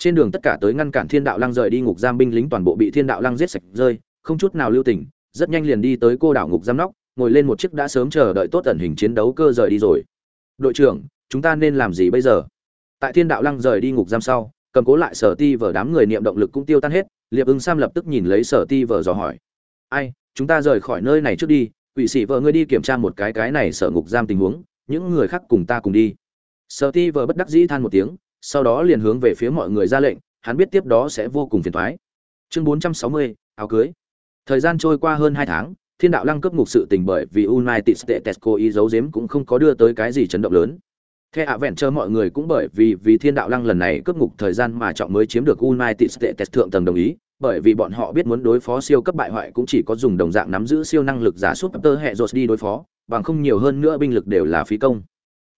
trên đường tất cả tới ngăn cản thiên đạo lăng rời đi ngục giam binh lính toàn bộ bị thiên đạo lăng giết sạch rơi, không chút nào lưu tình, rất nhanh liền đi tới cô đảo ngục giam nóc, ngồi lên một chiếc đã sớm chờ đợi tốt ẩn hình chiến đấu cơ rời đi rồi. Đội trưởng, chúng ta nên làm gì bây giờ? Tại thiên đạo lăng rời đi ngục giam sau, cầm cố lại sở ti vở đám người niệm động lực cũng tiêu tan hết, liệp ưng sam lập tức nhìn lấy sở ti vở dò hỏi. Ai, chúng ta rời khỏi nơi này trước đi, quỷ sĩ vợ ngươi đi kiểm tra một cái cái này sở ngục giam tình huống, những người khác cùng ta cùng đi. Sở ti vợ bất đắc dĩ than một tiếng sau đó liền hướng về phía mọi người ra lệnh hắn biết tiếp đó sẽ vô cùng phiền toái. chương 460, áo cưới thời gian trôi qua hơn hai tháng thiên đạo lăng cấp ngục sự tình bởi vì united states cố ý giấu giếm cũng không có đưa tới cái gì chấn động lớn Thế ạ vẹn chờ mọi người cũng bởi vì vì thiên đạo lăng lần này cướp ngục thời gian mà trọng mới chiếm được United States thượng tầng đồng ý, bởi vì bọn họ biết muốn đối phó siêu cấp bại hoại cũng chỉ có dùng đồng dạng nắm giữ siêu năng lực giả sút tơ hệ rột đi đối phó, bằng không nhiều hơn nữa binh lực đều là phí công.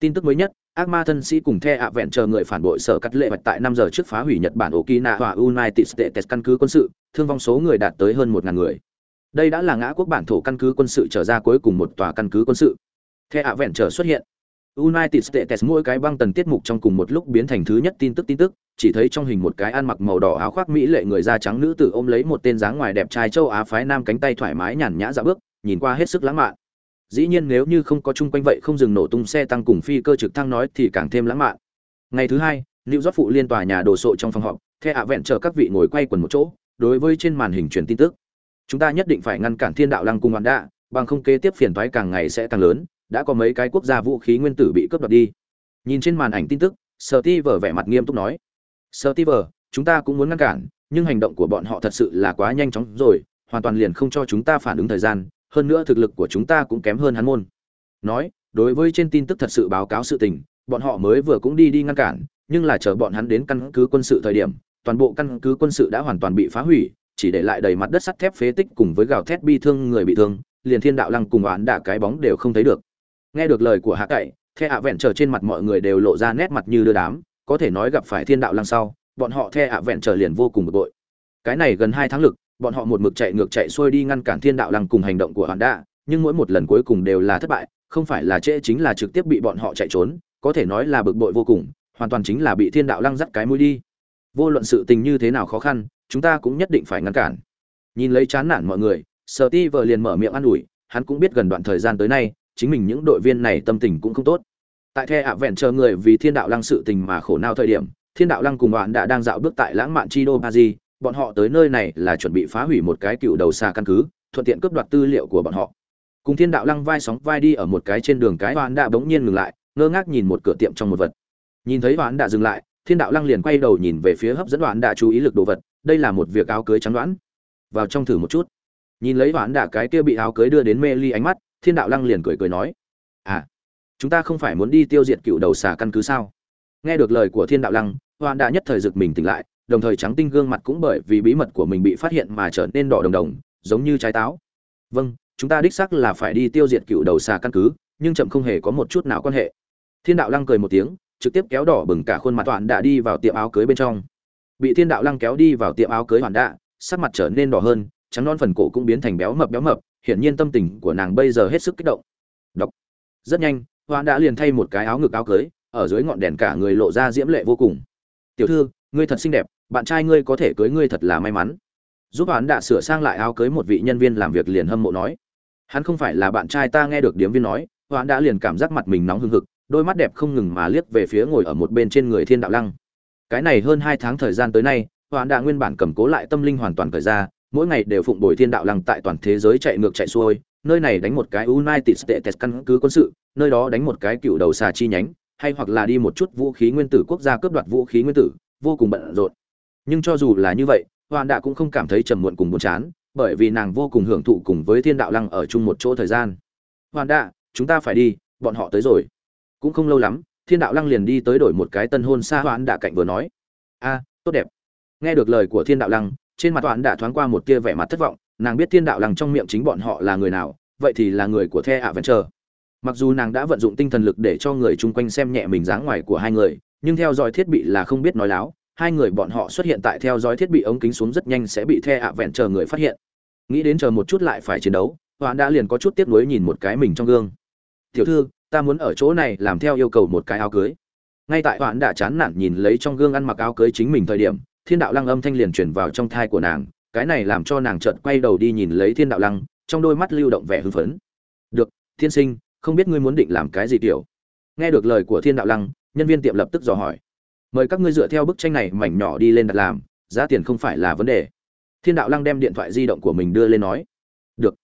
Tin tức mới nhất, ác ma thân sĩ cùng the ạ vẹn chờ người phản bội sở cắt lệ hoạch tại năm giờ trước phá hủy Nhật Bản Okina và United States căn cứ quân sự, thương vong số người đạt tới hơn một ngàn người. Đây đã là ngã quốc bản thổ căn cứ quân sự trở ra cuối cùng một tòa căn cứ quân sự. The ạ vẹn chờ xuất hiện. United States mỗi cái băng tần tiết mục trong cùng một lúc biến thành thứ nhất tin tức tin tức, chỉ thấy trong hình một cái ăn mặc màu đỏ áo khoác mỹ lệ người da trắng nữ tử ôm lấy một tên dáng ngoài đẹp trai châu Á phái nam cánh tay thoải mái nhàn nhã dạo bước, nhìn qua hết sức lãng mạn. Dĩ nhiên nếu như không có chung quanh vậy không dừng nổ tung xe tăng cùng phi cơ trực thăng nói thì càng thêm lãng mạn. Ngày thứ hai, New rót phụ liên tòa nhà đồ sộ trong phòng họp, the ạ vẹn chờ các vị ngồi quay quần một chỗ, đối với trên màn hình truyền tin tức. Chúng ta nhất định phải ngăn cản Thiên Đạo Lăng cùng Hoàn Đạ, bằng không kế tiếp phiền toái càng ngày sẽ càng lớn, đã có mấy cái quốc gia vũ khí nguyên tử bị cướp đoạt đi nhìn trên màn ảnh tin tức sở ti vờ vẻ mặt nghiêm túc nói sở ti vờ chúng ta cũng muốn ngăn cản nhưng hành động của bọn họ thật sự là quá nhanh chóng rồi hoàn toàn liền không cho chúng ta phản ứng thời gian hơn nữa thực lực của chúng ta cũng kém hơn hắn môn. Nói, đối với trên tin tức thật sự báo cáo sự tình, bọn họ mới vừa cũng đi đi ngăn cản, nhưng là chờ bọn hắn đến căn cứ quân sự thời điểm, toàn bộ căn cứ quân sự đã hoàn toàn bị phá hủy, chỉ để lại đầy mặt đất sắt thép phế tích cùng với gào thét bi thương người bị thương, liền thiên đạo lăng cùng oán đả cái bóng đều không thấy được. Nghe được lời của hạ cậy, the hạ vẹn trở trên mặt mọi người đều lộ ra nét mặt như đưa đám, có thể nói gặp phải thiên đạo lăng sau, bọn họ the hạ vẹn trở liền vô cùng bực bội. Cái này gần hai tháng lực bọn họ một mực chạy ngược chạy xuôi đi ngăn cản thiên đạo lăng cùng hành động của hoàn đạ nhưng mỗi một lần cuối cùng đều là thất bại, không phải là trễ chính là trực tiếp bị bọn họ chạy trốn, có thể nói là bực bội vô cùng, hoàn toàn chính là bị thiên đạo lăng dắt cái mũi đi. Vô luận sự tình như thế nào khó khăn, chúng ta cũng nhất định phải ngăn cản. Nhìn lấy chán nản mọi người, sở ti vợ liền mở miệng an ủi, hắn cũng biết gần đoạn thời gian tới nay, chính mình những đội viên này tâm tình cũng không tốt. Tại the ạ vẹn chờ người vì thiên đạo lăng sự tình mà khổ nao thời điểm, thiên đạo lăng cùng bạn đã đang dạo bước tại lãng mạn chi đô ba di bọn họ tới nơi này là chuẩn bị phá hủy một cái cựu đầu xa căn cứ, thuận tiện cướp đoạt tư liệu của bọn họ. Cùng thiên đạo lăng vai sóng vai đi ở một cái trên đường cái hoán đã bỗng nhiên ngừng lại, ngơ ngác nhìn một cửa tiệm trong một vật. Nhìn thấy hoán đã dừng lại, thiên đạo lăng liền quay đầu nhìn về phía hấp dẫn hoán đã chú ý lực đồ vật, đây là một việc áo cưới trắng đoán. Vào trong thử một chút. Nhìn lấy hoán đã cái kia bị áo cưới đưa đến mê ly ánh mắt, thiên đạo lăng liền cười cười nói à chúng ta không phải muốn đi tiêu diệt cựu đầu xà căn cứ sao? Nghe được lời của thiên đạo lăng, hoán đã nhất thời giật mình tỉnh lại đồng thời trắng tinh gương mặt cũng bởi vì bí mật của mình bị phát hiện mà trở nên đỏ đồng đồng, giống như trái táo. Vâng chúng ta đích xác là phải đi tiêu diệt cựu đầu xà căn cứ, nhưng chậm không hề có một chút nào quan hệ. Thiên đạo lăng cười một tiếng, trực tiếp kéo đỏ bừng cả khuôn mặt toàn đã đi vào tiệm áo cưới bên trong. Bị thiên đạo lăng kéo đi vào tiệm áo cưới hoàn đạ sắc mặt trở nên đỏ hơn, trắng non phần cổ cũng biến thành béo mập béo mập, hiển nhiên tâm tình của nàng bây giờ hết sức kích động. Đọc rất nhanh hoàn đã liền thay một cái áo ngực áo cưới, ở dưới ngọn đèn cả người lộ ra diễm lệ vô cùng. Tiểu thư, ngươi thật xinh đẹp bạn trai ngươi có thể cưới ngươi thật là may mắn. Giúp hắn đã sửa sang lại áo cưới một vị nhân viên làm việc liền hâm mộ nói. Hắn không phải là bạn trai ta nghe được điếm viên nói, hoán đã liền cảm giác mặt mình nóng hừng hực, đôi mắt đẹp không ngừng mà liếc về phía ngồi ở một bên trên người thiên đạo lăng. Cái này hơn hai tháng thời gian tới nay, hoán đã nguyên bản cầm cố lại tâm linh hoàn toàn thời ra, mỗi ngày đều phụng bồi thiên đạo lăng tại toàn thế giới chạy ngược chạy xuôi, nơi này đánh một cái united states căn cứ quân sự, nơi đó đánh một cái cựu đầu xà chi nhánh, hay hoặc là đi một chút vũ khí nguyên tử quốc gia cướp đoạt vũ khí nguyên tử, vô cùng bận rộn nhưng cho dù là như vậy hoàn đạ cũng không cảm thấy trầm muộn cùng buồn chán, bởi vì nàng vô cùng hưởng thụ cùng với thiên đạo lăng ở chung một chỗ thời gian. Hoàn đạ, chúng ta phải đi, bọn họ tới rồi. Cũng không lâu lắm, thiên đạo lăng liền đi tới đổi một cái tân hôn xa hoàn đạ cạnh vừa nói. A, tốt đẹp. Nghe được lời của thiên đạo lăng, trên mặt hoàn đạ thoáng qua một tia vẻ mặt thất vọng, nàng biết thiên đạo lăng trong miệng chính bọn họ là người nào, vậy thì là người của the ạ vẫn chờ mặc dù nàng đã vận dụng tinh thần lực để cho người chung quanh xem nhẹ mình dáng ngoài của hai người, nhưng theo dõi thiết bị là không biết nói láo hai người bọn họ xuất hiện tại theo dõi thiết bị ống kính xuống rất nhanh sẽ bị the ạ vẹn chờ người phát hiện. Nghĩ đến chờ một chút lại phải chiến đấu hoạn đã liền có chút tiếc nuối nhìn một cái mình trong gương. Tiểu thư, ta muốn ở chỗ này làm theo yêu cầu một cái áo cưới. Ngay tại hoãn đã chán nản nhìn lấy trong gương ăn mặc áo cưới chính mình thời điểm, thiên đạo lăng âm thanh liền chuyển vào trong thai của nàng, cái này làm cho nàng chợt quay đầu đi nhìn lấy thiên đạo lăng, trong đôi mắt lưu động vẻ hưng phấn. Được thiên sinh, không biết ngươi muốn định làm cái gì kiểu nghe được lời của thiên đạo lăng, nhân viên tiệm lập tức dò hỏi mời các ngươi dựa theo bức tranh này mảnh nhỏ đi lên đặt làm, giá tiền không phải là vấn đề. Thiên đạo lăng đem điện thoại di động của mình đưa lên nói. Được.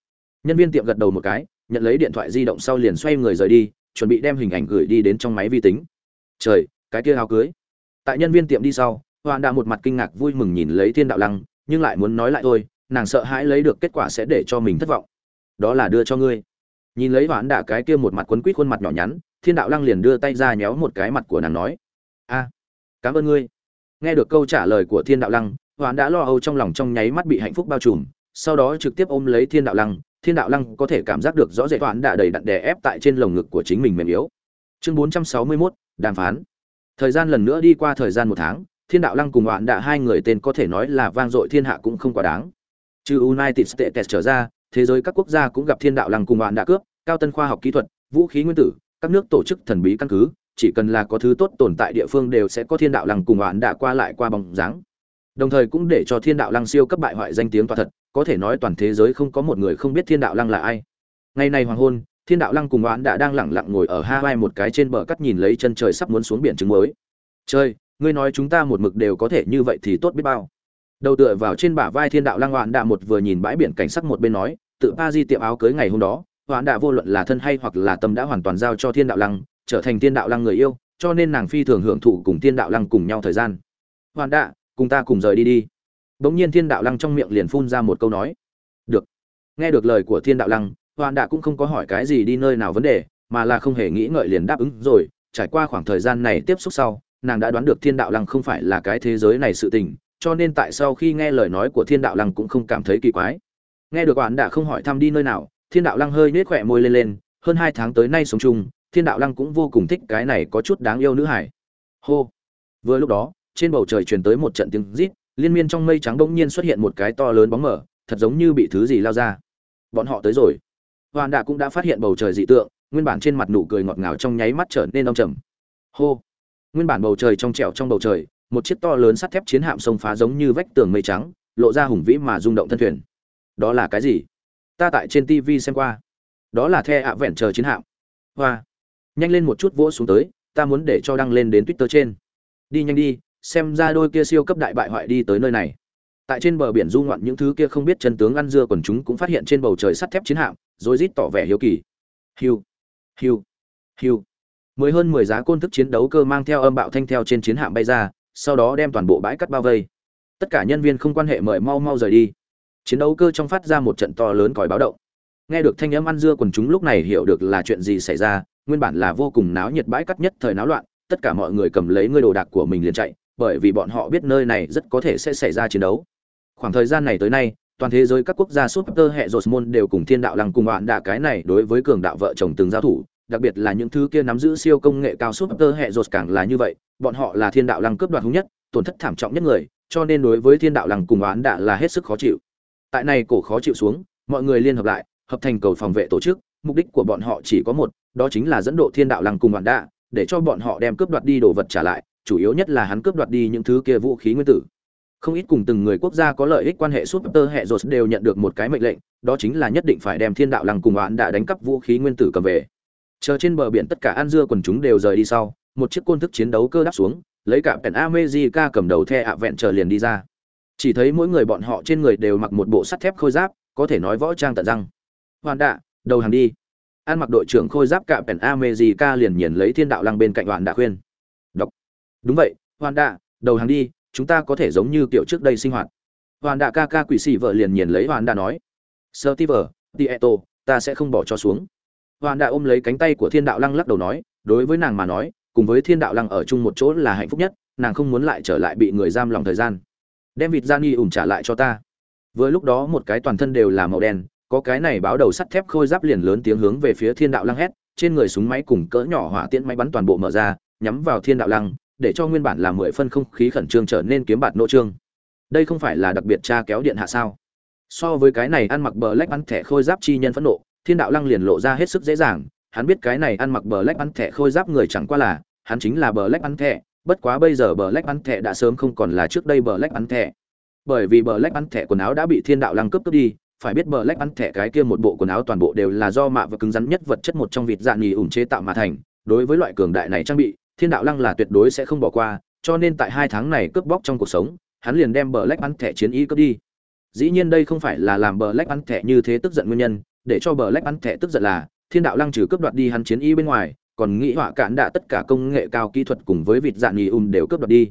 Nhân viên tiệm gật đầu một cái, nhận lấy điện thoại di động sau liền xoay người rời đi, chuẩn bị đem hình ảnh gửi đi đến trong máy vi tính. Trời, cái kia áo cưới. Tại nhân viên tiệm đi sau hoàn đã một mặt kinh ngạc vui mừng nhìn lấy thiên đạo lăng, nhưng lại muốn nói lại thôi, nàng sợ hãi lấy được kết quả sẽ để cho mình thất vọng. Đó là đưa cho ngươi. Nhìn lấy hoán đã cái kia một mặt quấn quýt khuôn mặt nhỏ nhắn, thiên đạo lăng liền đưa tay ra nhéo một cái mặt của nàng nói. A cảm ơn ngươi. Nghe được câu trả lời của thiên đạo lăng hoán đã lo âu trong lòng trong nháy mắt bị hạnh phúc bao trùm sau đó trực tiếp ôm lấy thiên đạo lăng thiên đạo lăng có thể cảm giác được rõ rệt hoán đã đầy đặn đè ép tại trên lồng ngực của chính mình mềm yếu. Chương bốn trăm sáu mươi 461, đàm phán. Thời gian lần nữa đi qua thời gian một tháng thiên đạo lăng cùng hoán đã hai người tên có thể nói là vang dội thiên hạ cũng không quá đáng. Trừ united states trở ra thế giới các quốc gia cũng gặp thiên đạo lăng cùng hoán đã cướp cao tân khoa học kỹ thuật vũ khí nguyên tử các nước tổ chức thần bí căn cứ chỉ cần là có thứ tốt tồn tại địa phương đều sẽ có thiên đạo lăng cùng oán đã qua lại qua bóng dáng. Đồng thời cũng để cho thiên đạo lăng siêu cấp bại hoại danh tiếng toa thật, có thể nói toàn thế giới không có một người không biết thiên đạo lăng là ai. Ngày này hoàng hôn, thiên đạo lăng cùng oán đã đang lẳng lặng ngồi ở hai một cái trên bờ cắt nhìn lấy chân trời sắp muốn xuống biển trứng mới chơi ngươi nói chúng ta một mực đều có thể như vậy thì tốt biết bao. Đầu tựa vào trên bả vai thiên đạo lăng oán đã một vừa nhìn bãi biển cảnh sắc một bên nói, tự pa di tiệm áo cưới ngày hôm đó, oán đã vô luận là thân hay hoặc là tâm đã hoàn toàn giao cho thiên đạo lăng trở thành tiên đạo lăng người yêu, cho nên nàng phi thường hưởng thụ cùng tiên đạo lăng cùng nhau thời gian. Hoàn đạ, cùng ta cùng rời đi đi. Bỗng nhiên thiên đạo lăng trong miệng liền phun ra một câu nói. Được. Nghe được lời của thiên đạo lăng hoàn đạ cũng không có hỏi cái gì đi nơi nào vấn đề, mà là không hề nghĩ ngợi liền đáp ứng rồi. Trải qua khoảng thời gian này tiếp xúc sau, nàng đã đoán được thiên đạo lăng không phải là cái thế giới này sự tình, cho nên tại sau khi nghe lời nói của thiên đạo lăng cũng không cảm thấy kỳ quái. Nghe được hoàn đạ không hỏi thăm đi nơi nào thiên đạo lăng hơi nết khỏe môi lên lên, hơn hai tháng tới nay sống chung thiên đạo lăng cũng vô cùng thích cái này có chút đáng yêu nữ hải hô. Vừa lúc đó, trên bầu trời truyền tới một trận tiếng rít, liên miên trong mây trắng bỗng nhiên xuất hiện một cái to lớn bóng mở thật giống như bị thứ gì lao ra. Bọn họ tới rồi. Hoàn đạ cũng đã phát hiện bầu trời dị tượng, nguyên bản trên mặt nụ cười ngọt ngào trong nháy mắt trở nên đông trầm. Hô. Nguyên bản bầu trời trong trẻo trong bầu trời, một chiếc to lớn sắt thép chiến hạm sông phá giống như vách tường mây trắng, lộ ra hùng vĩ mà rung động thân thuyền. Đó là cái gì? Ta tại trên tv xem qua. Đó là the ạ vẹn chờ chiến hạm. Hoa nhanh lên một chút vỗ xuống tới, ta muốn để cho đăng lên đến twitter trên. Đi nhanh đi, xem ra đôi kia siêu cấp đại bại hoại đi tới nơi này. Tại trên bờ biển du ngoạn những thứ kia không biết chân tướng ăn dưa còn chúng cũng phát hiện trên bầu trời sắt thép chiến hạm, rồi rít tỏ vẻ hiếu kỳ. Hiu hiu hiu. Mười hơn mười giá côn thức chiến đấu cơ mang theo âm bạo thanh theo trên chiến hạm bay ra, sau đó đem toàn bộ bãi cắt bao vây. Tất cả nhân viên không quan hệ mời mau mau rời đi. Chiến đấu cơ trong phát ra một trận to lớn còi báo động. Nghe được thanh âm ăn dưa quần chúng lúc này hiểu được là chuyện gì xảy ra nguyên bản là vô cùng náo nhiệt bãi cắt nhất thời náo loạn, tất cả mọi người cầm lấy ngươi đồ đạc của mình liền chạy, bởi vì bọn họ biết nơi này rất có thể sẽ xảy ra chiến đấu. Khoảng thời gian này tới nay, toàn thế giới các quốc gia super hệ rột môn đều cùng thiên đạo lăng cùng bạn đạ cái này đối với cường đạo vợ chồng từng giao thủ, đặc biệt là những thứ kia nắm giữ siêu công nghệ cao super hệ rột càng là như vậy, bọn họ là thiên đạo lăng cướp đoạt hung nhất, tổn thất thảm trọng nhất người, cho nên đối với thiên đạo lăng cùng bạn đạ là hết sức khó chịu. Tại này cổ khó chịu xuống, mọi người liên hợp lại, hợp thành cầu phòng vệ tổ chức mục đích của bọn họ chỉ có một, đó chính là dẫn độ thiên đạo lăng cùng đoạn đạ, để cho bọn họ đem cướp đoạt đi đồ vật trả lại, chủ yếu nhất là hắn cướp đoạt đi những thứ kia vũ khí nguyên tử. Không ít cùng từng người quốc gia có lợi ích quan hệ suốt tơ hệ rột đều nhận được một cái mệnh lệnh, đó chính là nhất định phải đem thiên đạo lăng cùng đoạn đạ đánh cắp vũ khí nguyên tử cầm về. Chờ trên bờ biển tất cả an dưa quần chúng đều rời đi sau, một chiếc côn thức chiến đấu cơ đáp xuống, lấy cả pèn amejica cầm đầu the ạ vẹn chờ liền đi ra. Chỉ thấy mỗi người bọn họ trên người đều mặc một bộ sắt thép khôi giáp, có thể nói võ trang tận răng. Hoàn đạ đầu hàng đi. An mặc đội trưởng khôi giáp cạm pèn amejica liền nhìn lấy thiên đạo lăng bên cạnh hoàn đã khuyên. Đọc đúng vậy hoàn đạ, đầu hàng đi, chúng ta có thể giống như kiểu trước đây sinh hoạt. Hoàn đạ ca ca quỷ xì vợ liền nhìn lấy hoàn đạ nói. Sơ ti vợ tieto ta sẽ không bỏ cho xuống. Hoàn đạ ôm lấy cánh tay của thiên đạo lăng lắc đầu nói, đối với nàng mà nói, cùng với thiên đạo lăng ở chung một chỗ là hạnh phúc nhất, nàng không muốn lại trở lại bị người giam lòng thời gian. Đem vịt gian nghi ủng trả lại cho ta. Vừa lúc đó một cái toàn thân đều là màu đen có cái này báo đầu sắt thép khôi giáp liền lớn tiếng hướng về phía thiên đạo lăng hét, trên người súng máy cùng cỡ nhỏ hỏa tiễn máy bắn toàn bộ mở ra, nhắm vào thiên đạo lăng, để cho nguyên bản là mười phân không khí khẩn trương trở nên kiếm bạt nỗ trương. Đây không phải là đặc biệt tra kéo điện hạ sao? So với cái này ăn mặc bờ lách bắn thẻ khôi giáp chi nhân phẫn nộ, thiên đạo lăng liền lộ ra hết sức dễ dàng, hắn biết cái này ăn mặc bờ lách bắn thẻ khôi giáp người chẳng qua là, hắn chính là bờ lách bắn thẻ, bất quá bây giờ bờ lách bắn thẻ đã sớm không còn là trước đây bờ lách bắn thẻ. Bởi vì bờ lách bắn thẻ quần áo đã bị thiên đạo lăng cướp cướp đi phải biết bờ lách ăn thẻ cái kia một bộ quần áo toàn bộ đều là do mạ và cứng rắn nhất vật chất một trong vịt dạng nghỉ ủng chế tạo mà thành. Đối với loại cường đại này trang bị, thiên đạo lăng là tuyệt đối sẽ không bỏ qua, cho nên tại hai tháng này cướp bóc trong cuộc sống, hắn liền đem bờ lách ăn thẻ chiến y cướp đi. Dĩ nhiên đây không phải là làm bờ lách ăn thẻ như thế tức giận nguyên nhân, để cho bờ lách ăn thẻ tức giận là, thiên đạo lăng trừ cướp đoạt đi hắn chiến y bên ngoài, còn nghĩ họa cản đạ tất cả công nghệ cao kỹ thuật cùng với vịt dạng nghỉ ủng đều cướp đoạt đi.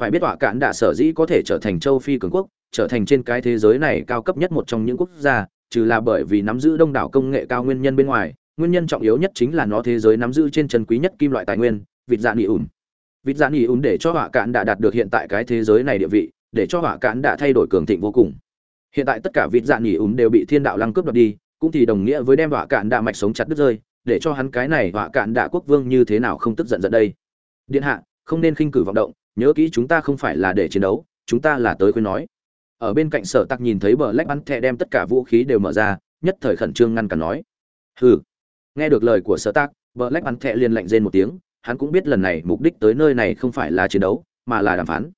Phải biết họa cản đạ sở dĩ có thể trở thành châu phi cường quốc trở thành trên cái thế giới này cao cấp nhất một trong những quốc gia, trừ là bởi vì nắm giữ đông đảo công nghệ cao nguyên nhân bên ngoài, nguyên nhân trọng yếu nhất chính là nó thế giới nắm giữ trên chân quý nhất kim loại tài nguyên, vịt dạ nỉ ủn vịt dạ nỉ ủn để cho họa cạn đã đạt được hiện tại cái thế giới này địa vị, để cho họa cạn đã thay đổi cường thịnh vô cùng. Hiện tại tất cả vịt dạ nỉ ủn đều bị thiên đạo lăng cướp đoạt đi, cũng thì đồng nghĩa với đem họa cạn đã mạch sống chặt đứt rơi, để cho hắn cái này họa cạn đã quốc vương như thế nào không tức giận giận đây. Điện hạ, không nên khinh cử vọng động, nhớ kỹ chúng ta không phải là để chiến đấu, chúng ta là tới khuyên nói ở bên cạnh sở tặc nhìn thấy bờ lách bắn thẹ đem tất cả vũ khí đều mở ra, nhất thời khẩn trương ngăn cản nói. Hừ. Nghe được lời của sở tặc bờ lách bắn thẹ liền lạnh rên một tiếng, hắn cũng biết lần này mục đích tới nơi này không phải là chiến đấu, mà là đàm phán.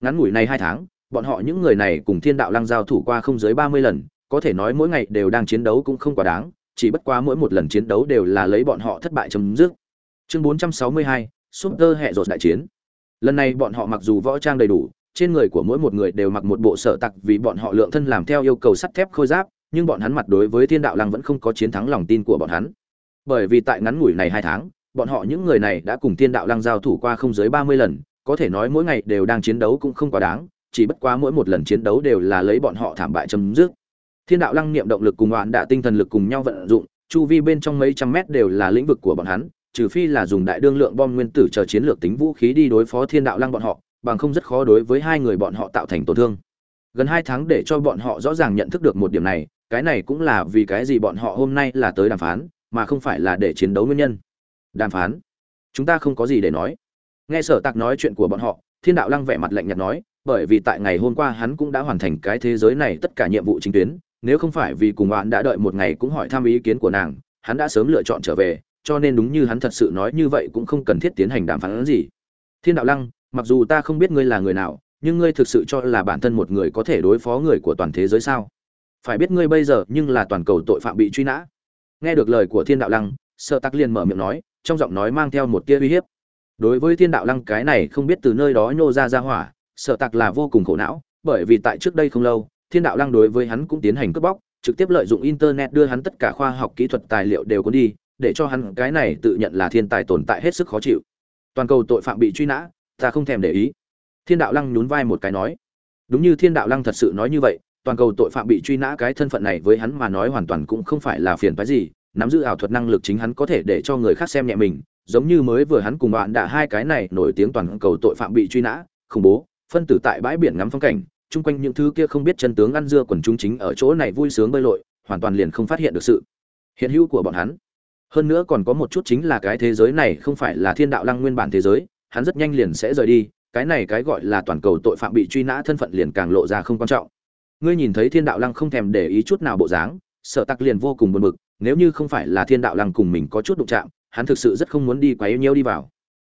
Ngắn ngủi này hai tháng, bọn họ những người này cùng thiên đạo lăng giao thủ qua không dưới ba mươi lần, có thể nói mỗi ngày đều đang chiến đấu cũng không quá đáng, chỉ bất quá mỗi một lần chiến đấu đều là lấy bọn họ thất bại chấm dứt. Chương bốn trăm sáu mươi hai, super hệ rột đại chiến. Lần này bọn họ mặc dù võ trang đầy đủ trên người của mỗi một người đều mặc một bộ sở tặc vì bọn họ lượng thân làm theo yêu cầu sắt thép khôi giáp, nhưng bọn hắn mặt đối với thiên đạo lăng vẫn không có chiến thắng lòng tin của bọn hắn. Bởi vì tại ngắn ngủi này hai tháng, bọn họ những người này đã cùng thiên đạo lăng giao thủ qua không dưới ba mươi lần, có thể nói mỗi ngày đều đang chiến đấu cũng không quá đáng, chỉ bất quá mỗi một lần chiến đấu đều là lấy bọn họ thảm bại chấm dứt. Thiên đạo lăng niệm động lực cùng đoạn đạ tinh thần lực cùng nhau vận dụng, chu vi bên trong mấy trăm mét đều là lĩnh vực của bọn hắn, trừ phi là dùng đại đương lượng bom nguyên tử chờ chiến lược tính vũ khí đi đối phó thiên đạo lăng bọn họ bằng không rất khó đối với hai người bọn họ tạo thành tổn thương. Gần hai tháng để cho bọn họ rõ ràng nhận thức được một điểm này, cái này cũng là vì cái gì bọn họ hôm nay là tới đàm phán, mà không phải là để chiến đấu nguyên nhân. Đàm phán? Chúng ta không có gì để nói. Nghe sở tạc nói chuyện của bọn họ, thiên đạo lăng vẻ mặt lạnh nhạt nói, bởi vì tại ngày hôm qua hắn cũng đã hoàn thành cái thế giới này tất cả nhiệm vụ chính tuyến, nếu không phải vì cùng bạn đã đợi một ngày cũng hỏi thăm ý kiến của nàng, hắn đã sớm lựa chọn trở về, cho nên đúng như hắn thật sự nói như vậy cũng không cần thiết tiến hành đàm phán gì. Thiên đạo lăng mặc dù ta không biết ngươi là người nào, nhưng ngươi thực sự cho là bản thân một người có thể đối phó người của toàn thế giới sao? Phải biết ngươi bây giờ nhưng là toàn cầu tội phạm bị truy nã. Nghe được lời của thiên đạo lăng sợ tắc liền mở miệng nói, trong giọng nói mang theo một tia uy hiếp. Đối với thiên đạo lăng, cái này không biết từ nơi đó nhô ra ra hỏa sợ tặc là vô cùng khổ não, bởi vì tại trước đây không lâu, thiên đạo lăng đối với hắn cũng tiến hành cướp bóc, trực tiếp lợi dụng internet đưa hắn tất cả khoa học kỹ thuật tài liệu đều có đi, để cho hắn cái này tự nhận là thiên tài tồn tại hết sức khó chịu. Toàn cầu tội phạm bị truy nã ta không thèm để ý. Thiên đạo lăng nhún vai một cái nói. Đúng như thiên đạo lăng thật sự nói như vậy, toàn cầu tội phạm bị truy nã cái thân phận này với hắn mà nói hoàn toàn cũng không phải là phiền phái gì, nắm giữ ảo thuật năng lực chính hắn có thể để cho người khác xem nhẹ mình, giống như mới vừa hắn cùng bạn đã hai cái này nổi tiếng toàn cầu tội phạm bị truy nã, khủng bố, phân tử tại bãi biển ngắm phong cảnh, chung quanh những thứ kia không biết chân tướng ăn dưa quần chúng chính ở chỗ này vui sướng bơi lội, hoàn toàn liền không phát hiện được sự hiện hữu của bọn hắn. Hơn nữa còn có một chút chính là cái thế giới này không phải là thiên đạo lăng nguyên bản thế giới hắn rất nhanh liền sẽ rời đi, cái này cái gọi là toàn cầu tội phạm bị truy nã thân phận liền càng lộ ra không quan trọng. Ngươi nhìn thấy thiên đạo lăng không thèm để ý chút nào bộ dáng, sợ tặc liền vô cùng buồn bực, nếu như không phải là thiên đạo lăng cùng mình có chút đụng chạm, hắn thực sự rất không muốn đi quá yêu nhiêu đi vào.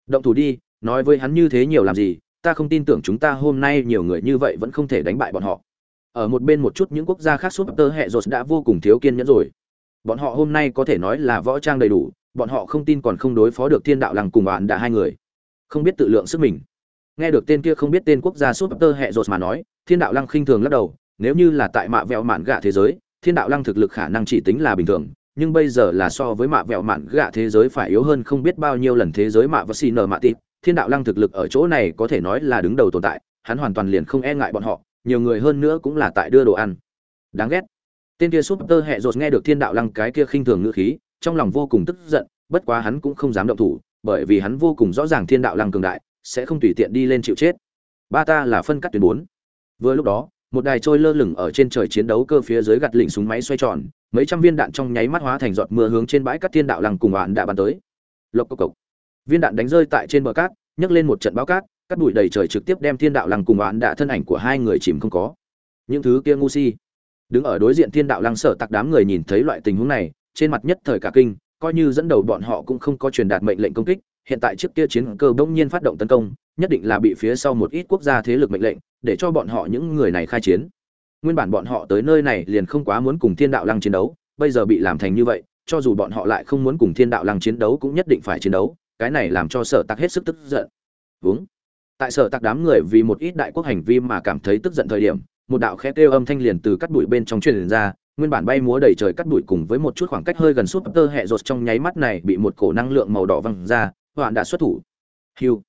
Động thủ đi, nói với hắn như thế nhiều làm gì, ta không tin tưởng chúng ta hôm nay nhiều người như vậy vẫn không thể đánh bại bọn họ. Ở một bên một chút những quốc gia khác suốt tơ hệ rột đã vô cùng thiếu kiên nhẫn rồi. Bọn họ hôm nay có thể nói là võ trang đầy đủ, bọn họ không tin còn không đối phó được thiên đạo lăng cùng bạn đã hai người không biết tự lượng sức mình. Nghe được tên kia không biết tên quốc gia súp tơ hệ rột mà nói, thiên đạo lăng khinh thường lắc đầu, nếu như là tại mạ vẹo mạn gạ thế giới, thiên đạo lăng thực lực khả năng chỉ tính là bình thường, nhưng bây giờ là so với mạ vẹo mạn gạ thế giới phải yếu hơn không biết bao nhiêu lần thế giới mạ và xì nở mạ tịp, thiên đạo lăng thực lực ở chỗ này có thể nói là đứng đầu tồn tại, hắn hoàn toàn liền không e ngại bọn họ, nhiều người hơn nữa cũng là tại đưa đồ ăn. Đáng ghét. Tên kia súp tơ hệ rột nghe được thiên đạo lăng cái kia khinh thường ngữ khí, trong lòng vô cùng tức giận, bất quá hắn cũng không dám động thủ bởi vì hắn vô cùng rõ ràng thiên đạo lăng cường đại, sẽ không tùy tiện đi lên chịu chết. Ba ta là phân cắt tuyến bốn. Vừa lúc đó, một đài trôi lơ lửng ở trên trời chiến đấu cơ phía dưới gạt lịnh súng máy xoay tròn, mấy trăm viên đạn trong nháy mắt hóa thành giọt mưa hướng trên bãi cát thiên đạo lăng cùng bạn đã bắn tới. Lộc cộc cộc. Viên đạn đánh rơi tại trên bờ cát, nhấc lên một trận bão cát cắt bụi đầy trời trực tiếp đem thiên đạo lăng cùng bạn đã thân ảnh của hai người chìm không có. Những thứ kia ngu si. Đứng ở đối diện thiên đạo lăng sở tặc đám người nhìn thấy loại tình huống này, trên mặt nhất thời cả kinh coi như dẫn đầu bọn họ cũng không có truyền đạt mệnh lệnh công kích, hiện tại chiếc kia chiến cơ bỗng nhiên phát động tấn công, nhất định là bị phía sau một ít quốc gia thế lực mệnh lệnh, để cho bọn họ những người này khai chiến. Nguyên bản bọn họ tới nơi này liền không quá muốn cùng thiên đạo lăng chiến đấu, bây giờ bị làm thành như vậy, cho dù bọn họ lại không muốn cùng thiên đạo lăng chiến đấu cũng nhất định phải chiến đấu, cái này làm cho sở tặc hết sức tức giận. Vướng tại sở tặc đám người vì một ít đại quốc hành vi mà cảm thấy tức giận thời điểm, một đạo khẽ kêu âm thanh liền từ cắt bụi bên trong truyền ra nguyên bản bay múa đầy trời cắt bụi cùng với một chút khoảng cách hơi gần suốt tơ hệ rột trong nháy mắt này bị một cổ năng lượng màu đỏ văng ra hoạn đã xuất thủ. Hiu.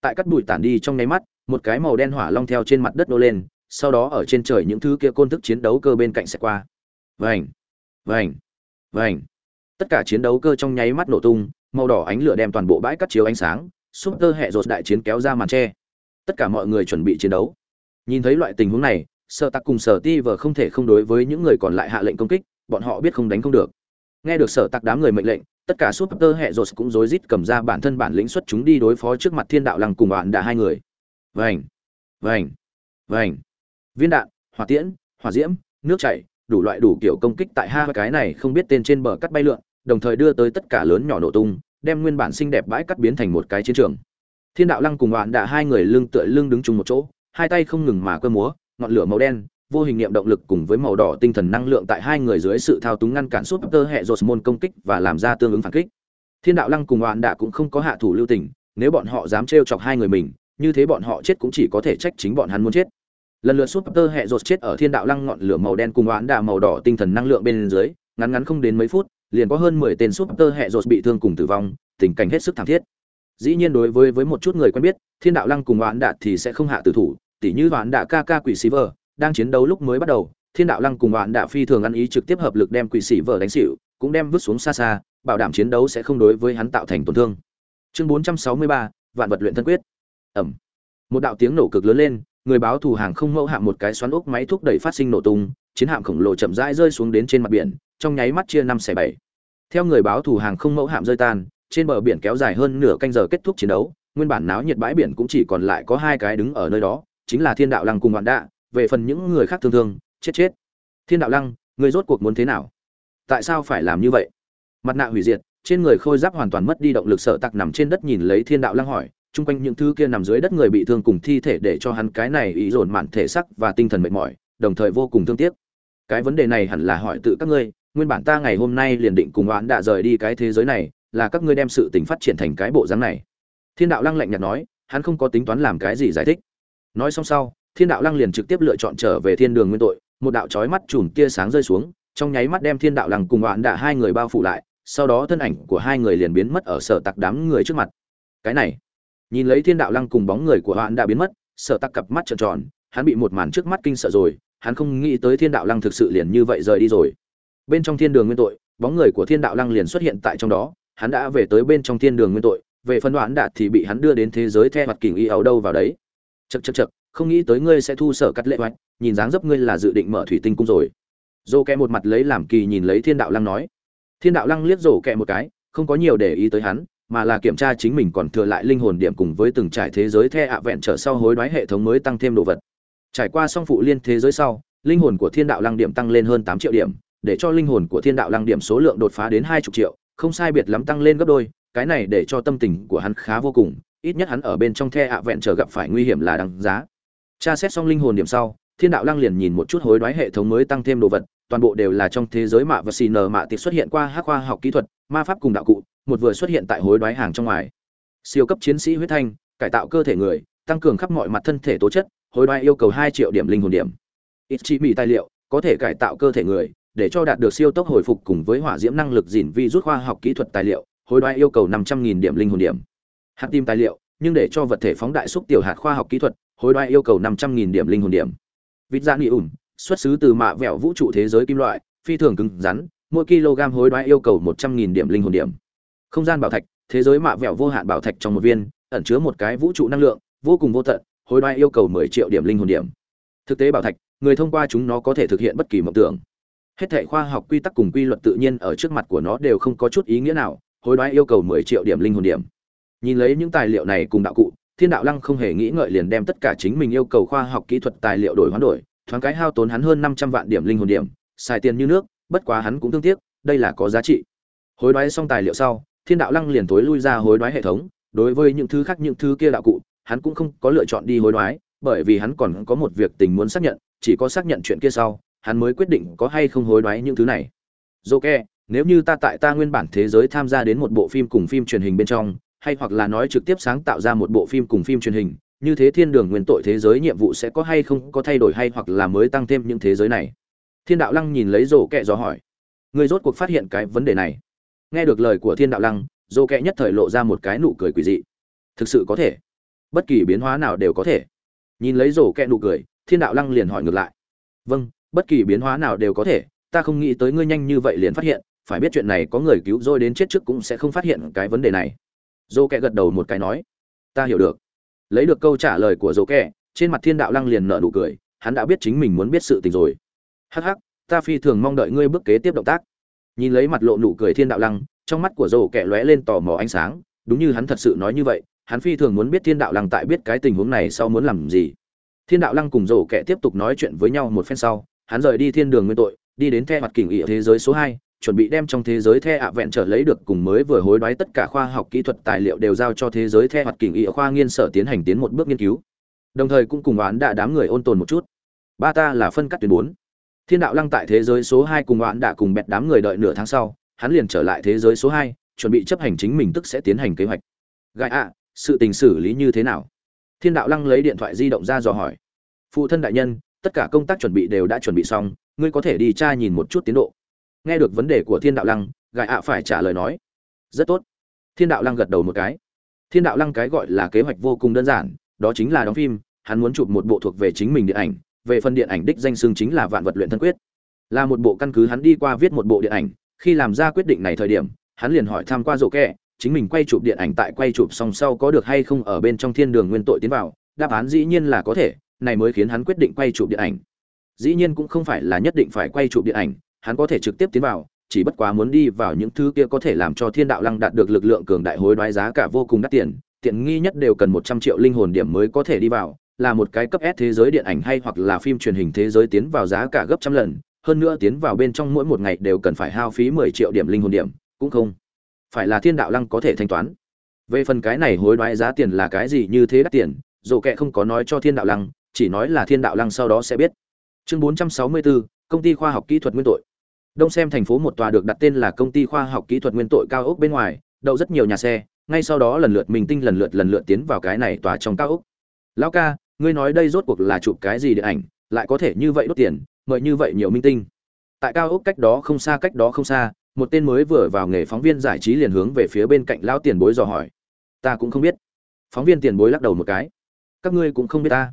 Tại cắt bụi tản đi trong nháy mắt, một cái màu đen hỏa long theo trên mặt đất nô lên, sau đó ở trên trời những thứ kia côn thức chiến đấu cơ bên cạnh sẽ qua. Vành vành vành. Tất cả chiến đấu cơ trong nháy mắt nổ tung, màu đỏ ánh lửa đem toàn bộ bãi cắt chiếu ánh sáng súp tơ hệ rột đại chiến kéo ra màn tre. Tất cả mọi người chuẩn bị chiến đấu. Nhìn thấy loại tình huống này sợ tặc cùng sở ti vờ không thể không đối với những người còn lại hạ lệnh công kích, bọn họ biết không đánh không được. Nghe được sở tặc đám người mệnh lệnh, tất cả súp tơ hệ rột cũng rối rít cầm ra bản thân bản lĩnh xuất chúng đi đối phó trước mặt thiên đạo lăng cùng bạn đã hai người. Vành vành vành. Viên đạn, hỏa tiễn, hỏa diễm, nước chảy, đủ loại đủ kiểu công kích tại hai cái này không biết tên trên bờ cắt bay lượn, đồng thời đưa tới tất cả lớn nhỏ nổ tung, đem nguyên bản xinh đẹp bãi cắt biến thành một cái chiến trường. Thiên đạo lăng cùng bạn đã hai người lưng tựa lưng đứng chung một chỗ, hai tay không ngừng mà cơ múa ngọn lửa màu đen, vô hình niệm động lực cùng với màu đỏ tinh thần năng lượng tại hai người dưới sự thao túng ngăn cản suốt tơ hệ rột môn công kích và làm ra tương ứng phản kích. Thiên đạo lăng cùng bạn đã cũng không có hạ thủ lưu tình, nếu bọn họ dám trêu chọc hai người mình, như thế bọn họ chết cũng chỉ có thể trách chính bọn hắn muốn chết. Lần lượt suốt tơ hệ rột chết ở thiên đạo lăng ngọn lửa màu đen cùng oán đà màu đỏ tinh thần năng lượng bên dưới, ngắn ngắn không đến mấy phút, liền có hơn mười tên suốt tơ hệ rột bị thương cùng tử vong, tình cảnh hết sức thảm thiết. Dĩ nhiên đối với với một chút người quen biết, thiên đạo lăng cùng oán đà thì sẽ không hạ tử thủ tỉ như oán đạ ca ca quỷ sĩ vờ đang chiến đấu lúc mới bắt đầu, thiên đạo lăng cùng oán đạ phi thường ăn ý trực tiếp hợp lực đem quỷ sĩ vờ đánh xỉu, cũng đem vứt xuống xa xa, bảo đảm chiến đấu sẽ không đối với hắn tạo thành tổn thương. Chương bốn trăm sáu mươi ba, vạn vật luyện thân quyết. Ẩm. Một đạo tiếng nổ cực lớn lên, người báo thù hàng không mẫu hạm một cái xoắn ốc máy thúc đẩy phát sinh nổ tung, chiến hạm khổng lồ chậm rãi rơi xuống đến trên mặt biển, trong nháy mắt chia năm xẻ bảy. Theo người báo thù hàng không mẫu hạm rơi tan, trên bờ biển kéo dài hơn nửa canh giờ kết thúc chiến đấu, nguyên bản náo nhiệt bãi biển cũng chỉ còn lại có hai cái đứng ở nơi đó chính là thiên đạo lăng cùng đoạn đạ, về phần những người khác thương thương chết chết. Thiên đạo lăng, người rốt cuộc muốn thế nào? Tại sao phải làm như vậy? Mặt nạ hủy diệt, trên người khôi giáp hoàn toàn mất đi động lực sợ tặc nằm trên đất nhìn lấy thiên đạo lăng hỏi, chung quanh những thứ kia nằm dưới đất người bị thương cùng thi thể để cho hắn cái này ý dồn mạn thể sắc và tinh thần mệt mỏi, đồng thời vô cùng thương tiếc. Cái vấn đề này hẳn là hỏi tự các ngươi, nguyên bản ta ngày hôm nay liền định cùng oán đã rời đi cái thế giới này, là các ngươi đem sự tình phát triển thành cái bộ dáng này. Thiên đạo lăng lạnh nhạt nói, hắn không có tính toán làm cái gì giải thích nói xong sau, thiên đạo lăng liền trực tiếp lựa chọn trở về thiên đường nguyên tội. Một đạo chói mắt chùm tia sáng rơi xuống, trong nháy mắt đem thiên đạo lăng cùng đoạn đạ hai người bao phủ lại, sau đó thân ảnh của hai người liền biến mất ở sở tặc đám người trước mặt. Cái này, nhìn lấy thiên đạo lăng cùng bóng người của đoạn đã biến mất, sở tặc cặp mắt trợn tròn, hắn bị một màn trước mắt kinh sợ rồi, hắn không nghĩ tới thiên đạo lăng thực sự liền như vậy rời đi rồi. Bên trong thiên đường nguyên tội, bóng người của thiên đạo lăng liền xuất hiện tại trong đó, hắn đã về tới bên trong thiên đường nguyên tội, về phân đoạn đạt thì bị hắn đưa đến thế giới theo mặt kình y ấu đâu vào đấy chật chật chật không nghĩ tới ngươi sẽ thu sở cắt lệ hoạch, nhìn dáng dấp ngươi là dự định mở thủy tinh cung rồi. Dô kẹ một mặt lấy làm kỳ nhìn lấy thiên đạo lăng nói. Thiên đạo lăng liếc rổ kẹ một cái, không có nhiều để ý tới hắn, mà là kiểm tra chính mình còn thừa lại linh hồn điểm cùng với từng trải thế giới the ạ vẹn trở sau hối đoái hệ thống mới tăng thêm đồ vật. Trải qua song phụ liên thế giới sau, linh hồn của thiên đạo lăng điểm tăng lên hơn tám triệu điểm, để cho linh hồn của thiên đạo lăng điểm số lượng đột phá đến hai chục triệu, không sai biệt lắm tăng lên gấp đôi, cái này để cho tâm tình của hắn khá vô cùng ít nhất hắn ở bên trong the ạ vẹn trở gặp phải nguy hiểm là đáng giá. Tra xét xong linh hồn điểm sau, thiên đạo lăng liền nhìn một chút hối đoái hệ thống mới tăng thêm đồ vật, toàn bộ đều là trong thế giới mạ và xì nờ mạ tiệp xuất hiện qua hắc khoa học kỹ thuật, ma pháp cùng đạo cụ, một vừa xuất hiện tại hối đoái hàng trong ngoài. Siêu cấp chiến sĩ huyết thanh, cải tạo cơ thể người, tăng cường khắp mọi mặt thân thể tố chất, hối đoái yêu cầu hai triệu điểm linh hồn điểm. Ít chỉ mỹ tài liệu, có thể cải tạo cơ thể người, để cho đạt được siêu tốc hồi phục cùng với hỏa diễm năng lực dỉn vi rút khoa học kỹ thuật tài liệu, hối đoái yêu cầu năm trăm nghìn điểm linh hồn điểm hạt tim tài liệu, nhưng để cho vật thể phóng đại xúc tiểu hạt khoa học kỹ thuật, hối đoái yêu cầu năm trăm nghìn điểm linh hồn điểm. Vịt da nghỉ ủn xuất xứ từ mạ vẹo vũ trụ thế giới kim loại, phi thường cứng rắn, mỗi kg hối đoái yêu cầu một trăm nghìn điểm linh hồn điểm. Không gian bảo thạch, thế giới mạ vẹo vô hạn bảo thạch trong một viên, ẩn chứa một cái vũ trụ năng lượng, vô cùng vô tận, hối đoái yêu cầu mười triệu điểm linh hồn điểm. Thực tế bảo thạch, người thông qua chúng nó có thể thực hiện bất kỳ mộng tưởng. Hết thể khoa học quy tắc cùng quy luật tự nhiên ở trước mặt của nó đều không có chút ý nghĩa nào, hối đoái yêu cầu mười triệu điểm linh hồn điểm nhìn lấy những tài liệu này cùng đạo cụ, thiên đạo lăng không hề nghĩ ngợi liền đem tất cả chính mình yêu cầu khoa học kỹ thuật tài liệu đổi hoán đổi, thoáng cái hao tốn hắn hơn năm trăm vạn điểm linh hồn điểm, xài tiền như nước, bất quá hắn cũng thương tiếc, đây là có giá trị. Hối đoái xong tài liệu sau, thiên đạo lăng liền tối lui ra hối đoái hệ thống, đối với những thứ khác những thứ kia đạo cụ, hắn cũng không có lựa chọn đi hối đoái, bởi vì hắn còn có một việc tình muốn xác nhận, chỉ có xác nhận chuyện kia sau, hắn mới quyết định có hay không hối đoái những thứ này. Dô kẹ nếu như ta tại ta nguyên bản thế giới tham gia đến một bộ phim cùng phim truyền hình bên trong hay hoặc là nói trực tiếp sáng tạo ra một bộ phim cùng phim truyền hình, như thế thiên đường nguyên tội thế giới nhiệm vụ sẽ có hay không có thay đổi hay hoặc là mới tăng thêm những thế giới này? Thiên đạo lăng nhìn lấy rổ kẹ dò hỏi. Người rốt cuộc phát hiện cái vấn đề này. Nghe được lời của thiên đạo lăng rổ kẹ nhất thời lộ ra một cái nụ cười quỷ dị. Thực sự có thể. Bất kỳ biến hóa nào đều có thể. Nhìn lấy rổ kẹ nụ cười, thiên đạo lăng liền hỏi ngược lại. Vâng bất kỳ biến hóa nào đều có thể. Ta không nghĩ tới ngươi nhanh như vậy liền phát hiện. Phải biết chuyện này có người cứu rồi đến chết trước cũng sẽ không phát hiện cái vấn đề này dô kẹ gật đầu một cái nói, ta hiểu được. Lấy được câu trả lời của dô kẹ, trên mặt thiên đạo lăng liền nở nụ cười, hắn đã biết chính mình muốn biết sự tình rồi. Hắc hắc, ta phi thường mong đợi ngươi bước kế tiếp động tác. Nhìn lấy mặt lộ nụ cười thiên đạo lăng, trong mắt của dô kẹ lóe lên tò mò ánh sáng, đúng như hắn thật sự nói như vậy, hắn phi thường muốn biết thiên đạo lăng tại biết cái tình huống này sau muốn làm gì. Thiên đạo lăng cùng dô kẹ tiếp tục nói chuyện với nhau một phen sau, hắn rời đi thiên đường nguyên tội, đi đến the mặt kình ỉa thế giới số hai chuẩn bị đem trong thế giới the ạ vẹn trở lấy được cùng mới vừa hối đoái tất cả khoa học kỹ thuật tài liệu đều giao cho thế giới the hoặc kình y khoa nghiên sở tiến hành tiến một bước nghiên cứu. Đồng thời cũng cùng oán đã đám người ôn tồn một chút. Ba ta là phân cắt tuyến bốn. Thiên đạo lăng tại thế giới số hai cùng oán đã cùng bẹt đám người đợi nửa tháng sau, hắn liền trở lại thế giới số hai, chuẩn bị chấp hành chính mình tức sẽ tiến hành kế hoạch. Gai ạ, sự tình xử lý như thế nào? Thiên đạo lăng lấy điện thoại di động ra dò hỏi. Phụ thân đại nhân, tất cả công tác chuẩn bị đều đã chuẩn bị xong, ngươi có thể đi tra nhìn một chút tiến độ nghe được vấn đề của thiên đạo lăng, gài ạ phải trả lời nói, rất tốt. Thiên đạo lăng gật đầu một cái. Thiên đạo lăng cái gọi là kế hoạch vô cùng đơn giản, đó chính là đóng phim, hắn muốn chụp một bộ thuộc về chính mình điện ảnh, về phần điện ảnh đích danh xưng chính là vạn vật luyện thân quyết. Là một bộ căn cứ hắn đi qua viết một bộ điện ảnh, khi làm ra quyết định này thời điểm, hắn liền hỏi tham qua rộ kẹ, chính mình quay chụp điện ảnh tại quay chụp xong sau có được hay không ở bên trong thiên đường nguyên tội tiến vào, đáp án dĩ nhiên là có thể, này mới khiến hắn quyết định quay chụp điện ảnh. Dĩ nhiên cũng không phải là nhất định phải quay chụp điện ảnh hắn có thể trực tiếp tiến vào chỉ bất quá muốn đi vào những thứ kia có thể làm cho thiên đạo lăng đạt được lực lượng cường đại hối đoái giá cả vô cùng đắt tiền tiện nghi nhất đều cần một trăm triệu linh hồn điểm mới có thể đi vào là một cái cấp S thế giới điện ảnh hay hoặc là phim truyền hình thế giới tiến vào giá cả gấp trăm lần hơn nữa tiến vào bên trong mỗi một ngày đều cần phải hao phí mười triệu điểm linh hồn điểm cũng không phải là thiên đạo lăng có thể thanh toán. Về phần cái này hối đoái giá tiền là cái gì như thế đắt tiền dồ kệ không có nói cho thiên đạo lăng chỉ nói là thiên đạo lăng sau đó sẽ biết. Chương 464, công ty khoa học kỹ thuật nguyên tội đông xem thành phố một tòa được đặt tên là công ty khoa học kỹ thuật nguyên tội cao ốc bên ngoài, đậu rất nhiều nhà xe, ngay sau đó lần lượt mình tinh lần lượt lần lượt tiến vào cái này tòa trong cao ốc. Lão ca, ngươi nói đây rốt cuộc là chụp cái gì điện ảnh, lại có thể như vậy đốt tiền, mời như vậy nhiều minh tinh. Tại cao ốc cách đó không xa, cách đó không xa, một tên mới vừa vào nghề phóng viên giải trí liền hướng về phía bên cạnh lão tiền bối dò hỏi. Ta cũng không biết. Phóng viên tiền bối lắc đầu một cái. Các ngươi cũng không biết ta.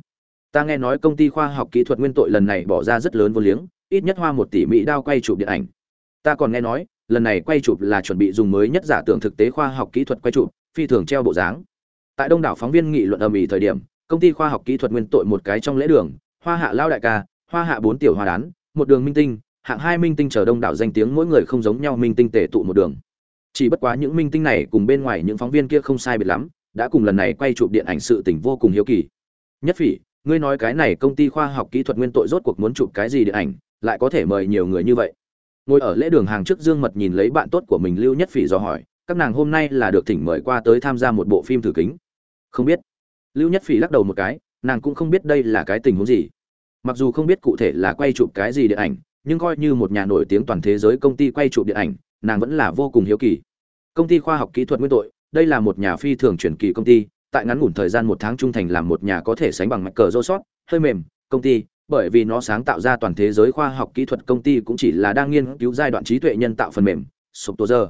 Ta nghe nói công ty khoa học kỹ thuật nguyên tội lần này bỏ ra rất lớn vô liếng ít nhất hoa một tỷ mỹ đao quay chụp điện ảnh. Ta còn nghe nói, lần này quay chụp là chuẩn bị dùng mới nhất giả tưởng thực tế khoa học kỹ thuật quay chụp, phi thường treo bộ dáng. Tại đông đảo phóng viên nghị luận âm ỉ thời điểm, công ty khoa học kỹ thuật nguyên tội một cái trong lễ đường, hoa hạ lao đại ca, hoa hạ bốn tiểu hoa đán, một đường minh tinh, hạng hai minh tinh chờ đông đảo danh tiếng mỗi người không giống nhau minh tinh tể tụ một đường. Chỉ bất quá những minh tinh này cùng bên ngoài những phóng viên kia không sai biệt lắm, đã cùng lần này quay chụp điện ảnh sự tình vô cùng hiếu kỳ. Nhất phỉ, ngươi nói cái này công ty khoa học kỹ thuật nguyên tội rốt cuộc muốn chụp cái gì điện ảnh lại có thể mời nhiều người như vậy. Ngồi ở lễ đường hàng trước dương mật nhìn lấy bạn tốt của mình lưu nhất phỉ dò hỏi, các nàng hôm nay là được thỉnh mời qua tới tham gia một bộ phim thử kính. Không biết. Lưu nhất phỉ lắc đầu một cái, nàng cũng không biết đây là cái tình huống gì. Mặc dù không biết cụ thể là quay chụp cái gì điện ảnh, nhưng coi như một nhà nổi tiếng toàn thế giới công ty quay chụp điện ảnh, nàng vẫn là vô cùng hiếu kỳ. Công ty khoa học kỹ thuật nguyên tội, đây là một nhà phi thường truyền kỳ công ty, tại ngắn ngủn thời gian một tháng trung thành làm một nhà có thể sánh bằng mạch cờ rô sót, hơi mềm, công ty bởi vì nó sáng tạo ra toàn thế giới khoa học kỹ thuật công ty cũng chỉ là đang nghiên cứu giai đoạn trí tuệ nhân tạo phần mềm, sụp tô giờ.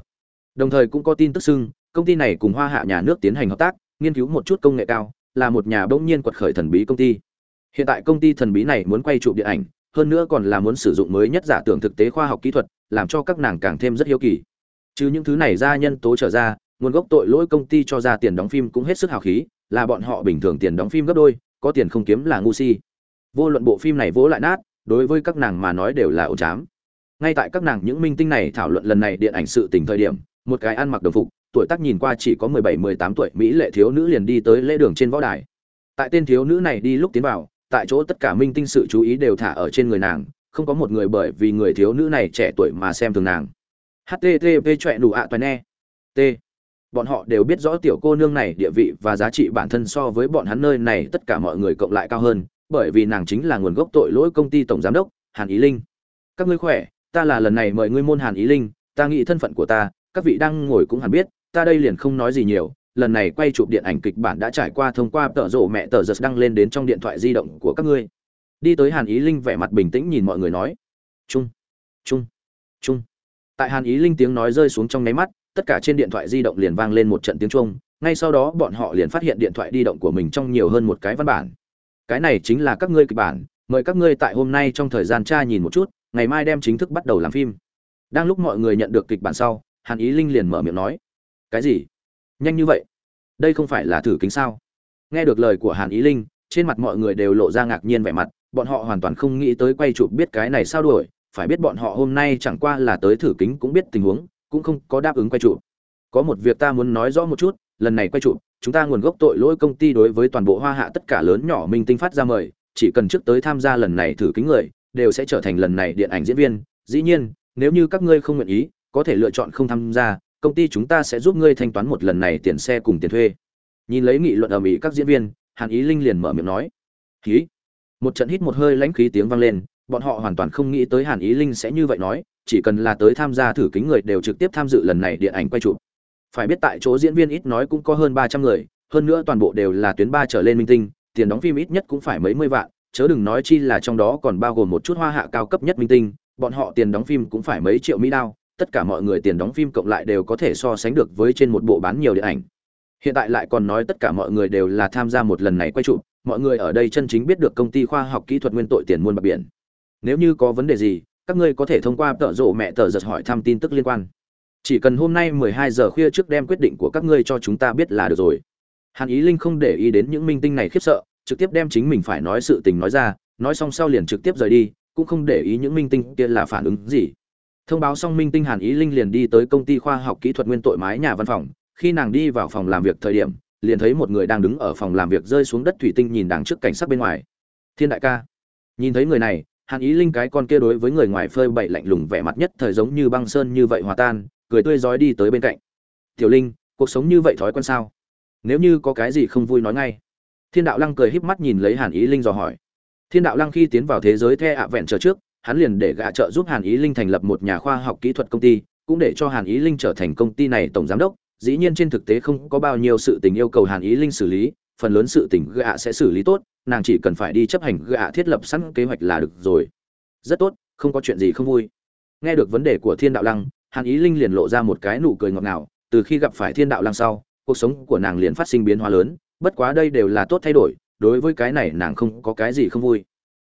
Đồng thời cũng có tin tức xưng, công ty này cùng hoa hạ nhà nước tiến hành hợp tác, nghiên cứu một chút công nghệ cao, là một nhà bỗng nhiên quật khởi thần bí công ty. Hiện tại công ty thần bí này muốn quay chụp điện ảnh, hơn nữa còn là muốn sử dụng mới nhất giả tưởng thực tế khoa học kỹ thuật, làm cho các nàng càng thêm rất hiếu kỳ. Chứ những thứ này ra nhân tố trở ra, nguồn gốc tội lỗi công ty cho ra tiền đóng phim cũng hết sức hào khí, là bọn họ bình thường tiền đóng phim gấp đôi, có tiền không kiếm là ngu si vô luận bộ phim này vỗ lại nát, đối với các nàng mà nói đều là ổ chám. Ngay tại các nàng những minh tinh này thảo luận lần này điện ảnh sự tình thời điểm, một cái ăn mặc đồng phục, tuổi tác nhìn qua chỉ có mười bảy, mười tám tuổi mỹ lệ thiếu nữ liền đi tới lễ đường trên võ đài. Tại tên thiếu nữ này đi lúc tiến vào, tại chỗ tất cả minh tinh sự chú ý đều thả ở trên người nàng, không có một người bởi vì người thiếu nữ này trẻ tuổi mà xem thường nàng. Http chọe đủ ạ toàn e. T. Bọn họ đều biết rõ tiểu cô nương này địa vị và giá trị bản thân so với bọn hắn nơi này tất cả mọi người cộng lại cao hơn bởi vì nàng chính là nguồn gốc tội lỗi công ty tổng giám đốc, hàn ý linh. Các ngươi khỏe, ta là lần này mời ngươi môn hàn ý linh, ta nghĩ thân phận của ta, các vị đang ngồi cũng hẳn biết, ta đây liền không nói gì nhiều, lần này quay chụp điện ảnh kịch bản đã trải qua thông qua tợ rộ mẹ tờ giật đăng lên đến trong điện thoại di động của các ngươi. Đi tới hàn ý linh vẻ mặt bình tĩnh nhìn mọi người nói. Trung trung trung tại hàn ý linh tiếng nói rơi xuống trong nháy mắt, tất cả trên điện thoại di động liền vang lên một trận tiếng trung ngay sau đó bọn họ liền phát hiện điện thoại di động của mình trong nhiều hơn một cái văn bản cái này chính là các ngươi kịch bản, mời các ngươi tại hôm nay trong thời gian tra nhìn một chút, ngày mai đem chính thức bắt đầu làm phim. Đang lúc mọi người nhận được kịch bản sau, hàn ý linh liền mở miệng nói, cái gì? Nhanh như vậy? Đây không phải là thử kính sao? Nghe được lời của hàn ý linh, trên mặt mọi người đều lộ ra ngạc nhiên vẻ mặt, bọn họ hoàn toàn không nghĩ tới quay chụp biết cái này sao đuổi, phải biết bọn họ hôm nay chẳng qua là tới thử kính cũng biết tình huống, cũng không có đáp ứng quay chụp. Có một việc ta muốn nói rõ một chút, lần này quay chụp chúng ta nguồn gốc tội lỗi công ty đối với toàn bộ hoa hạ tất cả lớn nhỏ minh tinh phát ra mời, chỉ cần trước tới tham gia lần này thử kính người, đều sẽ trở thành lần này điện ảnh diễn viên. Dĩ nhiên, nếu như các ngươi không nguyện ý, có thể lựa chọn không tham gia, công ty chúng ta sẽ giúp ngươi thanh toán một lần này tiền xe cùng tiền thuê. Nhìn lấy nghị luận ở mỹ các diễn viên, hàn ý linh liền mở miệng nói. Khí một trận hít một hơi lãnh khí tiếng vang lên, bọn họ hoàn toàn không nghĩ tới hàn ý linh sẽ như vậy nói, chỉ cần là tới tham gia thử kính người đều trực tiếp tham dự lần này điện ảnh quay chụp phải biết tại chỗ diễn viên ít nói cũng có hơn ba trăm người, hơn nữa toàn bộ đều là tuyến ba trở lên minh tinh, tiền đóng phim ít nhất cũng phải mấy mươi vạn, chớ đừng nói chi là trong đó còn bao gồm một chút hoa hạ cao cấp nhất minh tinh, bọn họ tiền đóng phim cũng phải mấy triệu mỹ đao, tất cả mọi người tiền đóng phim cộng lại đều có thể so sánh được với trên một bộ bán nhiều điện ảnh. Hiện tại lại còn nói tất cả mọi người đều là tham gia một lần này quay chụp, mọi người ở đây chân chính biết được công ty khoa học kỹ thuật nguyên tội tiền muôn bạc biển. Nếu như có vấn đề gì, các ngươi có thể thông qua tợ rộ mẹ tờ giật hỏi thăm tin tức liên quan chỉ cần hôm nay 12 giờ khuya trước đem quyết định của các ngươi cho chúng ta biết là được rồi. Hàn ý linh không để ý đến những minh tinh này khiếp sợ, trực tiếp đem chính mình phải nói sự tình nói ra, nói xong sau liền trực tiếp rời đi, cũng không để ý những minh tinh kia là phản ứng gì. Thông báo xong minh tinh hàn ý linh liền đi tới công ty khoa học kỹ thuật nguyên tội mái nhà văn phòng. Khi nàng đi vào phòng làm việc thời điểm, liền thấy một người đang đứng ở phòng làm việc rơi xuống đất thủy tinh nhìn đằng trước cảnh sát bên ngoài. Thiên đại ca. Nhìn thấy người này, hàn ý linh cái con kia đối với người ngoài phơi bậy lạnh lùng vẻ mặt nhất thời giống như băng sơn như vậy hòa tan cười tươi rói đi tới bên cạnh. Tiểu linh, cuộc sống như vậy thói quen sao? Nếu như có cái gì không vui nói ngay. Thiên đạo lăng cười híp mắt nhìn lấy hàn ý linh dò hỏi. Thiên đạo lăng khi tiến vào thế giới the ạ vẹn trở trước, hắn liền để gạ trợ giúp hàn ý linh thành lập một nhà khoa học kỹ thuật công ty, cũng để cho hàn ý linh trở thành công ty này tổng giám đốc. Dĩ nhiên trên thực tế không có bao nhiêu sự tình yêu cầu hàn ý linh xử lý, phần lớn sự tình gạ sẽ xử lý tốt, nàng chỉ cần phải đi chấp hành gạ thiết lập sẵn kế hoạch là được rồi. Rất tốt, không có chuyện gì không vui. Nghe được vấn đề của thiên đạo lăng hàn ý linh liền lộ ra một cái nụ cười ngọt ngào từ khi gặp phải thiên đạo lăng sau cuộc sống của nàng liền phát sinh biến hóa lớn bất quá đây đều là tốt thay đổi đối với cái này nàng không có cái gì không vui.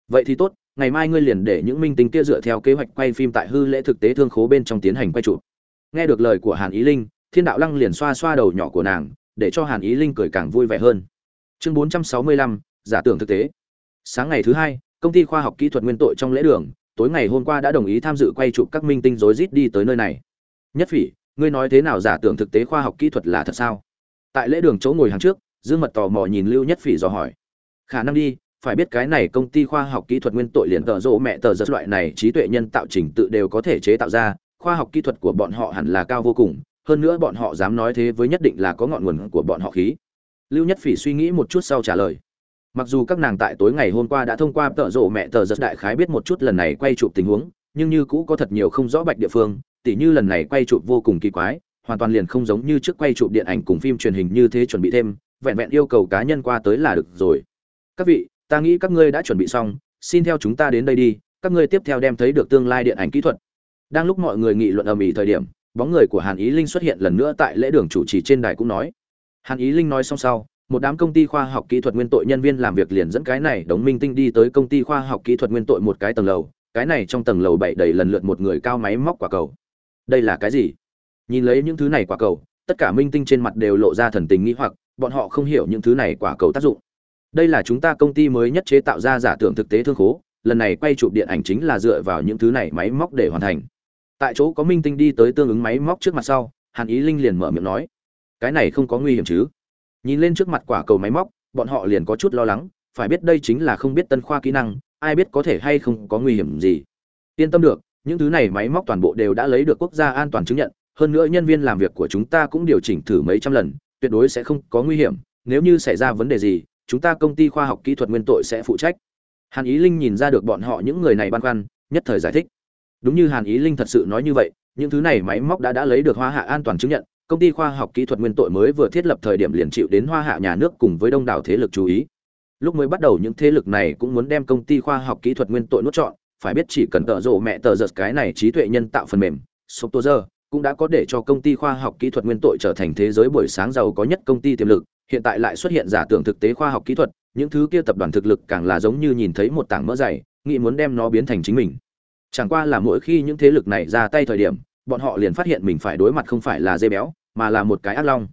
Vậy thì tốt ngày mai ngươi liền để những minh tinh kia dựa theo kế hoạch quay phim tại hư lễ thực tế thương khố bên trong tiến hành quay chụp. Nghe được lời của hàn ý linh thiên đạo lăng liền xoa xoa đầu nhỏ của nàng để cho hàn ý linh cười càng vui vẻ hơn. Chương 465, giả tưởng thực tế. Sáng ngày thứ hai công ty khoa học kỹ thuật nguyên tội trong lễ đường tối ngày hôm qua đã đồng ý tham dự quay chụp các minh tinh rối rít đi tới nơi này. Nhất phỉ, ngươi nói thế nào giả tưởng thực tế khoa học kỹ thuật là thật sao? Tại lễ đường chỗ ngồi hàng trước, dương mật tò mò nhìn lưu nhất phỉ dò hỏi. Khả năng đi, phải biết cái này công ty khoa học kỹ thuật nguyên tội liền tờ rộ mẹ tờ giật loại này trí tuệ nhân tạo trình tự đều có thể chế tạo ra, khoa học kỹ thuật của bọn họ hẳn là cao vô cùng, hơn nữa bọn họ dám nói thế với nhất định là có ngọn nguồn của bọn họ khí. Lưu nhất phỉ suy nghĩ một chút sau trả lời mặc dù các nàng tại tối ngày hôm qua đã thông qua tợ rộ mẹ tờ giật đại khái biết một chút lần này quay chụp tình huống, nhưng như cũ có thật nhiều không rõ bạch địa phương, tỉ như lần này quay chụp vô cùng kỳ quái, hoàn toàn liền không giống như trước quay chụp điện ảnh cùng phim truyền hình như thế chuẩn bị thêm, vẹn vẹn yêu cầu cá nhân qua tới là được rồi. Các vị, ta nghĩ các ngươi đã chuẩn bị xong, xin theo chúng ta đến đây đi, các ngươi tiếp theo đem thấy được tương lai điện ảnh kỹ thuật. Đang lúc mọi người nghị luận ầm ĩ thời điểm, bóng người của hàn ý linh xuất hiện lần nữa tại lễ đường chủ trì trên đài cũng nói. Hàn ý linh nói xong sau một đám công ty khoa học kỹ thuật nguyên tội nhân viên làm việc liền dẫn cái này đống minh tinh đi tới công ty khoa học kỹ thuật nguyên tội một cái tầng lầu. Cái này trong tầng lầu bảy đầy lần lượt một người cao máy móc quả cầu. Đây là cái gì? Nhìn lấy những thứ này quả cầu, tất cả minh tinh trên mặt đều lộ ra thần tình nghĩ hoặc, bọn họ không hiểu những thứ này quả cầu tác dụng. Đây là chúng ta công ty mới nhất chế tạo ra giả tưởng thực tế thương khố, lần này quay chụp điện ảnh chính là dựa vào những thứ này máy móc để hoàn thành. Tại chỗ có minh tinh đi tới tương ứng máy móc trước mặt sau, hàn ý linh liền mở miệng nói, cái này không có nguy hiểm chứ? Nhìn lên trước mặt quả cầu máy móc, bọn họ liền có chút lo lắng, phải biết đây chính là không biết tân khoa kỹ năng, ai biết có thể hay không có nguy hiểm gì. Yên tâm được, những thứ này máy móc toàn bộ đều đã lấy được quốc gia an toàn chứng nhận, hơn nữa nhân viên làm việc của chúng ta cũng điều chỉnh thử mấy trăm lần, tuyệt đối sẽ không có nguy hiểm, nếu như xảy ra vấn đề gì, chúng ta công ty khoa học kỹ thuật nguyên tội sẽ phụ trách. Hàn ý linh nhìn ra được bọn họ những người này băn khoăn, nhất thời giải thích. Đúng như hàn ý linh thật sự nói như vậy, những thứ này máy móc đã đã lấy được hoa hạ an toàn chứng nhận công ty khoa học kỹ thuật nguyên tội mới vừa thiết lập thời điểm liền chịu đến hoa hạ nhà nước cùng với đông đảo thế lực chú ý. Lúc mới bắt đầu những thế lực này cũng muốn đem công ty khoa học kỹ thuật nguyên tội nuốt trọn, phải biết chỉ cần tợ rộ mẹ tờ giật cái này trí tuệ nhân tạo phần mềm, software cũng đã có để cho công ty khoa học kỹ thuật nguyên tội trở thành thế giới buổi sáng giàu có nhất công ty tiềm lực, hiện tại lại xuất hiện giả tưởng thực tế khoa học kỹ thuật, những thứ kia tập đoàn thực lực càng là giống như nhìn thấy một tảng mỡ dày, nghĩ muốn đem nó biến thành chính mình. Chẳng qua là mỗi khi những thế lực này ra tay thời điểm, bọn họ liền phát hiện mình phải đối mặt không phải là dây béo mà là một cái ác long.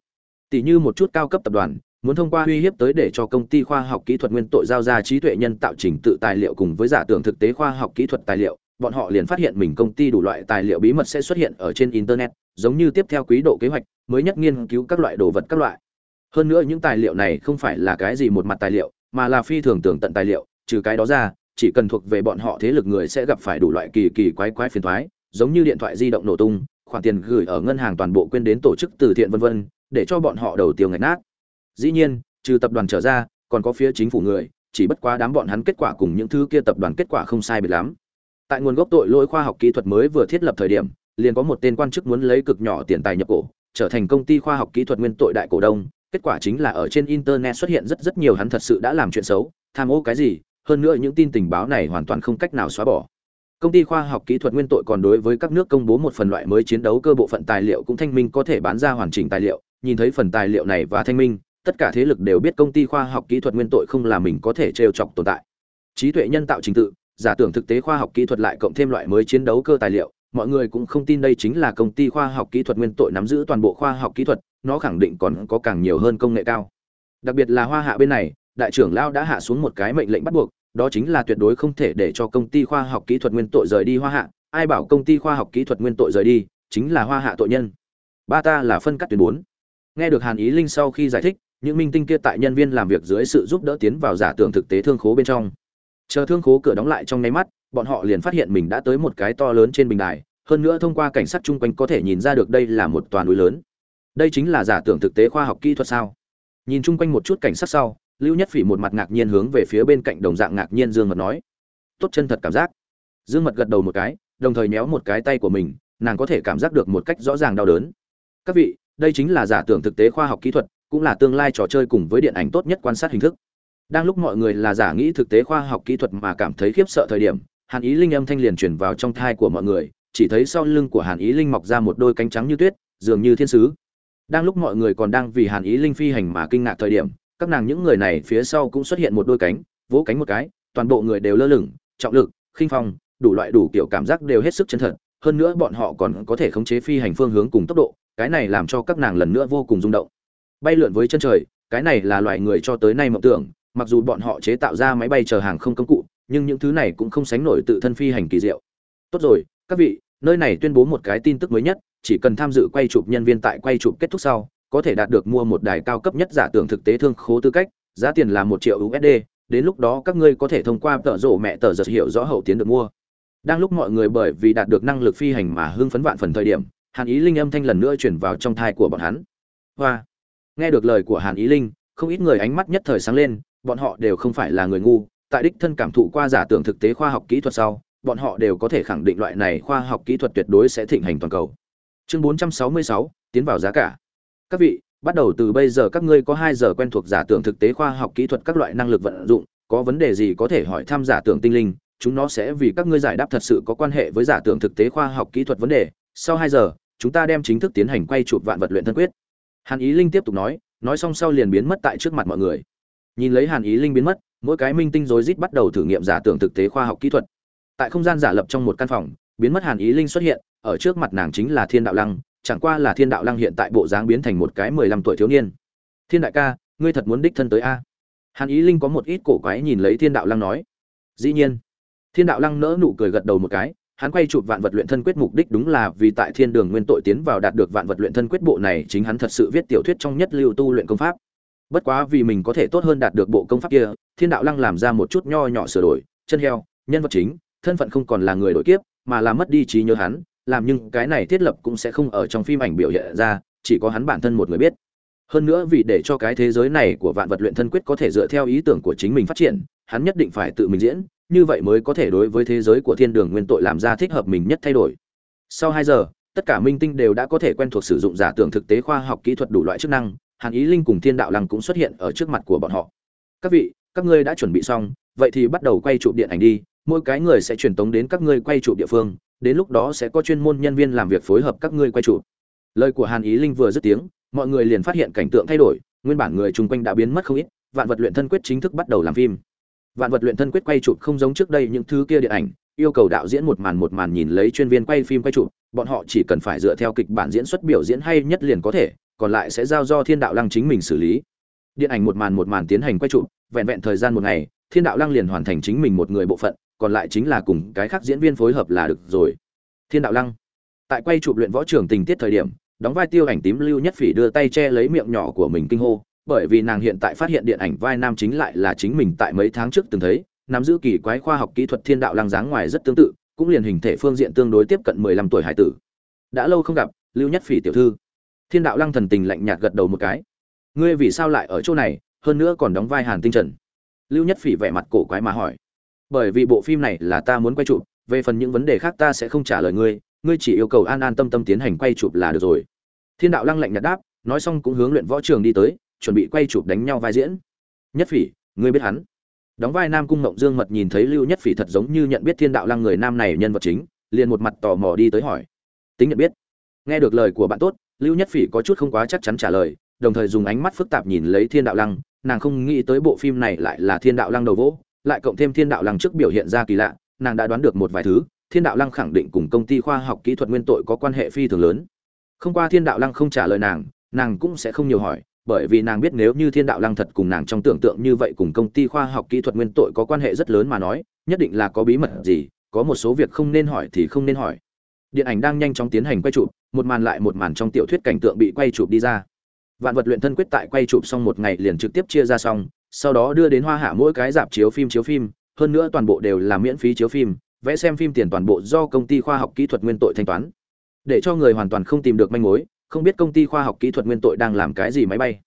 Tỷ như một chút cao cấp tập đoàn, muốn thông qua uy hiếp tới để cho công ty khoa học kỹ thuật nguyên tội giao ra trí tuệ nhân tạo trình tự tài liệu cùng với giả tưởng thực tế khoa học kỹ thuật tài liệu, bọn họ liền phát hiện mình công ty đủ loại tài liệu bí mật sẽ xuất hiện ở trên internet, giống như tiếp theo quý độ kế hoạch, mới nhất nghiên cứu các loại đồ vật các loại. Hơn nữa những tài liệu này không phải là cái gì một mặt tài liệu, mà là phi thường tưởng tận tài liệu, trừ cái đó ra, chỉ cần thuộc về bọn họ thế lực người sẽ gặp phải đủ loại kỳ kỳ quái quái phiền thoái giống như điện thoại di động nổ tung khoản tiền gửi ở ngân hàng toàn bộ quên đến tổ chức từ thiện vân vân, để cho bọn họ đầu tiêu ngạch nát. Dĩ nhiên, trừ tập đoàn trở ra, còn có phía chính phủ người, chỉ bất quá đám bọn hắn kết quả cùng những thứ kia tập đoàn kết quả không sai biệt lắm. Tại nguồn gốc tội lỗi khoa học kỹ thuật mới vừa thiết lập thời điểm, liền có một tên quan chức muốn lấy cực nhỏ tiền tài nhập cổ, trở thành công ty khoa học kỹ thuật nguyên tội đại cổ đông. Kết quả chính là ở trên internet xuất hiện rất rất nhiều hắn thật sự đã làm chuyện xấu, tham ô cái gì, hơn nữa những tin tình báo này hoàn toàn không cách nào xóa bỏ công ty khoa học kỹ thuật nguyên tội còn đối với các nước công bố một phần loại mới chiến đấu cơ bộ phận tài liệu cũng thanh minh có thể bán ra hoàn chỉnh tài liệu. Nhìn thấy phần tài liệu này và thanh minh, tất cả thế lực đều biết công ty khoa học kỹ thuật nguyên tội không là mình có thể trêu chọc tồn tại. Trí tuệ nhân tạo trình tự, giả tưởng thực tế khoa học kỹ thuật lại cộng thêm loại mới chiến đấu cơ tài liệu, mọi người cũng không tin đây chính là công ty khoa học kỹ thuật nguyên tội nắm giữ toàn bộ khoa học kỹ thuật, nó khẳng định còn có càng nhiều hơn công nghệ cao. Đặc biệt là hoa hạ bên này, đại trưởng lao đã hạ xuống một cái mệnh lệnh bắt buộc đó chính là tuyệt đối không thể để cho công ty khoa học kỹ thuật nguyên tội rời đi hoa hạ. Ai bảo công ty khoa học kỹ thuật nguyên tội rời đi, chính là hoa hạ tội nhân. Ba ta là phân cắt tuyến bốn. Nghe được hàn ý linh sau khi giải thích, những minh tinh kia tại nhân viên làm việc dưới sự giúp đỡ tiến vào giả tưởng thực tế thương khố bên trong. Chờ thương khố cửa đóng lại trong nháy mắt, bọn họ liền phát hiện mình đã tới một cái to lớn trên bình đài. Hơn nữa thông qua cảnh sát chung quanh có thể nhìn ra được đây là một toàn núi lớn. Đây chính là giả tưởng thực tế khoa học kỹ thuật sao? Nhìn chung quanh một chút cảnh sát sau lưu nhất phỉ một mặt ngạc nhiên hướng về phía bên cạnh đồng dạng ngạc nhiên dương mật nói. Tốt chân thật cảm giác. Dương mật gật đầu một cái, đồng thời méo một cái tay của mình, nàng có thể cảm giác được một cách rõ ràng đau đớn. Các vị, đây chính là giả tưởng thực tế khoa học kỹ thuật, cũng là tương lai trò chơi cùng với điện ảnh tốt nhất quan sát hình thức. Đang lúc mọi người là giả nghĩ thực tế khoa học kỹ thuật mà cảm thấy khiếp sợ thời điểm, hàn ý linh âm thanh liền truyền vào trong thai của mọi người, chỉ thấy sau lưng của hàn ý linh mọc ra một đôi cánh trắng như tuyết, dường như thiên sứ. Đang lúc mọi người còn đang vì hàn ý linh phi hành mà kinh ngạc thời điểm các nàng những người này phía sau cũng xuất hiện một đôi cánh, vỗ cánh một cái, toàn bộ người đều lơ lửng, trọng lực, khinh phong, đủ loại đủ kiểu cảm giác đều hết sức chân thật. Hơn nữa bọn họ còn có thể khống chế phi hành phương hướng cùng tốc độ, cái này làm cho các nàng lần nữa vô cùng rung động. Bay lượn với chân trời, cái này là loại người cho tới nay mộng tưởng, mặc dù bọn họ chế tạo ra máy bay chở hàng không công cụ, nhưng những thứ này cũng không sánh nổi tự thân phi hành kỳ diệu. Tốt rồi, các vị, nơi này tuyên bố một cái tin tức mới nhất, chỉ cần tham dự quay chụp nhân viên tại quay chụp kết thúc sau có thể đạt được mua một đài cao cấp nhất giả tưởng thực tế thương khố tư cách giá tiền là một triệu usd đến lúc đó các ngươi có thể thông qua tờ rổ mẹ tờ giật hiểu rõ hậu tiến được mua. Đang lúc mọi người bởi vì đạt được năng lực phi hành mà hưng phấn vạn phần thời điểm hàn ý linh âm thanh lần nữa chuyển vào trong thai của bọn hắn. Hoa! Nghe được lời của hàn ý linh không ít người ánh mắt nhất thời sáng lên bọn họ đều không phải là người ngu tại đích thân cảm thụ qua giả tưởng thực tế khoa học kỹ thuật sau bọn họ đều có thể khẳng định loại này khoa học kỹ thuật tuyệt đối sẽ thịnh hành toàn cầu. Chương 466, tiến vào giá cả các vị, bắt đầu từ bây giờ các ngươi có hai giờ quen thuộc giả tưởng thực tế khoa học kỹ thuật các loại năng lực vận dụng, có vấn đề gì có thể hỏi thăm giả tưởng tinh linh, chúng nó sẽ vì các ngươi giải đáp thật sự có quan hệ với giả tưởng thực tế khoa học kỹ thuật vấn đề. Sau hai giờ, chúng ta đem chính thức tiến hành quay chụp vạn vật luyện thân quyết. Hàn ý linh tiếp tục nói nói xong sau liền biến mất tại trước mặt mọi người. Nhìn lấy hàn ý linh biến mất, mỗi cái minh tinh rối rít bắt đầu thử nghiệm giả tưởng thực tế khoa học kỹ thuật. Tại không gian giả lập trong một căn phòng, biến mất hàn ý linh xuất hiện, ở trước mặt nàng chính là thiên đạo lăng chẳng qua là thiên đạo lăng hiện tại bộ dáng biến thành một cái mười lăm tuổi thiếu niên. Thiên đại ca, ngươi thật muốn đích thân tới a? Hàn ý linh có một ít cổ quái nhìn lấy thiên đạo lăng nói. Dĩ nhiên. Thiên đạo lăng nỡ nụ cười gật đầu một cái, hắn quay chụp vạn vật luyện thân quyết mục đích đúng là vì tại thiên đường nguyên tội tiến vào đạt được vạn vật luyện thân quyết bộ này chính hắn thật sự viết tiểu thuyết trong nhất lưu tu luyện công pháp. Bất quá vì mình có thể tốt hơn đạt được bộ công pháp kia, thiên đạo lăng làm ra một chút nho nhỏ sửa đổi, chân heo, nhân vật chính, thân phận không còn là người đổi kiếp, mà là mất đi trí nhớ hắn làm nhưng cái này thiết lập cũng sẽ không ở trong phim ảnh biểu hiện ra, chỉ có hắn bản thân một người biết. Hơn nữa vì để cho cái thế giới này của vạn vật luyện thân quyết có thể dựa theo ý tưởng của chính mình phát triển, hắn nhất định phải tự mình diễn, như vậy mới có thể đối với thế giới của thiên đường nguyên tội làm ra thích hợp mình nhất thay đổi. Sau hai giờ, tất cả minh tinh đều đã có thể quen thuộc sử dụng giả tưởng thực tế khoa học kỹ thuật đủ loại chức năng, hàn ý linh cùng thiên đạo lăng cũng xuất hiện ở trước mặt của bọn họ. Các vị, các ngươi đã chuẩn bị xong, vậy thì bắt đầu quay chụp điện ảnh đi, mỗi cái người sẽ truyền tống đến các ngươi quay chụp địa phương đến lúc đó sẽ có chuyên môn nhân viên làm việc phối hợp các ngươi quay chụp lời của hàn ý linh vừa dứt tiếng, mọi người liền phát hiện cảnh tượng thay đổi, nguyên bản người chung quanh đã biến mất không ít, vạn vật luyện thân quyết chính thức bắt đầu làm phim. Vạn vật luyện thân quyết quay chụp không giống trước đây những thứ kia điện ảnh, yêu cầu đạo diễn một màn một màn nhìn lấy chuyên viên quay phim quay chụp bọn họ chỉ cần phải dựa theo kịch bản diễn xuất biểu diễn hay nhất liền có thể, còn lại sẽ giao do thiên đạo lăng chính mình xử lý. Điện ảnh một màn một màn tiến hành quay chụp vẹn vẹn thời gian một ngày, thiên đạo lăng liền hoàn thành chính mình một người bộ phận còn lại chính là cùng cái khác diễn viên phối hợp là được rồi. Thiên đạo lăng. Tại quay chụp luyện võ trường tình tiết thời điểm, đóng vai tiêu ảnh tím lưu nhất phỉ đưa tay che lấy miệng nhỏ của mình kinh hô, bởi vì nàng hiện tại phát hiện điện ảnh vai nam chính lại là chính mình tại mấy tháng trước từng thấy, nắm giữ kỳ quái khoa học kỹ thuật thiên đạo lăng dáng ngoài rất tương tự, cũng liền hình thể phương diện tương đối tiếp cận mười lăm tuổi hải tử. Đã lâu không gặp, lưu nhất phỉ tiểu thư. Thiên đạo lăng thần tình lạnh nhạt gật đầu một cái. Ngươi vì sao lại ở chỗ này, hơn nữa còn đóng vai hàn tinh trần. Lưu nhất phỉ vẻ mặt cổ quái mà hỏi bởi vì bộ phim này là ta muốn quay chụp, về phần những vấn đề khác ta sẽ không trả lời ngươi ngươi chỉ yêu cầu an an tâm tâm tiến hành quay chụp là được rồi. Thiên đạo lăng lạnh nhạt đáp, nói xong cũng hướng luyện võ trường đi tới, chuẩn bị quay chụp đánh nhau vai diễn. Nhất phỉ, ngươi biết hắn? Đóng vai nam cung ngộng dương mật nhìn thấy lưu nhất phỉ thật giống như nhận biết thiên đạo lăng người nam này nhân vật chính, liền một mặt tò mò đi tới hỏi. Tính nhận biết. Nghe được lời của bạn tốt, lưu nhất phỉ có chút không quá chắc chắn trả lời, đồng thời dùng ánh mắt phức tạp nhìn lấy thiên đạo lăng, nàng không nghĩ tới bộ phim này lại là thiên đạo lăng đầu vỗ lại cộng thêm thiên đạo lăng trước biểu hiện ra kỳ lạ, nàng đã đoán được một vài thứ, thiên đạo lăng khẳng định cùng công ty khoa học kỹ thuật nguyên tội có quan hệ phi thường lớn. Không qua thiên đạo lăng không trả lời nàng nàng cũng sẽ không nhiều hỏi, bởi vì nàng biết nếu như thiên đạo lăng thật cùng nàng trong tưởng tượng như vậy cùng công ty khoa học kỹ thuật nguyên tội có quan hệ rất lớn mà nói, nhất định là có bí mật gì, có một số việc không nên hỏi thì không nên hỏi. Điện ảnh đang nhanh chóng tiến hành quay chụp, một màn lại một màn trong tiểu thuyết cảnh tượng bị quay chụp đi ra. Vạn vật luyện thân quyết tại quay chụp xong một ngày liền trực tiếp chia ra xong sau đó đưa đến hoa hạ mỗi cái dạp chiếu phim chiếu phim, hơn nữa toàn bộ đều là miễn phí chiếu phim, vẽ xem phim tiền toàn bộ do công ty khoa học kỹ thuật nguyên tội thanh toán. Để cho người hoàn toàn không tìm được manh mối, không biết công ty khoa học kỹ thuật nguyên tội đang làm cái gì máy bay.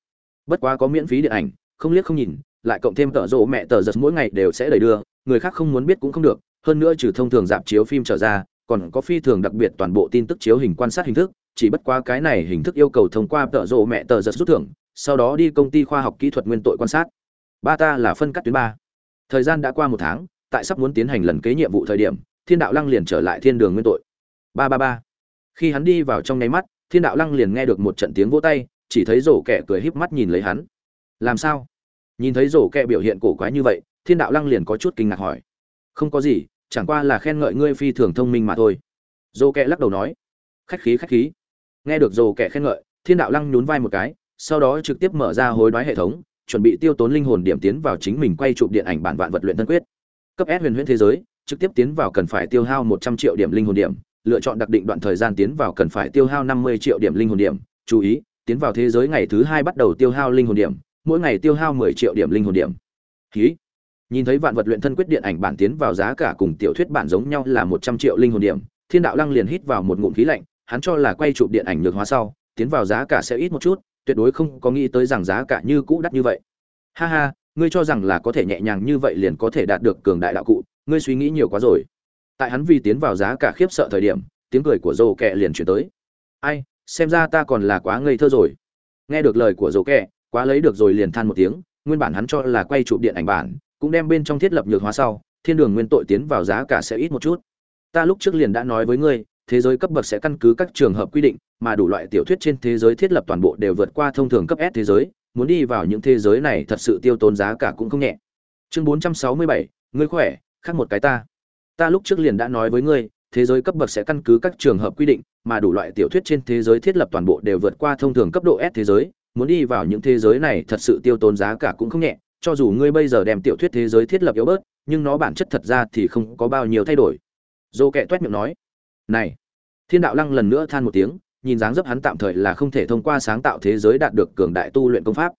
Bất quá có miễn phí điện ảnh, không liếc không nhìn, lại cộng thêm tợ rộ mẹ tờ giật mỗi ngày đều sẽ đẩy đưa, người khác không muốn biết cũng không được, hơn nữa trừ thông thường dạp chiếu phim trở ra, còn có phi thường đặc biệt toàn bộ tin tức chiếu hình quan sát hình thức, chỉ bất quá cái này hình thức yêu cầu thông qua tợ rộ mẹ tờ giật rút thưởng, sau đó đi công ty khoa học kỹ thuật nguyên tội quan sát ba ta là phân cắt tuyến ba. Thời gian đã qua một tháng, tại sắp muốn tiến hành lần kế nhiệm vụ thời điểm, thiên đạo lăng liền trở lại thiên đường nguyên tội. Ba ba ba. Khi hắn đi vào trong nháy mắt, thiên đạo lăng liền nghe được một trận tiếng vỗ tay, chỉ thấy rổ Kẻ cười híp mắt nhìn lấy hắn. Làm sao? Nhìn thấy rổ Kẻ biểu hiện cổ quái như vậy, thiên đạo lăng liền có chút kinh ngạc hỏi. Không có gì, chẳng qua là khen ngợi ngươi phi thường thông minh mà thôi. Rổ Kẻ lắc đầu nói. Khách khí khách khí. Nghe được rổ Kẻ khen ngợi, thiên đạo lăng nhún vai một cái, sau đó trực tiếp mở ra hối đoái hệ thống chuẩn bị tiêu tốn linh hồn điểm tiến vào chính mình quay chụp điện ảnh bản vạn vật luyện thân quyết cấp S huyền huyễn thế giới, trực tiếp tiến vào cần phải tiêu hao một trăm triệu điểm linh hồn điểm, lựa chọn đặc định đoạn thời gian tiến vào cần phải tiêu hao năm mươi triệu điểm linh hồn điểm, chú ý, tiến vào thế giới ngày thứ hai bắt đầu tiêu hao linh hồn điểm, mỗi ngày tiêu hao mười triệu điểm linh hồn điểm Hí. nhìn thấy vạn vật luyện thân quyết điện ảnh bản tiến vào giá cả cùng tiểu thuyết bản giống nhau là một trăm triệu linh hồn điểm, thiên đạo lăng liền hít vào một ngụm khí lạnh, hắn cho là quay chụp điện ảnh nhược hóa sau, tiến vào giá cả sẽ ít một chút tuyệt đối không có nghĩ tới rằng giá cả như cũ đắt như vậy. Ha ha, ngươi cho rằng là có thể nhẹ nhàng như vậy liền có thể đạt được cường đại đạo cụ, ngươi suy nghĩ nhiều quá rồi. Tại hắn vì tiến vào giá cả khiếp sợ thời điểm, tiếng cười của dồ kẹ liền chuyển tới. Ai, xem ra ta còn là quá ngây thơ rồi. Nghe được lời của dồ kẹ, quá lấy được rồi liền than một tiếng, nguyên bản hắn cho là quay chụp điện ảnh bản, cũng đem bên trong thiết lập nhược hóa sau, thiên đường nguyên tội tiến vào giá cả sẽ ít một chút. Ta lúc trước liền đã nói với ngươi thế giới cấp bậc sẽ căn cứ các trường hợp quy định mà đủ loại tiểu thuyết trên thế giới thiết lập toàn bộ đều vượt qua thông thường cấp S thế giới, muốn đi vào những thế giới này thật sự tiêu tốn giá cả cũng không nhẹ. Chương 467, ngươi khỏe, khác một cái ta. Ta lúc trước liền đã nói với ngươi, thế giới cấp bậc sẽ căn cứ các trường hợp quy định, mà đủ loại tiểu thuyết trên thế giới thiết lập toàn bộ đều vượt qua thông thường cấp độ S thế giới, muốn đi vào những thế giới này thật sự tiêu tốn giá cả cũng không nhẹ, cho dù ngươi bây giờ đem tiểu thuyết thế giới thiết lập yếu bớt, nhưng nó bản chất thật ra thì không có bao nhiêu thay đổi. Dô kệ toét miệng nói, "Này." Thiên đạo lăng lần nữa than một tiếng, nhìn dáng dấp hắn tạm thời là không thể thông qua sáng tạo thế giới đạt được cường đại tu luyện công pháp.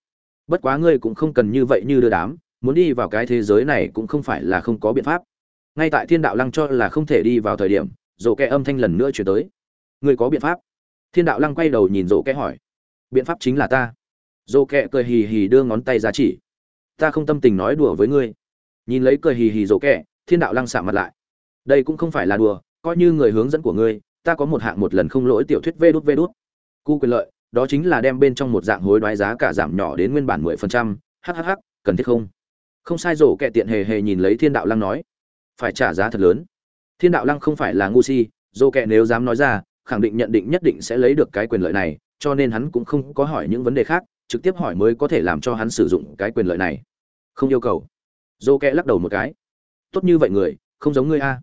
Bất quá ngươi cũng không cần như vậy như đưa đám, muốn đi vào cái thế giới này cũng không phải là không có biện pháp. Ngay tại Thiên đạo lăng cho là không thể đi vào thời điểm, rổ kẹ âm thanh lần nữa chuyển tới ngươi có biện pháp thiên đạo lăng quay đầu nhìn rổ kẹ hỏi biện pháp chính là ta rổ kẹ cười hì hì đưa ngón tay ra chỉ ta không tâm tình nói đùa với ngươi nhìn lấy cười hì hì rổ kẹ thiên đạo lăng xả mặt lại đây cũng không phải là đùa coi như người hướng dẫn của ngươi, ta có một hạng một lần không lỗi tiểu thuyết vê đút vê đút. Cu quyền lợi, đó chính là đem bên trong một dạng hối đoái giá cả giảm nhỏ đến nguyên bản mười phần trăm. Hhh cần thiết không? Không sai rổ kẹ tiện hề hề nhìn lấy thiên đạo lăng nói. Phải trả giá thật lớn. Thiên đạo lăng không phải là ngu si dô kẹ nếu dám nói ra, khẳng định nhận định nhất định sẽ lấy được cái quyền lợi này, cho nên hắn cũng không có hỏi những vấn đề khác, trực tiếp hỏi mới có thể làm cho hắn sử dụng cái quyền lợi này. Không yêu cầu. Dô kẹ lắc đầu một cái. Tốt như vậy người, không giống ngươi a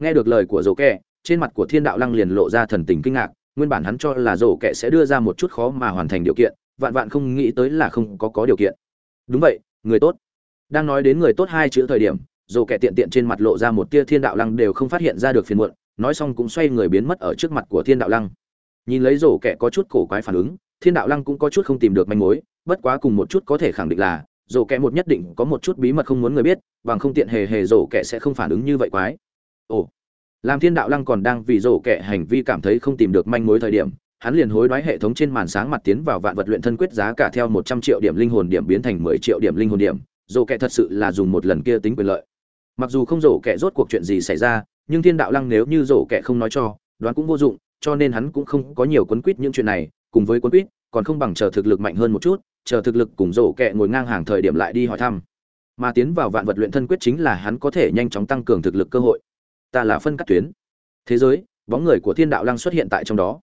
nghe được lời của rổ kẹ trên mặt của thiên đạo lăng liền lộ ra thần tình kinh ngạc, nguyên bản hắn cho là rổ kẹ sẽ đưa ra một chút khó mà hoàn thành điều kiện, vạn vạn không nghĩ tới là không có có điều kiện. Đúng vậy, người tốt. Đang nói đến người tốt hai chữ thời điểm rổ kẻ tiện tiện trên mặt lộ ra một tia thiên đạo lăng đều không phát hiện ra được phiền muộn, nói xong cũng xoay người biến mất ở trước mặt của thiên đạo lăng. Nhìn lấy rổ kẻ có chút cổ quái phản ứng, thiên đạo lăng cũng có chút không tìm được manh mối, bất quá cùng một chút có thể khẳng định là rổ kẻ một nhất định có một chút bí mật không muốn người biết, bằng không tiện hề hề rổ kẻ sẽ không phản ứng như vậy quái ồ. Làm thiên đạo lăng còn đang vì rổ kẻ hành vi cảm thấy không tìm được manh mối thời điểm, hắn liền hối đoái hệ thống trên màn sáng mặt tiến vào vạn vật luyện thân quyết giá cả theo một trăm triệu điểm linh hồn điểm biến thành mười triệu điểm linh hồn điểm. Rổ kẻ thật sự là dùng một lần kia tính quyền lợi. Mặc dù không rổ kẻ rốt cuộc chuyện gì xảy ra, nhưng thiên đạo lăng nếu như rổ kẻ không nói cho, đoán cũng vô dụng, cho nên hắn cũng không có nhiều quấn quýt những chuyện này. Cùng với quấn quýt, còn không bằng chờ thực lực mạnh hơn một chút, chờ thực lực cùng rổ kẻ ngồi ngang hàng thời điểm lại đi hỏi thăm. Mà tiến vào vạn vật luyện thân quyết chính là hắn có thể nhanh chóng tăng cường thực lực cơ hội ta là phân cắt tuyến. Thế giới, bóng người của thiên đạo lăng xuất hiện tại trong đó.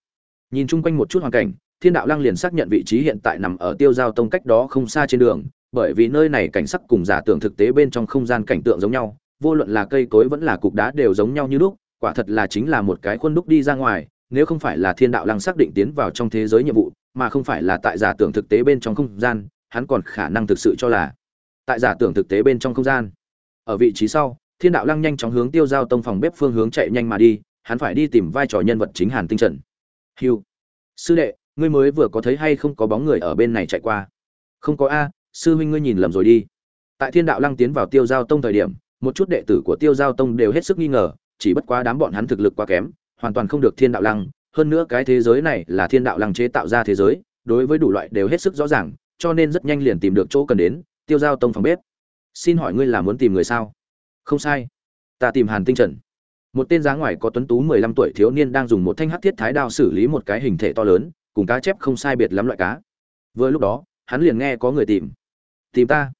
Nhìn chung quanh một chút hoàn cảnh, thiên đạo lăng liền xác nhận vị trí hiện tại nằm ở tiêu giao tông cách đó không xa trên đường, bởi vì nơi này cảnh sắc cùng giả tưởng thực tế bên trong không gian cảnh tượng giống nhau, vô luận là cây cối vẫn là cục đá đều giống nhau như lúc, quả thật là chính là một cái khuôn đúc đi ra ngoài, nếu không phải là thiên đạo lăng xác định tiến vào trong thế giới nhiệm vụ, mà không phải là tại giả tưởng thực tế bên trong không gian, hắn còn khả năng thực sự cho là tại giả tưởng thực tế bên trong không gian. Ở vị trí sau thiên đạo lăng nhanh chóng hướng tiêu giao tông phòng bếp phương hướng chạy nhanh mà đi, hắn phải đi tìm vai trò nhân vật chính hàn tinh trần. Hiu sư đệ, ngươi mới vừa có thấy hay không có bóng người ở bên này chạy qua? Không có a, sư huynh ngươi nhìn lầm rồi đi. Tại thiên đạo lăng tiến vào tiêu giao tông thời điểm, một chút đệ tử của tiêu giao tông đều hết sức nghi ngờ, chỉ bất quá đám bọn hắn thực lực quá kém, hoàn toàn không được thiên đạo lăng. Hơn nữa cái thế giới này là thiên đạo lăng chế tạo ra thế giới, đối với đủ loại đều hết sức rõ ràng, cho nên rất nhanh liền tìm được chỗ cần đến, tiêu giao tông phòng bếp. Xin hỏi ngươi là muốn tìm người sao? Không sai. Ta tìm hàn tinh trần. Một tên giá ngoài có tuấn tú mười lăm tuổi thiếu niên đang dùng một thanh hắc thiết thái đao xử lý một cái hình thể to lớn, cùng cá chép không sai biệt lắm loại cá. Vừa lúc đó, hắn liền nghe có người tìm. Tìm ta.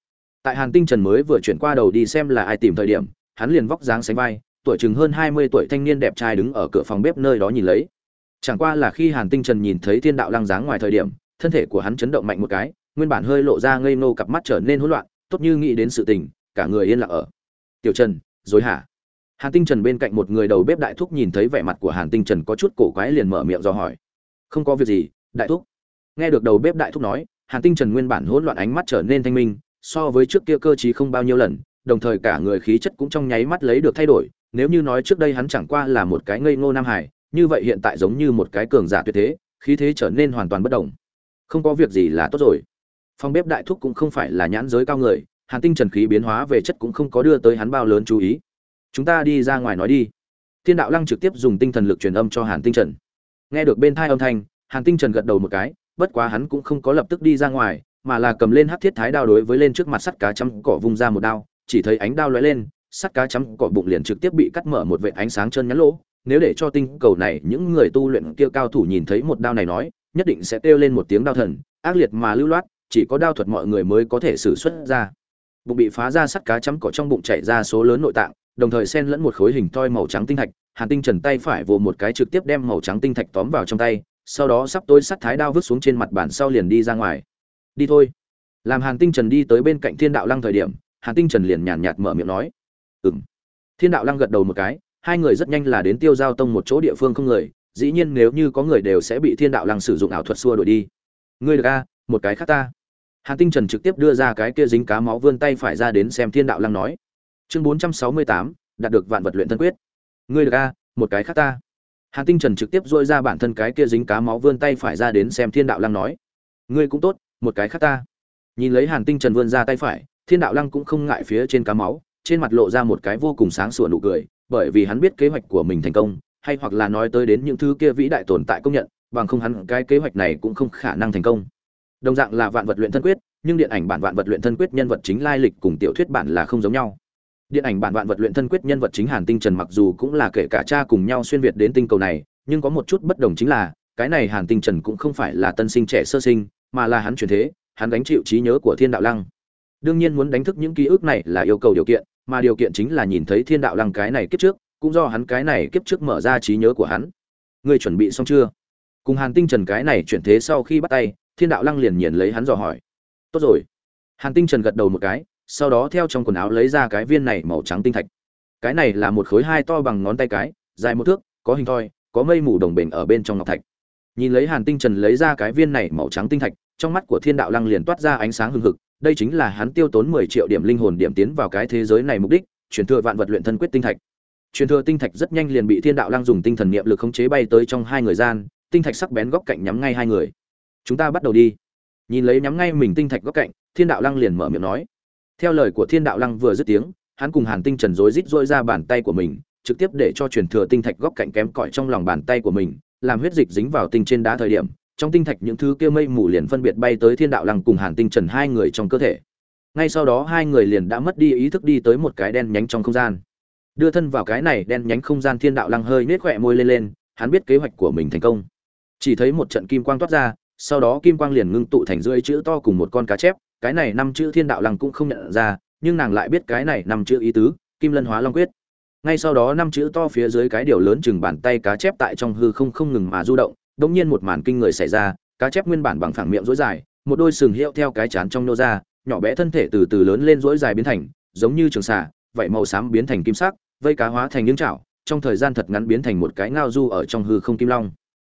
Tại hàn tinh trần mới vừa chuyển qua đầu đi xem là ai tìm thời điểm, hắn liền vóc dáng sánh vai, tuổi chừng hơn hai mươi tuổi thanh niên đẹp trai đứng ở cửa phòng bếp nơi đó nhìn lấy. Chẳng qua là khi hàn tinh trần nhìn thấy thiên đạo lăng dáng ngoài thời điểm, thân thể của hắn chấn động mạnh một cái, nguyên bản hơi lộ ra ngây nô cặp mắt trở nên hỗn loạn, tốt như nghĩ đến sự tình, cả người yên lặng ở tiểu trần, rồi hả? Hàn tinh trần bên cạnh một người đầu bếp đại thúc nhìn thấy vẻ mặt của hàn tinh trần có chút cổ quái liền mở miệng do hỏi. Không có việc gì, đại thúc. Nghe được đầu bếp đại thúc nói, hàn tinh trần nguyên bản hỗn loạn ánh mắt trở nên thanh minh, so với trước kia cơ trí không bao nhiêu lần, đồng thời cả người khí chất cũng trong nháy mắt lấy được thay đổi, nếu như nói trước đây hắn chẳng qua là một cái ngây ngô nam hải, như vậy hiện tại giống như một cái cường giả tuyệt thế, khí thế trở nên hoàn toàn bất động. Không có việc gì là tốt rồi. Phòng bếp đại thúc cũng không phải là nhãn giới cao người hàn tinh trần khí biến hóa về chất cũng không có đưa tới hắn bao lớn chú ý. Chúng ta đi ra ngoài nói đi. Thiên đạo lăng trực tiếp dùng tinh thần lực truyền âm cho hàn tinh trần. Nghe được bên thai âm thanh, hàn tinh trần gật đầu một cái, bất quá hắn cũng không có lập tức đi ra ngoài, mà là cầm lên hắc thiết thái đao đối với lên trước mặt sắt cá chấm cỏ vung ra một đao, chỉ thấy ánh đao lóe lên, sắt cá chấm cỏ bụng liền trực tiếp bị cắt mở một vệt ánh sáng chân nhắn lỗ. Nếu để cho tinh cầu này những người tu luyện kia cao thủ nhìn thấy một đao này nói, nhất định sẽ kêu lên một tiếng đao thần, ác liệt mà lưu loát, chỉ có đao thuật mọi người mới có thể xử xuất ra bụng bị phá ra sắt cá chấm cỏ trong bụng chảy ra số lớn nội tạng, đồng thời xen lẫn một khối hình toi màu trắng tinh thạch, hàn tinh trần tay phải vồ một cái trực tiếp đem màu trắng tinh thạch tóm vào trong tay, sau đó sắp tôi sắt thái đao vứt xuống trên mặt bàn sau liền đi ra ngoài. Đi thôi. Làm hàn tinh trần đi tới bên cạnh thiên đạo lăng thời điểm, hàn tinh trần liền nhàn nhạt mở miệng nói, ừm. Thiên đạo lăng gật đầu một cái, hai người rất nhanh là đến tiêu giao tông một chỗ địa phương không người, dĩ nhiên nếu như có người đều sẽ bị thiên đạo lăng sử dụng ảo thuật xua đuổi đi. Ngươi được a, một cái khác ta hàn tinh trần trực tiếp đưa ra cái kia dính cá máu vươn tay phải ra đến xem thiên đạo lăng nói. Chương bốn trăm sáu mươi tám, đạt được vạn vật luyện thân quyết. Ngươi được a, một cái khác ta. Hàn tinh trần trực tiếp dôi ra bản thân cái kia dính cá máu vươn tay phải ra đến xem thiên đạo lăng nói. Ngươi cũng tốt, một cái khác ta. Nhìn lấy hàn tinh trần vươn ra tay phải, thiên đạo lăng cũng không ngại phía trên cá máu, trên mặt lộ ra một cái vô cùng sáng sủa nụ cười, bởi vì hắn biết kế hoạch của mình thành công, hay hoặc là nói tới đến những thứ kia vĩ đại tồn tại công nhận, bằng không hắn cái kế hoạch này cũng không khả năng thành công đồng dạng là vạn vật luyện thân quyết, nhưng điện ảnh bản vạn vật luyện thân quyết nhân vật chính lai lịch cùng tiểu thuyết bản là không giống nhau. Điện ảnh bản vạn vật luyện thân quyết nhân vật chính hàn tinh trần mặc dù cũng là kể cả cha cùng nhau xuyên việt đến tinh cầu này, nhưng có một chút bất đồng chính là, cái này hàn tinh trần cũng không phải là tân sinh trẻ sơ sinh, mà là hắn chuyển thế, hắn gánh chịu trí nhớ của thiên đạo lăng. Đương nhiên muốn đánh thức những ký ức này là yêu cầu điều kiện, mà điều kiện chính là nhìn thấy thiên đạo lăng cái này kiếp trước, cũng do hắn cái này kiếp trước mở ra trí nhớ của hắn. Ngươi chuẩn bị xong chưa? Cùng hàn tinh trần cái này chuyển thế sau khi bắt tay thiên đạo lăng liền nhìn lấy hắn dò hỏi. Tốt rồi. Hàn tinh trần gật đầu một cái, sau đó theo trong quần áo lấy ra cái viên này màu trắng tinh thạch. Cái này là một khối hai to bằng ngón tay cái, dài một thước, có hình thoi, có mây mù đồng bền ở bên trong ngọc thạch. Nhìn lấy hàn tinh trần lấy ra cái viên này màu trắng tinh thạch, trong mắt của thiên đạo lăng liền toát ra ánh sáng hừng hực, đây chính là hắn tiêu tốn mười triệu điểm linh hồn điểm tiến vào cái thế giới này mục đích, truyền thừa vạn vật luyện thân quyết tinh thạch. Truyền thừa tinh thạch rất nhanh liền bị thiên đạo lăng dùng tinh thần niệm lực khống chế bay tới trong hai người gian, tinh thạch sắc bén góc cạnh nhắm ngay hai người chúng ta bắt đầu đi. Nhìn lấy nhắm ngay mình tinh thạch góc cạnh, thiên đạo lăng liền mở miệng nói. Theo lời của thiên đạo lăng vừa dứt tiếng, hắn cùng hàn tinh trần rối rít rỗi ra bàn tay của mình, trực tiếp để cho truyền thừa tinh thạch góc cạnh kém cỏi trong lòng bàn tay của mình, làm huyết dịch dính vào tinh trên đá thời điểm, trong tinh thạch những thứ kia mây mù liền phân biệt bay tới thiên đạo lăng cùng hàn tinh trần hai người trong cơ thể. Ngay sau đó hai người liền đã mất đi ý thức đi tới một cái đen nhánh trong không gian. Đưa thân vào cái này đen nhánh không gian, thiên đạo lăng hơi nết khỏe môi lên lên, hắn biết kế hoạch của mình thành công. Chỉ thấy một trận kim quang toát ra sau đó kim quang liền ngưng tụ thành rưỡi chữ to cùng một con cá chép, cái này năm chữ thiên đạo lăng cũng không nhận ra, nhưng nàng lại biết cái này năm chữ ý tứ, kim lân hóa long quyết. Ngay sau đó năm chữ to phía dưới cái điều lớn chừng bàn tay cá chép tại trong hư không không ngừng mà du động, đột nhiên một màn kinh người xảy ra, cá chép nguyên bản bằng phẳng miệng rối dài, một đôi sừng hiệu theo cái chán trong nô ra, nhỏ bé thân thể từ từ lớn lên rối dài biến thành, giống như trường xà vậy màu xám biến thành kim sắc, vây cá hóa thành những chảo, trong thời gian thật ngắn biến thành một cái ngao du ở trong hư không kim long.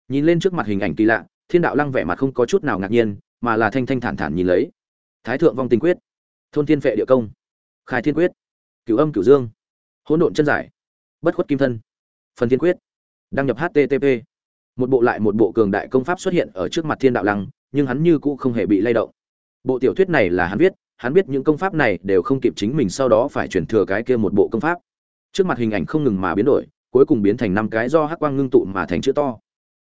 Nhìn lên trước mặt hình ảnh kỳ lạ thiên đạo lăng vẻ mặt không có chút nào ngạc nhiên, mà là thanh thanh thản thản nhìn lấy. Thái thượng vong tình quyết. Thôn thiên vệ địa công. Khai thiên quyết. Cửu âm cửu dương. Hỗn độn chân giải. Bất khuất kim thân. Phần thiên quyết. Đăng nhập http một bộ lại một bộ cường đại công pháp xuất hiện ở trước mặt thiên đạo lăng, nhưng hắn như cũ không hề bị lay động. Bộ tiểu thuyết này là hắn viết, hắn biết những công pháp này đều không kịp chính mình sau đó phải chuyển thừa cái kia một bộ công pháp. Trước mặt hình ảnh không ngừng mà biến đổi, cuối cùng biến thành năm cái do hắc quang ngưng tụ mà thành chữ to.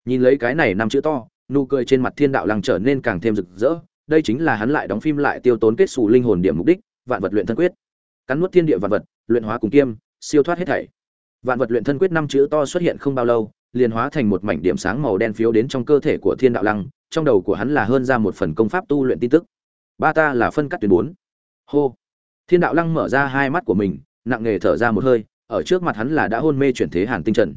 Nhìn lấy cái này năm chữ to nụ cười trên mặt thiên đạo lăng trở nên càng thêm rực rỡ đây chính là hắn lại đóng phim lại tiêu tốn kết xù linh hồn điểm mục đích vạn vật luyện thân quyết. Cắn nuốt thiên địa vạn vật luyện hóa cùng kiêm siêu thoát hết thảy. Vạn vật luyện thân quyết năm chữ to xuất hiện không bao lâu liền hóa thành một mảnh điểm sáng màu đen phiếu đến trong cơ thể của thiên đạo lăng trong đầu của hắn là hơn ra một phần công pháp tu luyện tin tức. Ba ta là phân cắt tuyến bốn. Hô. Thiên đạo lăng mở ra hai mắt của mình nặng nề thở ra một hơi ở trước mặt hắn là đã hôn mê chuyển thế Hàn Tinh Trần.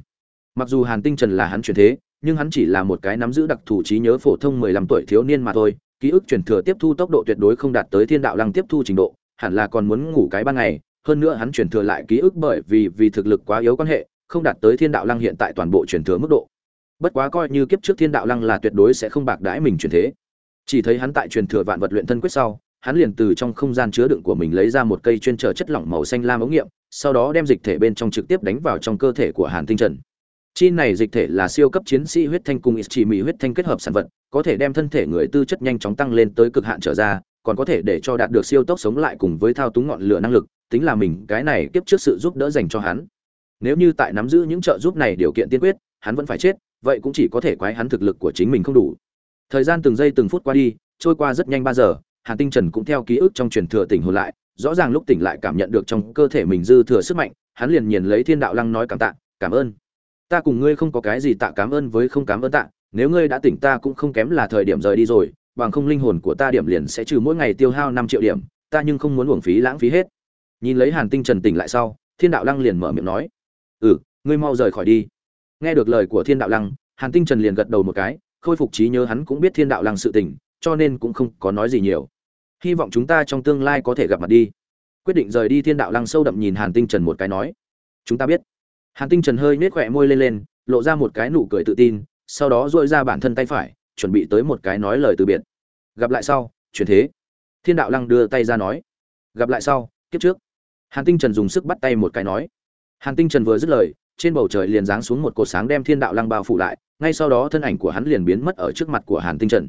Mặc dù Hàn Tinh Trần là hắn chuyển thế, nhưng hắn chỉ là một cái nắm giữ đặc thù trí nhớ phổ thông 15 tuổi thiếu niên mà thôi, ký ức truyền thừa tiếp thu tốc độ tuyệt đối không đạt tới Thiên Đạo Lăng tiếp thu trình độ, hẳn là còn muốn ngủ cái ban ngày, hơn nữa hắn truyền thừa lại ký ức bởi vì vì thực lực quá yếu quan hệ, không đạt tới Thiên Đạo Lăng hiện tại toàn bộ truyền thừa mức độ. Bất quá coi như kiếp trước Thiên Đạo Lăng là tuyệt đối sẽ không bạc đãi mình truyền thế. Chỉ thấy hắn tại truyền thừa vạn vật luyện thân quyết sau, hắn liền từ trong không gian chứa đựng của mình lấy ra một cây chuyên trở chất lỏng màu xanh lam ống nghiệm, sau đó đem dịch thể bên trong trực tiếp đánh vào trong cơ thể của Hàn Tinh Trần. Chi này dịch thể là siêu cấp chiến sĩ huyết thanh cùng ít chỉ mỹ huyết thanh kết hợp sản vật, có thể đem thân thể người tư chất nhanh chóng tăng lên tới cực hạn trở ra, còn có thể để cho đạt được siêu tốc sống lại cùng với thao túng ngọn lửa năng lực, tính là mình cái này kiếp trước sự giúp đỡ dành cho hắn. Nếu như tại nắm giữ những trợ giúp này điều kiện tiên quyết, hắn vẫn phải chết, vậy cũng chỉ có thể quái hắn thực lực của chính mình không đủ. Thời gian từng giây từng phút qua đi, trôi qua rất nhanh ba giờ, Hàn Tinh Trần cũng theo ký ức trong truyền thừa tỉnh hồn lại, rõ ràng lúc tỉnh lại cảm nhận được trong cơ thể mình dư thừa sức mạnh, hắn liền nhìn lấy Thiên Đạo Lăng nói cảm tạ, "Cảm ơn. Ta cùng ngươi không có cái gì tạ cảm ơn với không cảm ơn tạ, nếu ngươi đã tỉnh ta cũng không kém là thời điểm rời đi rồi, bằng không linh hồn của ta điểm liền sẽ trừ mỗi ngày tiêu hao năm triệu điểm, ta nhưng không muốn uổng phí lãng phí hết." Nhìn lấy Hàn Tinh Trần tỉnh lại sau, Thiên Đạo Lăng liền mở miệng nói, "Ừ, ngươi mau rời khỏi đi." Nghe được lời của Thiên Đạo Lăng, Hàn Tinh Trần liền gật đầu một cái, khôi phục trí nhớ hắn cũng biết Thiên Đạo Lăng sự tình, cho nên cũng không có nói gì nhiều hy vọng chúng ta trong tương lai có thể gặp mặt đi quyết định rời đi thiên đạo lăng sâu đậm nhìn hàn tinh trần một cái nói chúng ta biết hàn tinh trần hơi nết khỏe môi lên lên, lộ ra một cái nụ cười tự tin, sau đó dội ra bản thân tay phải, chuẩn bị tới một cái nói lời từ biệt. Gặp lại sau, chuyển thế. Thiên đạo lăng đưa tay ra nói. Gặp lại sau, kiếp trước. Hàn tinh trần dùng sức bắt tay một cái nói. Hàn tinh trần vừa dứt lời, trên bầu trời liền giáng xuống một cột sáng đem thiên đạo lăng bao phủ lại, ngay sau đó thân ảnh của hắn liền biến mất ở trước mặt của hàn tinh trần.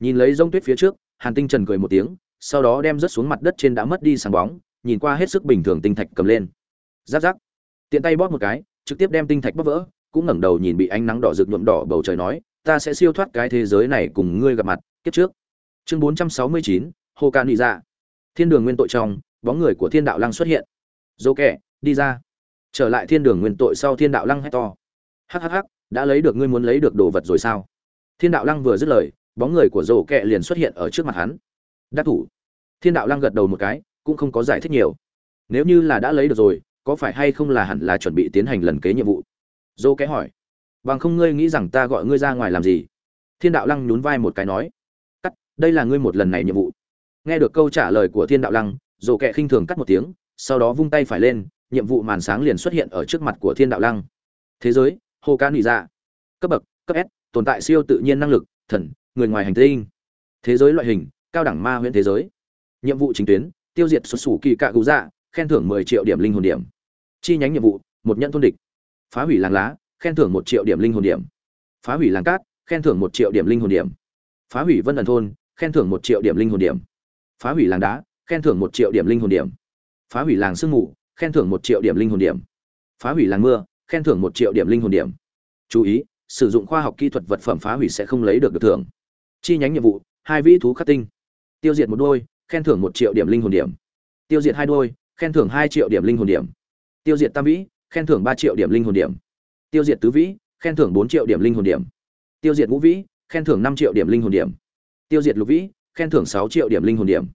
Nhìn lấy rông tuyết phía trước, hàn tinh trần cười một tiếng, sau đó đem rớt xuống mặt đất trên đã mất đi sáng bóng, nhìn qua hết sức bình thường tinh thạch cầm lên. Giáp giáp tiện tay bóp một cái trực tiếp đem tinh thạch bóp vỡ cũng ngẩng đầu nhìn bị ánh nắng đỏ rực nhuộm đỏ bầu trời nói ta sẽ siêu thoát cái thế giới này cùng ngươi gặp mặt kiếp trước. Chương 469, hồ ca đi ra thiên đường nguyên tội trong bóng người của thiên đạo lăng xuất hiện. Dô kẻ đi ra. Trở lại thiên đường nguyên tội sau thiên đạo lăng hét to. Hhh đã lấy được ngươi muốn lấy được đồ vật rồi sao? Thiên đạo lăng vừa dứt lời bóng người của dô kẻ liền xuất hiện ở trước mặt hắn. Đắc thủ. Thiên đạo lăng gật đầu một cái cũng không có giải thích nhiều. Nếu như là đã lấy được rồi có phải hay không là hẳn là chuẩn bị tiến hành lần kế nhiệm vụ? Dô kẽ hỏi. Bằng không ngươi nghĩ rằng ta gọi ngươi ra ngoài làm gì? Thiên đạo lăng nhún vai một cái nói. Cắt, đây là ngươi một lần này nhiệm vụ. Nghe được câu trả lời của thiên đạo lăng dồ kẹ khinh thường cắt một tiếng, sau đó vung tay phải lên, nhiệm vụ màn sáng liền xuất hiện ở trước mặt của thiên đạo lăng. Thế giới hồ ca nị dạ. Cấp bậc, cấp s, tồn tại siêu tự nhiên năng lực, thần, người ngoài hành tinh. Thế giới loại hình, cao đẳng ma huyện thế giới. Nhiệm vụ chính tuyến, tiêu diệt xuất xù kỳ cạ cụ dạ khen thưởng mười triệu điểm linh hồn điểm. Chi nhánh nhiệm vụ, một nhận thôn địch. Phá hủy làng lá, khen thưởng một triệu điểm linh hồn điểm. Phá hủy làng cát, khen thưởng một triệu điểm linh hồn điểm. Phá hủy vân ẩn thôn, khen thưởng một triệu điểm linh hồn điểm. Phá hủy làng đá, khen thưởng một triệu điểm linh hồn điểm. Phá hủy làng sương mù, khen thưởng một triệu điểm linh hồn điểm. Phá hủy làng mưa, khen thưởng một triệu điểm linh hồn điểm. Chú ý, sử dụng khoa học kỹ thuật vật phẩm phá hủy sẽ không lấy được được thưởng. Chi nhánh nhiệm vụ, hai vĩ thú khắc tinh. Tiêu diệt một đôi, khen thưởng một triệu điểm linh hồn điểm. Tiêu diệt hai đôi khen thưởng hai triệu điểm linh hồn điểm tiêu diệt tam vĩ khen thưởng ba triệu điểm linh hồn điểm tiêu diệt tứ vĩ khen thưởng bốn triệu điểm linh hồn điểm tiêu diệt ngũ vĩ khen thưởng năm triệu điểm linh hồn điểm tiêu diệt lục vĩ khen thưởng sáu triệu điểm linh hồn điểm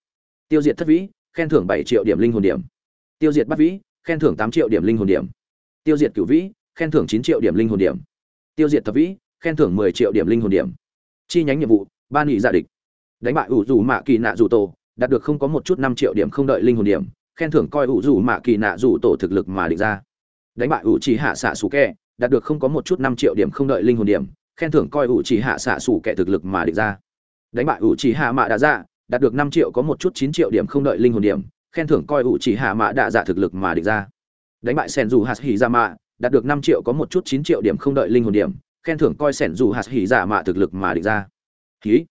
tiêu diệt thất vĩ khen thưởng bảy triệu điểm linh hồn điểm tiêu diệt bát vĩ khen thưởng tám triệu điểm linh hồn điểm tiêu diệt cửu vĩ khen thưởng chín triệu điểm linh hồn điểm tiêu diệt thập vĩ khen thưởng mười triệu điểm linh hồn điểm chi nhánh nhiệm vụ ban nghị giả địch đánh bại ủ dù mạ kỳ nạ dù tổ đạt được không có một chút năm triệu điểm không đợi linh hồn điểm khen thưởng coi ủ dù mạ kỳ nạ dù tổ thực lực mà định ra. Đánh bại ủ chỉ hạ xạ xù kẹ đạt được không có một chút năm triệu điểm không đợi linh hồn điểm, khen thưởng coi ủ chỉ hạ xạ xù kẹ thực lực mà định ra. Đánh bại ủ chỉ hạ mạ đã ra dạ, đạt được năm triệu có một chút chín triệu điểm không đợi linh hồn điểm, khen thưởng coi ủ chỉ hạ mạ đạ dạ thực lực mà địch ra. Đánh bại sen dù hạt hỉ ra mạ đạt được năm triệu có một chút chín triệu điểm không đợi linh hồn điểm, khen thưởng coi sẻn dù hạt hỉ giả mạ thực lực mà địch ra. Hí.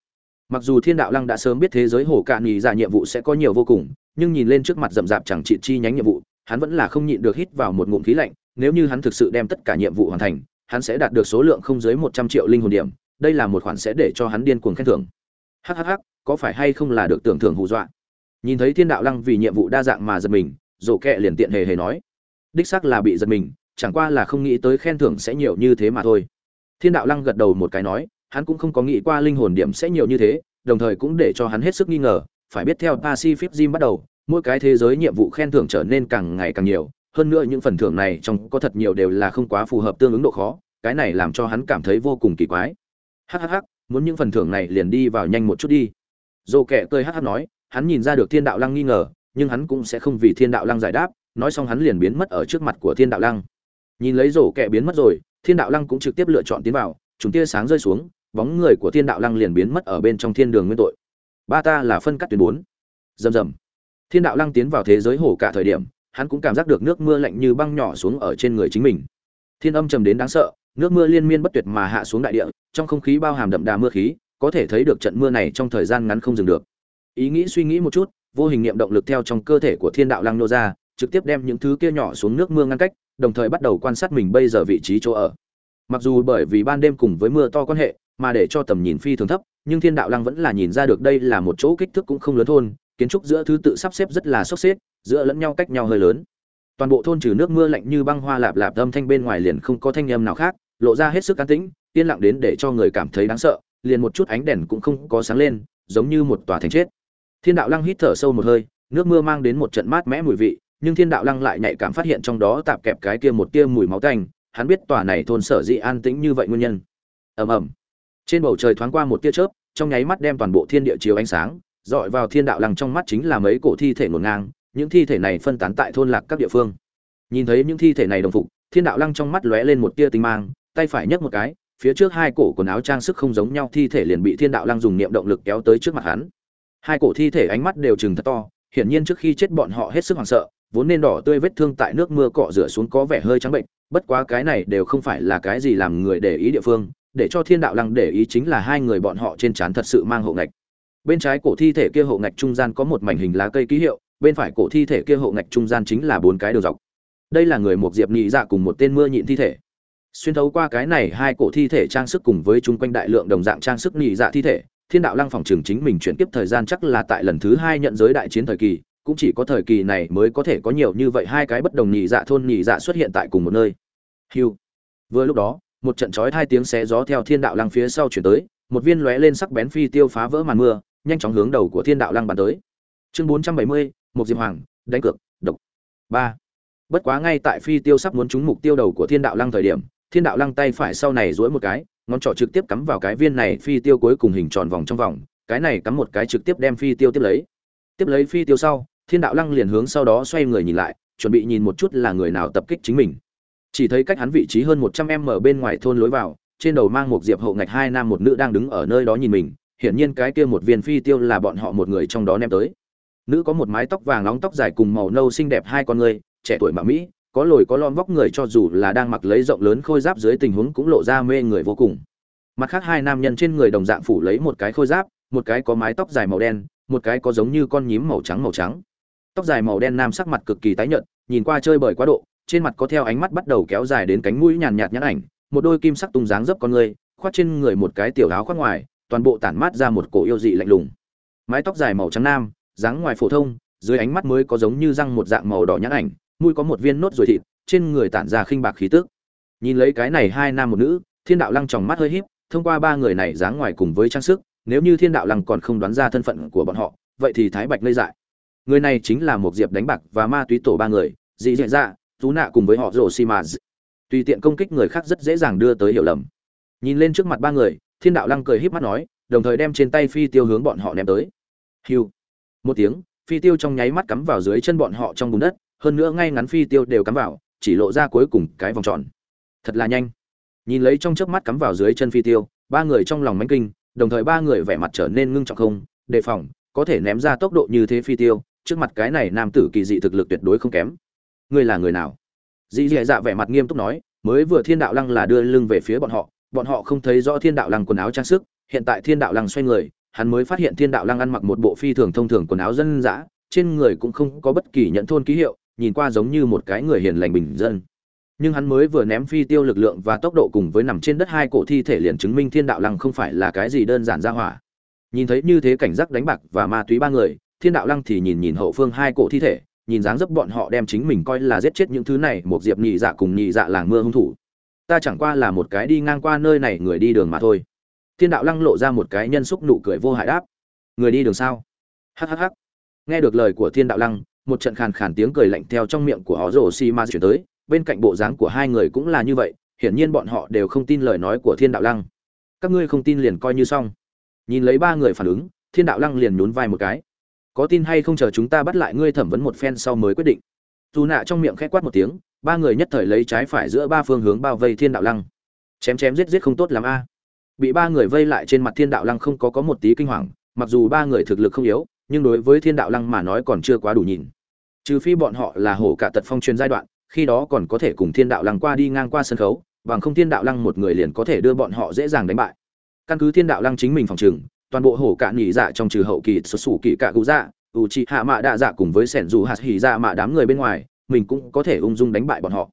Mặc dù thiên đạo lăng đã sớm biết thế giới hồ cạn nghỉ ra dạ nhiệm vụ sẽ có nhiều vô cùng nhưng nhìn lên trước mặt rậm rạp chẳng trị chi nhánh nhiệm vụ, hắn vẫn là không nhịn được hít vào một ngụm khí lạnh, nếu như hắn thực sự đem tất cả nhiệm vụ hoàn thành, hắn sẽ đạt được số lượng không dưới một trăm triệu linh hồn điểm, đây là một khoản sẽ để cho hắn điên cuồng khen thưởng. Hhh có phải hay không là được tưởng thưởng hù dọa? Nhìn thấy thiên đạo lăng vì nhiệm vụ đa dạng mà giật mình rổ kẹ liền tiện hề hề nói. Đích xác là bị giật mình, chẳng qua là không nghĩ tới khen thưởng sẽ nhiều như thế mà thôi. Thiên đạo lăng gật đầu một cái nói, hắn cũng không có nghĩ qua linh hồn điểm sẽ nhiều như thế, đồng thời cũng để cho hắn hết sức nghi ngờ phải biết theo pacific gym bắt đầu mỗi cái thế giới nhiệm vụ khen thưởng trở nên càng ngày càng nhiều. Hơn nữa những phần thưởng này trong có thật nhiều đều là không quá phù hợp tương ứng độ khó cái này làm cho hắn cảm thấy vô cùng kỳ quái. Hắc hắc hắc, muốn những phần thưởng này liền đi vào nhanh một chút đi. Dô kẻ cười hắc hắc nói hắn nhìn ra được thiên đạo lăng nghi ngờ nhưng hắn cũng sẽ không vì thiên đạo lăng giải đáp nói xong hắn liền biến mất ở trước mặt của thiên đạo lăng. Nhìn lấy rổ kẻ biến mất rồi thiên đạo lăng cũng trực tiếp lựa chọn tiến vào chúng tia sáng rơi xuống bóng người của thiên đạo lăng liền biến mất ở bên trong thiên đường nguyên tội ba ta là phân cắt tuyến bốn. Rầm rầm. Thiên đạo lăng tiến vào thế giới hồ cả thời điểm, hắn cũng cảm giác được nước mưa lạnh như băng nhỏ xuống ở trên người chính mình. Thiên âm trầm đến đáng sợ, nước mưa liên miên bất tuyệt mà hạ xuống đại địa, trong không khí bao hàm đậm đà mưa khí, có thể thấy được trận mưa này trong thời gian ngắn không dừng được. Ý nghĩ suy nghĩ một chút, vô hình niệm động lực theo trong cơ thể của thiên đạo lăng nô ra, trực tiếp đem những thứ kia nhỏ xuống nước mưa ngăn cách, đồng thời bắt đầu quan sát mình bây giờ vị trí chỗ ở. Mặc dù bởi vì ban đêm cùng với mưa to quan hệ, mà để cho tầm nhìn phi thường thấp nhưng thiên đạo lăng vẫn là nhìn ra được đây là một chỗ kích thước cũng không lớn thôn, kiến trúc giữa thứ tự sắp xếp rất là sốc xếp, giữa lẫn nhau cách nhau hơi lớn. Toàn bộ thôn trừ nước mưa lạnh như băng hoa lạp lạp âm thanh bên ngoài liền không có thanh âm nào khác, lộ ra hết sức an tĩnh, yên lặng đến để cho người cảm thấy đáng sợ, liền một chút ánh đèn cũng không có sáng lên, giống như một tòa thành chết. Thiên đạo lăng hít thở sâu một hơi, nước mưa mang đến một trận mát mẽ mùi vị, nhưng thiên đạo lăng lại nhạy cảm phát hiện trong đó tạp kẹp cái kia một tia mùi máu tanh, hắn biết tòa này thôn sở dĩ an tĩnh như vậy nguyên nhân. Ầm ầm trên bầu trời thoáng qua một tia chớp, trong nháy mắt đem toàn bộ thiên địa chiếu ánh sáng, dọi vào thiên đạo lăng trong mắt chính là mấy cổ thi thể ngổn ngang, những thi thể này phân tán tại thôn lạc các địa phương. Nhìn thấy những thi thể này đồng phục, thiên đạo lăng trong mắt lóe lên một tia tinh mang, tay phải nhấc một cái, phía trước hai cổ quần áo trang sức không giống nhau thi thể liền bị thiên đạo lăng dùng niệm động lực kéo tới trước mặt hắn. Hai cổ thi thể ánh mắt đều chừng thật to, hiển nhiên trước khi chết bọn họ hết sức hoảng sợ, vốn nên đỏ tươi vết thương tại nước mưa cọ rửa xuống có vẻ hơi trắng bệnh, bất quá cái này đều không phải là cái gì làm người để ý địa phương để cho thiên đạo lăng để ý chính là hai người bọn họ trên trán thật sự mang hộ ngạch. Bên trái cổ thi thể kia hộ ngạch trung gian có một mảnh hình lá cây ký hiệu, bên phải cổ thi thể kia hộ ngạch trung gian chính là bốn cái đường dọc. Đây là người một diệp nhị dạ cùng một tên mưa nhịn thi thể. Xuyên thấu qua cái này hai cổ thi thể trang sức cùng với chung quanh đại lượng đồng dạng trang sức nhị dạ thi thể, thiên đạo lăng phòng trường chính mình chuyển tiếp thời gian chắc là tại lần thứ hai nhận giới đại chiến thời kỳ, cũng chỉ có thời kỳ này mới có thể có nhiều như vậy hai cái bất đồng nhị dạ thôn nhị dạ xuất hiện tại cùng một nơi. Hiu vừa lúc đó một trận chói hai tiếng xé gió theo thiên đạo lăng phía sau chuyển tới, một viên lóe lên sắc bén phi tiêu phá vỡ màn mưa, nhanh chóng hướng đầu của thiên đạo lăng bắn tới. Chương bốn trăm bảy mươi một diệp hoàng, đánh cược, độc. Ba. Bất quá ngay tại phi tiêu sắp muốn trúng mục tiêu đầu của thiên đạo lăng thời điểm, thiên đạo lăng tay phải sau này duỗi một cái, ngón trỏ trực tiếp cắm vào cái viên này phi tiêu cuối cùng hình tròn vòng trong vòng, cái này cắm một cái trực tiếp đem phi tiêu tiếp lấy. Tiếp lấy phi tiêu sau, thiên đạo lăng liền hướng sau đó xoay người nhìn lại, chuẩn bị nhìn một chút là người nào tập kích chính mình chỉ thấy cách hắn vị trí hơn một trăm em ở bên ngoài thôn lối vào, trên đầu mang một diệp hậu ngạch hai nam một nữ đang đứng ở nơi đó nhìn mình, hiển nhiên cái kia một viên phi tiêu là bọn họ một người trong đó ném tới. Nữ có một mái tóc vàng nóng tóc dài cùng màu nâu xinh đẹp hai con người, trẻ tuổi mà mỹ, có lồi có lon vóc người cho dù là đang mặc lấy rộng lớn khôi giáp dưới tình huống cũng lộ ra mê người vô cùng. Mặt khác hai nam nhân trên người đồng dạng phủ lấy một cái khôi giáp, một cái có mái tóc dài màu đen, một cái có giống như con nhím màu trắng màu trắng. Tóc dài màu đen nam sắc mặt cực kỳ tái nhợt, nhìn qua chơi bời quá độ trên mặt có theo ánh mắt bắt đầu kéo dài đến cánh mũi nhàn nhạt nhãn ảnh, một đôi kim sắc tung dáng dấp con người, khoác trên người một cái tiểu áo khoác ngoài, toàn bộ tản mát ra một cổ yêu dị lạnh lùng. Mái tóc dài màu trắng nam, dáng ngoài phổ thông, dưới ánh mắt mới có giống như răng một dạng màu đỏ nhãn ảnh, mũi có một viên nốt ruồi thịt, trên người tản ra khinh bạc khí tức. Nhìn lấy cái này hai nam một nữ, thiên đạo lăng tròng mắt hơi híp, thông qua ba người này dáng ngoài cùng với trang sức, nếu như thiên đạo lăng còn không đoán ra thân phận của bọn họ, vậy thì thái bạch lây dại. Người này chính là một diệp đánh bạc và ma túy tổ ba người, dị dạ dạ tú nạ cùng với họ rồ xi mà tùy tiện công kích người khác rất dễ dàng đưa tới hiểu lầm. Nhìn lên trước mặt ba người, thiên đạo lăng cười híp mắt nói, đồng thời đem trên tay phi tiêu hướng bọn họ ném tới. Hiu. Một tiếng, phi tiêu trong nháy mắt cắm vào dưới chân bọn họ trong bùn đất, hơn nữa ngay ngắn phi tiêu đều cắm vào, chỉ lộ ra cuối cùng cái vòng tròn. Thật là nhanh. Nhìn lấy trong chớp mắt cắm vào dưới chân phi tiêu, ba người trong lòng mánh kinh, đồng thời ba người vẻ mặt trở nên ngưng trọng không, đề phòng, có thể ném ra tốc độ như thế phi tiêu, trước mặt cái này nam tử kỳ dị thực lực tuyệt đối không kém ngươi là người nào? Dì dì dạ vẻ mặt nghiêm túc nói, mới vừa thiên đạo lăng là đưa lưng về phía bọn họ bọn họ không thấy rõ thiên đạo lăng quần áo trang sức, hiện tại thiên đạo lăng xoay người, hắn mới phát hiện thiên đạo lăng ăn mặc một bộ phi thường thông thường quần áo dân dã, trên người cũng không có bất kỳ nhận thôn ký hiệu, nhìn qua giống như một cái người hiền lành bình dân. Nhưng hắn mới vừa ném phi tiêu lực lượng và tốc độ cùng với nằm trên đất hai cổ thi thể liền chứng minh thiên đạo lăng không phải là cái gì đơn giản ra hỏa. Nhìn thấy như thế cảnh giác đánh bạc và ma túy ba người, thiên đạo lăng thì nhìn nhìn hậu phương hai cổ thi thể nhìn dáng dấp bọn họ đem chính mình coi là giết chết những thứ này, một diệp nhị dạ cùng nhị dạ làng mưa hung thủ. Ta chẳng qua là một cái đi ngang qua nơi này người đi đường mà thôi. Thiên đạo lăng lộ ra một cái nhân xúc nụ cười vô hại đáp. Người đi đường sao? Hhh nghe được lời của thiên đạo lăng, một trận khàn khàn tiếng cười lạnh theo trong miệng của họ rồ xi ma chuyển tới, bên cạnh bộ dáng của hai người cũng là như vậy, hiển nhiên bọn họ đều không tin lời nói của thiên đạo lăng. Các ngươi không tin liền coi như xong. Nhìn lấy ba người phản ứng, thiên đạo lăng liền nhún vai một cái có tin hay không chờ chúng ta bắt lại ngươi thẩm vấn một phen sau mới quyết định. Dù nạ trong miệng khẽ quát một tiếng, ba người nhất thời lấy trái phải giữa ba phương hướng bao vây thiên đạo lăng. Chém chém giết giết không tốt l ắ m a. Bị ba người vây lại trên mặt thiên đạo lăng không có có một tí kinh hoàng, mặc dù ba người thực lực không yếu, nhưng đối với thiên đạo lăng mà nói còn chưa quá đủ nhìn. Trừ phi bọn họ là hổ cả tật phong truyền giai đoạn, khi đó còn có thể cùng thiên đạo lăng qua đi ngang qua sân khấu, bằng không thiên đạo lăng một người liền có thể đưa bọn họ dễ dàng đánh bại. Căn cứ thiên đạo lăng chính mình phòng trừng toàn bộ hổ cả nhị dạ trong trừ hậu kỳ xuất xù kỳ cả cụ dạ u chi hạ mạ đạ dạ cùng với sẻn dù hạt hỉ dạ mạ đám người bên ngoài, mình cũng có thể ung dung đánh bại bọn họ.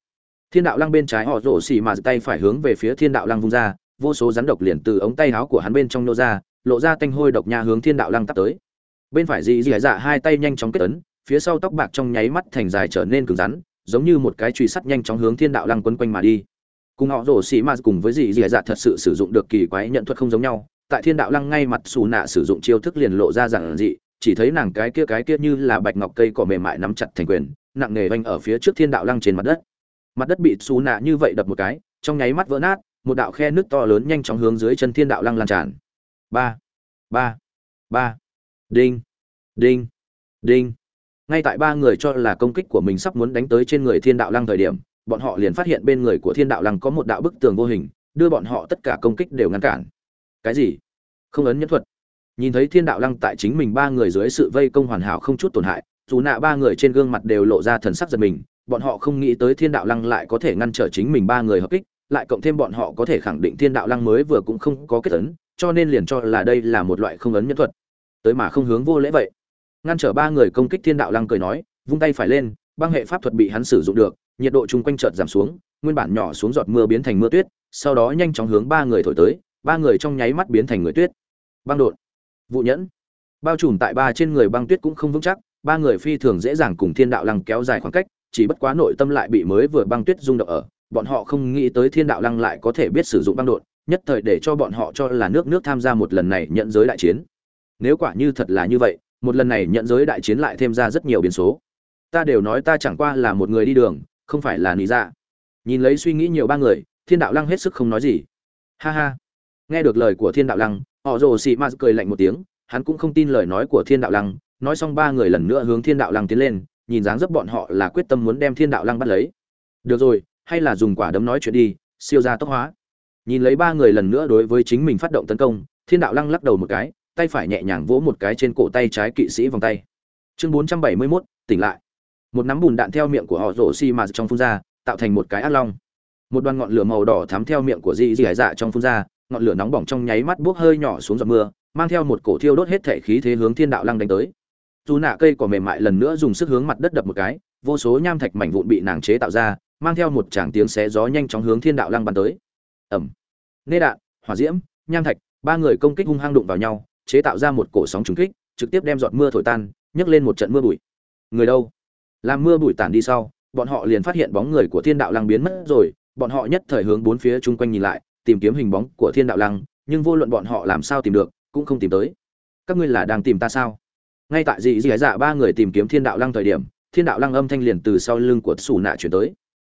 Thiên đạo lăng bên trái họ rổ xì mà tay phải hướng về phía thiên đạo lăng vung ra, vô số rắn độc liền từ ống tay áo của hắn bên trong nô ra, lộ ra tanh hôi độc nha hướng thiên đạo lăng tắt tới. Bên phải dị dị dạ hai tay nhanh chóng kết ấn, phía sau tóc bạc trong nháy mắt thành dài trở nên cứng rắn, giống như một cái truy sắt nhanh chóng hướng thiên đạo lăng quấn quanh mà đi. Cùng họ rổ xì mà cùng với dị dị dạ thật sự sử dụng được kỳ quái nhận thuật không giống nhau tại thiên đạo lăng ngay mặt xù nạ sử dụng chiêu thức liền lộ ra rằng dị, chỉ thấy nàng cái kia cái kia như là bạch ngọc cây cỏ mềm mại nắm chặt thành quyền, nặng nề vanh ở phía trước thiên đạo lăng trên mặt đất. Mặt đất bị xù nạ như vậy đập một cái, trong nháy mắt vỡ nát, một đạo khe nước to lớn nhanh chóng hướng dưới chân thiên đạo lăng lan tràn. Ba ba ba. Đinh đinh đinh. Ngay tại ba người cho là công kích của mình sắp muốn đánh tới trên người thiên đạo lăng thời điểm, bọn họ liền phát hiện bên người của thiên đạo lăng có một đạo bức tường vô hình, đưa bọn họ tất cả công kích đều ngăn cản. Cái gì? Không ấn nhẫn thuật. Nhìn thấy thiên đạo lăng tại chính mình ba người dưới sự vây công hoàn hảo không chút tổn hại, dù nạ ba người trên gương mặt đều lộ ra thần sắc giật mình, bọn họ không nghĩ tới thiên đạo lăng lại có thể ngăn trở chính mình ba người hợp kích, lại cộng thêm bọn họ có thể khẳng định thiên đạo lăng mới vừa cũng không có kết ấn, cho nên liền cho là đây là một loại không ấn nhân thuật. Tới mà không hướng vô lễ vậy. Ngăn trở ba người công kích thiên đạo lăng cười nói, vung tay phải lên, băng hệ pháp thuật bị hắn sử dụng được, nhiệt độ chung quanh chợt giảm xuống, nguyên bản nhỏ xuống giọt mưa biến thành mưa tuyết, sau đó nhanh chóng hướng ba người thổi tới, ba người trong nháy mắt biến thành người tuyết băng đột vụ nhẫn. Bao trùm tại ba trên người băng tuyết cũng không vững chắc, ba người phi thường dễ dàng cùng thiên đạo lăng kéo dài khoảng cách, chỉ bất quá nội tâm lại bị mới vừa băng tuyết rung động ở, bọn họ không nghĩ tới thiên đạo lăng lại có thể biết sử dụng băng đột nhất thời để cho bọn họ cho là nước nước tham gia một lần này nhận giới đại chiến. Nếu quả như thật là như vậy, một lần này nhận giới đại chiến lại thêm ra rất nhiều biến số. Ta đều nói ta chẳng qua là một người đi đường, không phải là lý dạ. Nhìn lấy suy nghĩ nhiều ba người, thiên đạo lăng hết sức không nói gì. Ha ha. Nghe được lời của thiên đạo lăng họ rồ xì ma cười lạnh một tiếng hắn cũng không tin lời nói của thiên đạo lăng. Nói xong ba người lần nữa hướng thiên đạo lăng tiến lên nhìn dáng dấp bọn họ là quyết tâm muốn đem thiên đạo lăng bắt lấy. Được rồi hay là dùng quả đấm nói chuyện đi siêu gia tốc hóa. Nhìn lấy ba người lần nữa đối với chính mình phát động tấn công thiên đạo lăng lắc đầu một cái tay phải nhẹ nhàng vỗ một cái trên cổ tay trái kỵ sĩ vòng tay. Chương bốn trăm bảy mươi 471, tỉnh lại. Một nắm bùn đạn theo miệng của họ rổ xi mà trong phun ra tạo thành một cái át long. Một đoàn ngọn lửa màu đỏ thắm theo miệng của dị dị hải dạ trong phun ra ngọn lửa nóng bỏng trong nháy mắt buốc hơi nhỏ xuống giọt mưa, mang theo một cổ thiêu đốt hết thể khí thế hướng thiên đạo lăng đánh tới. Dù nạ cây cỏ mềm mại lần nữa dùng sức hướng mặt đất đập một cái, vô số nham thạch mảnh vụn bị nàng chế tạo ra, mang theo một tràng tiếng xé gió nhanh chóng hướng thiên đạo lăng bắn tới. Ẩm. Nê đạn, hỏa diễm, nham thạch, ba người công kích hung hăng đụng vào nhau, chế tạo ra một cổ sóng trùng kích, trực tiếp đem giọt mưa thổi tan, nhấc lên một trận mưa bụi. Người đâu? Làm mưa bụi tản đi sau, bọn họ liền phát hiện bóng người của thiên đạo lăng biến mất rồi, bọn họ nhất thời hướng bốn phía chung quanh nhìn lại tìm kiếm hình bóng của thiên đạo lăng, nhưng vô luận bọn họ làm sao tìm được, cũng không tìm tới. Các ngươi là đang tìm ta sao? Ngay tại dị dị dạ ba người tìm kiếm thiên đạo lăng thời điểm, thiên đạo lăng âm thanh liền từ sau lưng của xù nạ chuyển tới.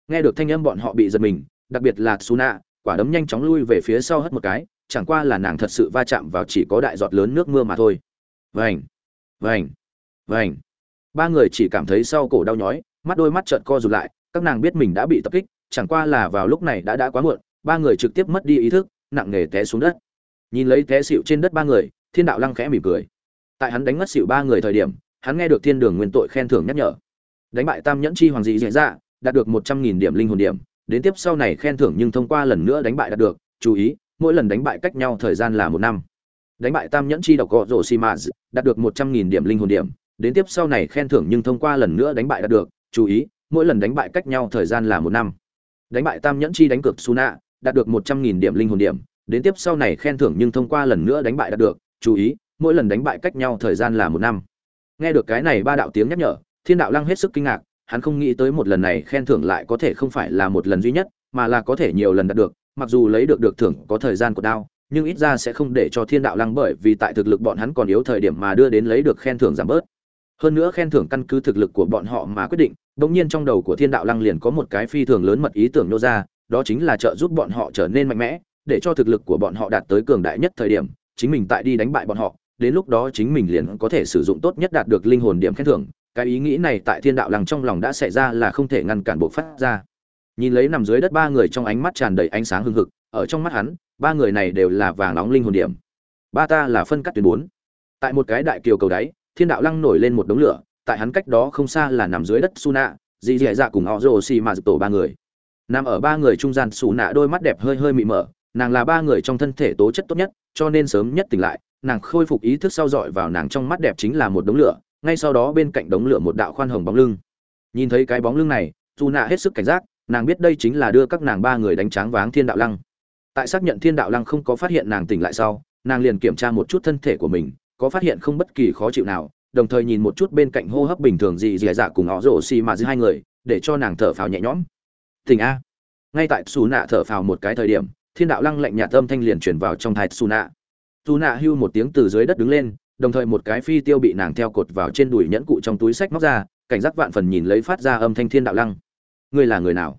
Nghe được thanh âm bọn họ bị giật mình, đặc biệt là xù nạ, quả đấm nhanh chóng lui về phía sau hất một cái, chẳng qua là nàng thật sự va chạm vào chỉ có đại giọt lớn nước mưa mà thôi. Vành vành vành. Ba người chỉ cảm thấy sau cổ đau nhói, mắt đôi mắt trợn co rụt lại, các nàng biết mình đã bị tập kích, chẳng qua là vào lúc này đã đã quá muộn ba người trực tiếp mất đi ý thức, nặng nề té xuống đất. Nhìn lấy té xịu trên đất ba người, thiên đạo lăng khẽ mỉm cười. Tại hắn đánh mất xịu ba người thời điểm, hắn nghe được thiên đường nguyên tội khen thưởng nhắc nhở. Đánh bại tam nhẫn chi hoàng dị diễn ra dạ, đạt được một trăm nghìn điểm linh hồn điểm. Đến tiếp sau này khen thưởng nhưng thông qua lần nữa đánh bại đạt được, chú ý, mỗi lần đánh bại cách nhau thời gian là một năm. Đánh bại tam nhẫn chi độc gọ rổ xi mã đạt được một trăm nghìn điểm linh hồn điểm. Đến tiếp sau này khen thưởng nhưng thông qua lần nữa đánh bại đạt được, chú ý, mỗi lần đánh bại cách nhau thời gian là một năm. Đánh bại tam nhẫn chi đánh cược suna đạt được một trăm nghìn điểm linh hồn điểm, đến tiếp sau này khen thưởng nhưng thông qua lần nữa đánh bại đạt được, chú ý, mỗi lần đánh bại cách nhau thời gian là một năm. Nghe được cái này ba đạo tiếng nhắc nhở, thiên đạo lăng hết sức kinh ngạc, hắn không nghĩ tới một lần này khen thưởng lại có thể không phải là một lần duy nhất, mà là có thể nhiều lần đạt được, mặc dù lấy được được thưởng có thời gian của đao, nhưng ít ra sẽ không để cho thiên đạo lăng bởi vì tại thực lực bọn hắn còn yếu thời điểm mà đưa đến lấy được khen thưởng giảm bớt. Hơn nữa khen thưởng căn cứ thực lực của bọn họ mà quyết định bỗng nhiên trong đầu của thiên đạo lăng liền có một cái phi thường lớn mật ý tưởng nô ra đó chính là trợ giúp bọn họ trở nên mạnh mẽ để cho thực lực của bọn họ đạt tới cường đại nhất thời điểm chính mình tại đi đánh bại bọn họ đến lúc đó chính mình liền có thể sử dụng tốt nhất đạt được linh hồn điểm khen thưởng. Cái ý nghĩ này tại thiên đạo lăng trong lòng đã xảy ra là không thể ngăn cản bộ phát ra. Nhìn lấy nằm dưới đất ba người trong ánh mắt tràn đầy ánh sáng hưng hực ở trong mắt hắn ba người này đều là vàng nóng linh hồn điểm. Ba ta là phân cắt tuyến bốn. Tại một cái đại kiều cầu đáy thiên đạo lăng nổi lên một đống lửa tại hắn cách đó không xa là nằm dưới đất Suna, dì dì dạ cùng họ rồ xì mà tổ ba người nằm ở ba người trung gian xù nạ đôi mắt đẹp hơi hơi mị mở nàng là ba người trong thân thể tố chất tốt nhất, cho nên sớm nhất tỉnh lại, nàng khôi phục ý thức sau dọi vào nàng trong mắt đẹp chính là một đống lửa, ngay sau đó bên cạnh đống lửa một đạo khoan hồng bóng lưng. Nhìn thấy cái bóng lưng này dù nạ hết sức cảnh giác, nàng biết đây chính là đưa các nàng ba người đánh tráng váng thiên đạo lăng. Tại xác nhận thiên đạo lăng không có phát hiện nàng tỉnh lại sau, nàng liền kiểm tra một chút thân thể của mình, có phát hiện không bất kỳ khó chịu nào, đồng thời nhìn một chút bên cạnh hô hấp bình thường gì dì dạ cùng họ rổ xì mà giữa hai người, để cho nàng thở phào nhẹ nhõm tỉnh a. Ngay tại xù nạ thở phào một cái thời điểm, thiên đạo lăng lạnh nhạt âm thanh liền chuyển vào trong thai xù nạ xù nạ hưu một tiếng từ dưới đất đứng lên, đồng thời một cái phi tiêu bị nàng theo cột vào trên đùi nhẫn cụ trong túi sách móc ra, cảnh giác vạn phần nhìn lấy phát ra âm thanh thiên đạo lăng. Ngươi là người nào?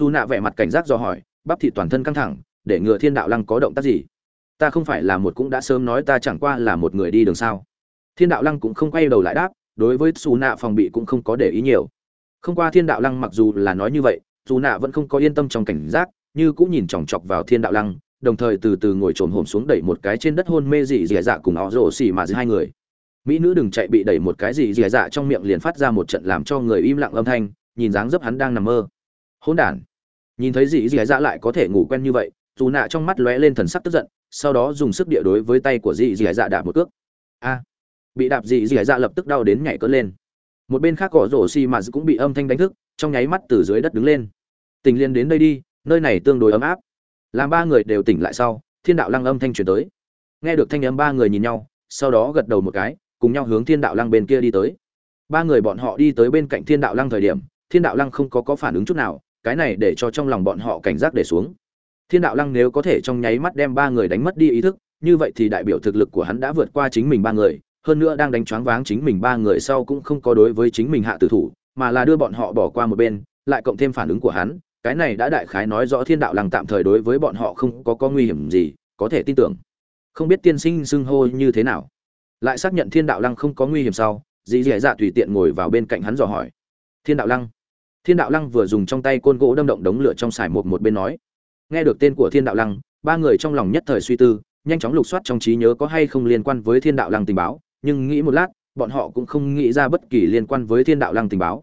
Dù nạ vẻ mặt cảnh giác do hỏi, bắp thị toàn thân căng thẳng, để ngừa thiên đạo lăng có động tác gì? Ta không phải là một cũng đã sớm nói ta chẳng qua là một người đi đường sao. Thiên đạo lăng cũng không quay đầu lại đáp, đối với xù nạ phòng bị cũng không có để ý nhiều. Không qua thiên đạo lăng mặc dù là nói như vậy dù nạ vẫn không có yên tâm trong cảnh giác, như cũng nhìn chòng chọc vào thiên đạo lăng, đồng thời từ từ ngồi trồn hổm xuống đẩy một cái trên đất hôn mê dị dì dạ cùng họ rổ xì mà giữa hai người. Mỹ nữ đừng chạy bị đẩy một cái dị dì dạ trong miệng liền phát ra một trận làm cho người im lặng âm thanh, nhìn dáng dấp hắn đang nằm mơ. Hôn đản. Nhìn thấy dị dì dạ lại có thể ngủ quen như vậy, dù nạ trong mắt lóe lên thần sắc tức giận, sau đó dùng sức địa đối với tay của dị dì dạ đạp một cước. A. Bị đạp dị dì dạ lập tức đau đến nhảy cỡ lên. Một bên khác cỏ rổ xì mà cũng bị âm thanh đánh thức trong nháy mắt từ dưới đất đứng lên. Tình liên đến đây đi, nơi này tương đối ấm áp. Làm ba người đều tỉnh lại sau, thiên đạo lăng âm thanh truyền tới. Nghe được thanh âm ba người nhìn nhau, sau đó gật đầu một cái, cùng nhau hướng thiên đạo lăng bên kia đi tới. Ba người bọn họ đi tới bên cạnh thiên đạo lăng thời điểm, thiên đạo lăng không có có phản ứng chút nào, cái này để cho trong lòng bọn họ cảnh giác để xuống. Thiên đạo lăng nếu có thể trong nháy mắt đem ba người đánh mất đi ý thức, như vậy thì đại biểu thực lực của hắn đã vượt qua chính mình ba người, hơn nữa đang đánh choáng váng chính mình ba người sau cũng không có đối với chính mình hạ tử thủ mà là đưa bọn họ bỏ qua một bên, lại cộng thêm phản ứng của hắn, cái này đã đại khái nói rõ thiên đạo lăng tạm thời đối với bọn họ không có có nguy hiểm gì, có thể tin tưởng. Không biết tiên sinh xưng hô như thế nào. Lại xác nhận thiên đạo lăng không có nguy hiểm sau, dì dì dạ tùy tiện ngồi vào bên cạnh hắn dò hỏi. Thiên đạo lăng? Thiên đạo lăng vừa dùng trong tay côn gỗ đâm động đống lửa trong sải một một bên nói. Nghe được tên của thiên đạo lăng, ba người trong lòng nhất thời suy tư, nhanh chóng lục soát trong trí nhớ có hay không liên quan với thiên đạo lăng tình báo, nhưng nghĩ một lát bọn họ cũng không nghĩ ra bất kỳ liên quan với thiên đạo lăng tình báo.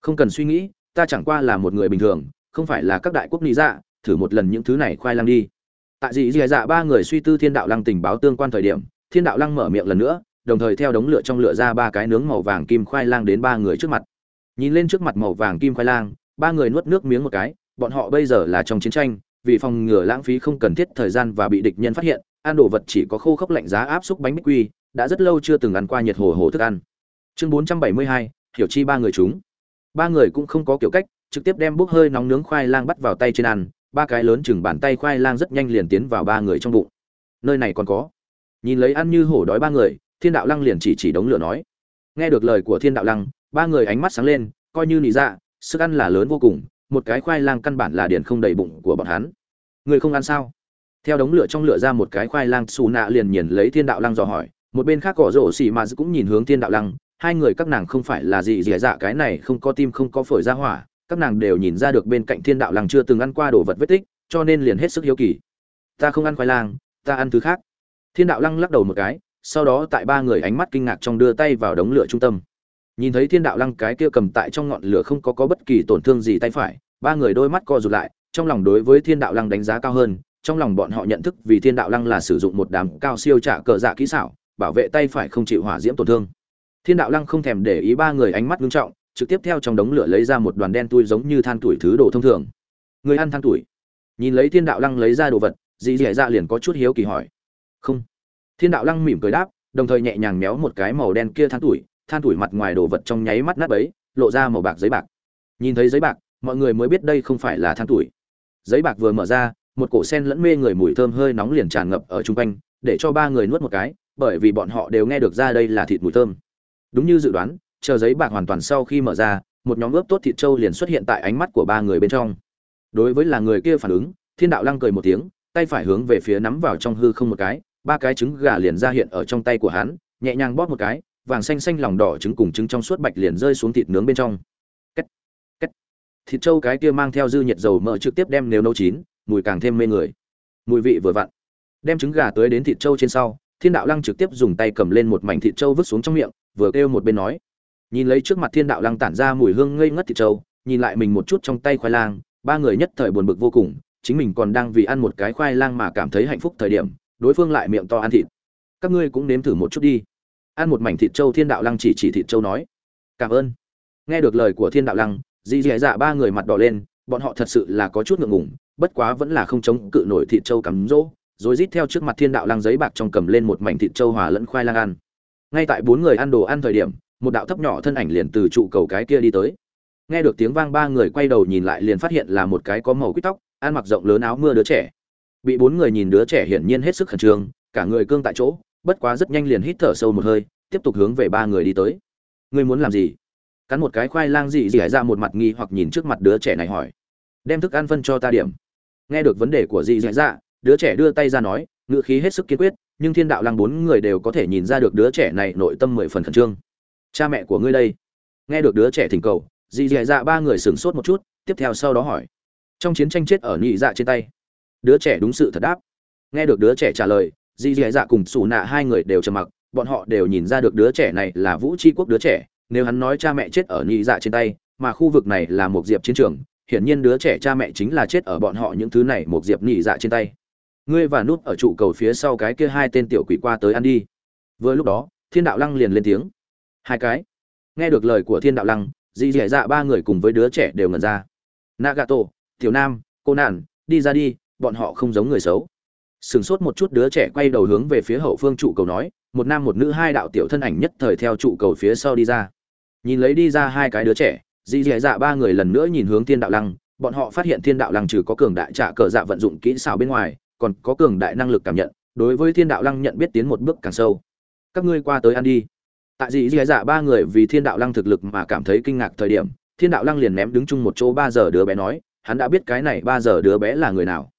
Không cần suy nghĩ, ta chẳng qua là một người bình thường, không phải là các đại quốc lý dạ thử một lần những thứ này khoai lang đi. Tại dị dị dạ ba người suy tư thiên đạo lăng tình báo tương quan thời điểm, thiên đạo lăng mở miệng lần nữa, đồng thời theo đống lửa trong lửa ra ba cái nướng màu vàng kim khoai lang đến ba người trước mặt. Nhìn lên trước mặt màu vàng kim khoai lang, ba người nuốt nước miếng một cái, bọn họ bây giờ là trong chiến tranh, vì phòng ngừa lãng phí không cần thiết thời gian và bị địch nhân phát hiện, ăn đồ vật chỉ có khô khốc lạnh giá áp xúc bánh bích quy đã rất lâu chưa từng ăn qua nhiệt hồ hồ thức ăn. Chương bốn trăm bảy mươi hai, hiểu chi ba người chúng. Ba người cũng không có kiểu cách, trực tiếp đem bốc hơi nóng nướng khoai lang bắt vào tay trên ăn, ba cái lớn chừng bàn tay khoai lang rất nhanh liền tiến vào ba người trong bụng. Nơi này còn có. Nhìn lấy ăn như hổ đói ba người, thiên đạo lăng liền chỉ chỉ đống lửa nói. Nghe được lời của thiên đạo lăng, ba người ánh mắt sáng lên, coi như nị dạ sức ăn là lớn vô cùng, một cái khoai lang căn bản là điền không đầy bụng của bọn hắn. Người không ăn sao? Theo đống lửa trong lửa ra một cái khoai lang xù nạ liền nhìn lấy thiên đạo lăng dò hỏi một bên khác cỏ rổ xì mà cũng nhìn hướng thiên đạo lăng, hai người các nàng không phải là gì dì dạ cái này không có tim không có phổi ra hỏa, các nàng đều nhìn ra được bên cạnh thiên đạo lăng chưa từng ăn qua đồ vật vết tích, cho nên liền hết sức hiếu kỳ. Ta không ăn khoai lang, ta ăn thứ khác. Thiên đạo lăng lắc đầu một cái, sau đó tại ba người ánh mắt kinh ngạc trong đưa tay vào đống lửa trung tâm. Nhìn thấy thiên đạo lăng cái kia cầm tại trong ngọn lửa không có có bất kỳ tổn thương gì tay phải, ba người đôi mắt co rụt lại, trong lòng đối với thiên đạo lăng đánh giá cao hơn, trong lòng bọn họ nhận thức vì thiên đạo lăng là sử dụng một đám cao siêu trả cờ dạ kỹ xảo bảo vệ tay phải không chịu hỏa diễm tổn thương. Thiên đạo lăng không thèm để ý ba người ánh mắt nghiêm trọng, trực tiếp theo trong đống lửa lấy ra một đoàn đen tui giống như than tuổi thứ đồ thông thường. Người ăn than tuổi. Nhìn lấy thiên đạo lăng lấy ra đồ vật, dì dì dạ liền có chút hiếu kỳ hỏi. Không. Thiên đạo lăng mỉm cười đáp, đồng thời nhẹ nhàng méo một cái màu đen kia than tuổi than tuổi mặt ngoài đồ vật trong nháy mắt nát bấy, lộ ra màu bạc giấy bạc. Nhìn thấy giấy bạc, mọi người mới biết đây không phải là than tuổi. Giấy bạc vừa mở ra, một cổ sen lẫn mê người mùi thơm hơi nóng liền tràn ngập ở chung quanh, để cho ba người nuốt một cái bởi vì bọn họ đều nghe được ra đây là thịt mùi thơm. Đúng như dự đoán chờ giấy bạc hoàn toàn sau khi mở ra một nhóm ướp tốt thịt trâu liền xuất hiện tại ánh mắt của ba người bên trong. Đối với là người kia phản ứng thiên đạo lăng cười một tiếng tay phải hướng về phía nắm vào trong hư không một cái ba cái trứng gà liền ra hiện ở trong tay của hắn nhẹ nhàng bóp một cái vàng xanh xanh lòng đỏ trứng cùng trứng trong suốt bạch liền rơi xuống thịt nướng bên trong. Cách, cách. thịt trâu cái kia mang theo dư nhiệt dầu mỡ trực tiếp đem nếu nấu chín mùi càng thêm mê người. Mùi vị vừa vặn đem trứng gà tới đến thịt trâu trên sau thiên đạo lăng trực tiếp dùng tay cầm lên một mảnh thịt trâu vứt xuống trong miệng, vừa kêu một bên nói. Nhìn lấy trước mặt thiên đạo lăng tản ra mùi hương ngây ngất thịt trâu, nhìn lại mình một chút trong tay khoai lang, ba người nhất thời buồn bực vô cùng, chính mình còn đang vì ăn một cái khoai lang mà cảm thấy hạnh phúc thời điểm, đối phương lại miệng to ăn thịt. Các ngươi cũng nếm thử một chút đi. Ăn một mảnh thịt trâu, thiên đạo lăng chỉ chỉ thịt trâu nói. Cảm ơn. Nghe được lời của thiên đạo lăng, dì dì dạ ba người mặt đỏ lên, bọn họ thật sự là có chút ngượng ngùng, bất quá vẫn là không chống cự nổi thịt trâu cắm rỗ rồi rít theo trước mặt thiên đạo lăng giấy bạc trong cầm lên một mảnh thịt trâu hòa lẫn khoai lang ăn. Ngay tại bốn người ăn đồ ăn thời điểm, một đạo thấp nhỏ thân ảnh liền từ trụ cầu cái kia đi tới. Nghe được tiếng vang ba người quay đầu nhìn lại liền phát hiện là một cái có màu quýt tóc, ăn mặc rộng lớn áo mưa đứa trẻ. Bị bốn người nhìn đứa trẻ hiển nhiên hết sức khẩn trương, cả người cương tại chỗ, bất quá rất nhanh liền hít thở sâu một hơi, tiếp tục hướng về ba người đi tới. Ngươi muốn làm gì? Cắn một cái khoai lang dị dị ra một mặt nghi hoặc nhìn trước mặt đứa trẻ này hỏi. Đem thức ăn phân cho ta điểm. Nghe được vấn đề của dị dị dạ đứa trẻ đưa tay ra nói ngựa khí hết sức kiên quyết, nhưng thiên đạo lăng bốn người đều có thể nhìn ra được đứa trẻ này nội tâm mười phần khẩn trương. Cha mẹ của ngươi đây. Nghe được đứa trẻ thỉnh cầu, dì dị dạ ba người sửng sốt một chút, tiếp theo sau đó hỏi. Trong chiến tranh chết ở nhị dạ trên tay. Đứa trẻ đúng sự thật đáp. Nghe được đứa trẻ trả lời, dì dị dạ cùng xù nạ hai người đều trầm mặc, bọn họ đều nhìn ra được đứa trẻ này là vũ tri quốc đứa trẻ, nếu hắn nói cha mẹ chết ở nhị dạ trên tay, mà khu vực này là một diệp chiến trường, hiển nhiên đứa trẻ cha mẹ chính là chết ở bọn họ những thứ này một diệp nhị dạ trên tay ngươi và nút ở trụ cầu phía sau cái kia hai tên tiểu quỷ qua tới ăn đi. Vừa lúc đó, thiên đạo lăng liền lên tiếng. Hai cái. Nghe được lời của thiên đạo lăng, dì dẻ dạ ba người cùng với đứa trẻ đều ngẩn ra. Nagato, tiểu nam, cô nản, đi ra đi, bọn họ không giống người xấu. Sửng sốt một chút đứa trẻ quay đầu hướng về phía hậu phương trụ cầu nói, một nam một nữ hai đạo tiểu thân ảnh nhất thời theo trụ cầu phía sau đi ra. Nhìn lấy đi ra hai cái đứa trẻ, dì Dẻ dạ ba người lần nữa nhìn hướng thiên đạo lăng, bọn họ phát hiện thiên đạo lăng trừ có cường đại trả cờ dạ vận dụng kỹ xảo bên ngoài còn có cường đại năng lực cảm nhận, đối với thiên đạo lăng nhận biết tiến một bước càng sâu. Các ngươi qua tới ăn đi. Tại dị dị dạ ba người vì thiên đạo lăng thực lực mà cảm thấy kinh ngạc thời điểm, thiên đạo lăng liền ném đứng chung một chỗ ba giờ đứa bé nói, hắn đã biết cái này ba giờ đứa bé là người nào.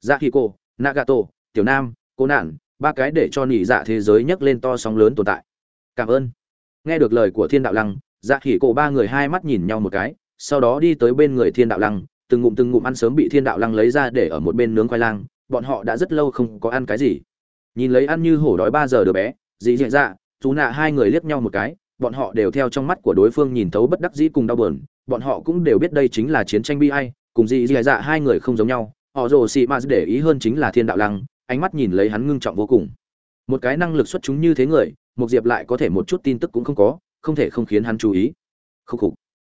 Dạ khi cô nagato, tiểu nam, cô nạn, ba cái để cho nỉ dạ thế giới nhấc lên to sóng lớn tồn tại. Cảm ơn. Nghe được lời của thiên đạo lăng dạ khỉ cổ ba người hai mắt nhìn nhau một cái, sau đó đi tới bên người thiên đạo lăng, từng ngụm từng ngụm ăn sớm bị thiên đạo lăng lấy ra để ở một bên nướng khoai lang bọn họ đã rất lâu không có ăn cái gì. Nhìn lấy ăn như hổ đói ba giờ đứa bé dị dì dạ chú nạ hai người liếc nhau một cái, bọn họ đều theo trong mắt của đối phương nhìn thấu bất đắc dĩ cùng đau buồn. Bọn họ cũng đều biết đây chính là chiến tranh bi ai, cùng dị dì dạ hai người không giống nhau. Họ rồ xị mà để ý hơn chính là thiên đạo lăng, ánh mắt nhìn lấy hắn ngưng trọng vô cùng. Một cái năng lực xuất chúng như thế người một diệp lại có thể một chút tin tức cũng không có, không thể không khiến hắn chú ý. Khúc khục.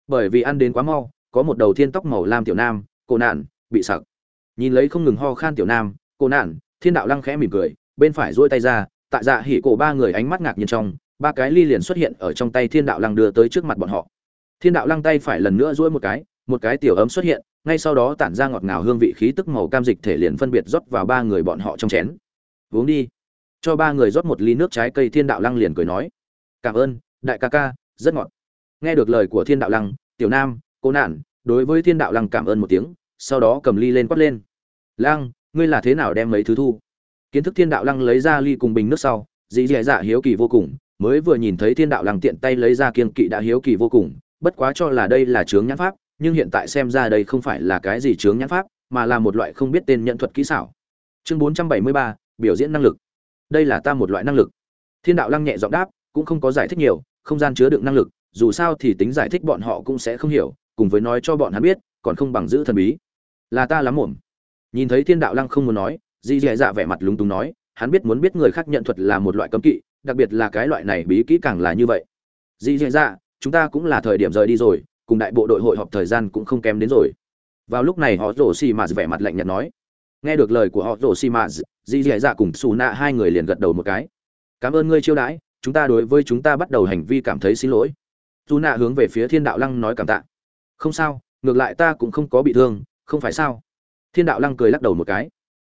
Bởi vì ăn đến quá mau, có một đầu thiên tóc màu lam tiểu nam cô nạn, bị sặc nhìn lấy không ngừng ho khan tiểu nam, cô nạn, thiên đạo lăng khẽ mỉm cười, bên phải duỗi tay ra, tại dạ hỉ cổ ba người ánh mắt ngạc nhiên trong, ba cái ly liền xuất hiện ở trong tay thiên đạo lăng đưa tới trước mặt bọn họ. Thiên đạo lăng tay phải lần nữa duỗi một cái một cái tiểu ấm xuất hiện, ngay sau đó tản ra ngọt ngào hương vị khí tức màu cam dịch thể liền phân biệt rót vào ba người bọn họ trong chén. Uống đi. Cho ba người rót một ly nước trái cây, thiên đạo lăng liền cười nói. Cảm ơn, đại ca ca, rất ngọt. Nghe được lời của thiên đạo lăng, tiểu nam, cô nạn, đối với thiên đạo lăng cảm ơn một tiếng sau đó cầm ly lên quát lên. Lăng, ngươi là thế nào đem mấy thứ thu? Kiến thức thiên đạo lăng lấy ra ly cùng bình nước sau dì dì dạ hiếu kỳ vô cùng, mới vừa nhìn thấy thiên đạo lăng tiện tay lấy ra kiên kỵ đã hiếu kỳ vô cùng, bất quá cho là đây là chướng nhãn pháp, nhưng hiện tại xem ra đây không phải là cái gì chướng nhãn pháp, mà là một loại không biết tên nhận thuật kỹ xảo. Chương bốn trăm bảy mươi ba, biểu diễn năng lực. Đây là ta một loại năng lực. Thiên đạo lăng nhẹ giọng đáp, cũng không có giải thích nhiều, không gian chứa đựng năng lực, dù sao thì tính giải thích bọn họ cũng sẽ không hiểu, cùng với nói cho bọn hắn biết, còn không bằng giữ thần bí là ta lắm mồm nhìn thấy thiên đạo lăng không muốn nói, di dì dạ vẻ mặt lúng túng nói, hắn biết muốn biết người khác nhận thuật là một loại cấm kỵ, đặc biệt là cái loại này bí kỹ càng là như vậy. Di dì dạ chúng ta cũng là thời điểm rời đi rồi, cùng đại bộ đội hội họp thời gian cũng không kém đến rồi. Vào lúc này họ rổ xì mạt vẻ mặt lạnh nhạt nói. Nghe được lời của họ rổ xì mạt, di dì dạ cùng xù nạ hai người liền gật đầu một cái. Cảm ơn ngươi chiêu đãi, chúng ta đối với chúng ta bắt đầu hành vi cảm thấy xin lỗi. Dù nạ hướng về phía thiên đạo lăng nói cảm tạ. Không sao, ngược lại ta cũng không có bị thương không phải sao? Thiên đạo lăng cười lắc đầu một cái.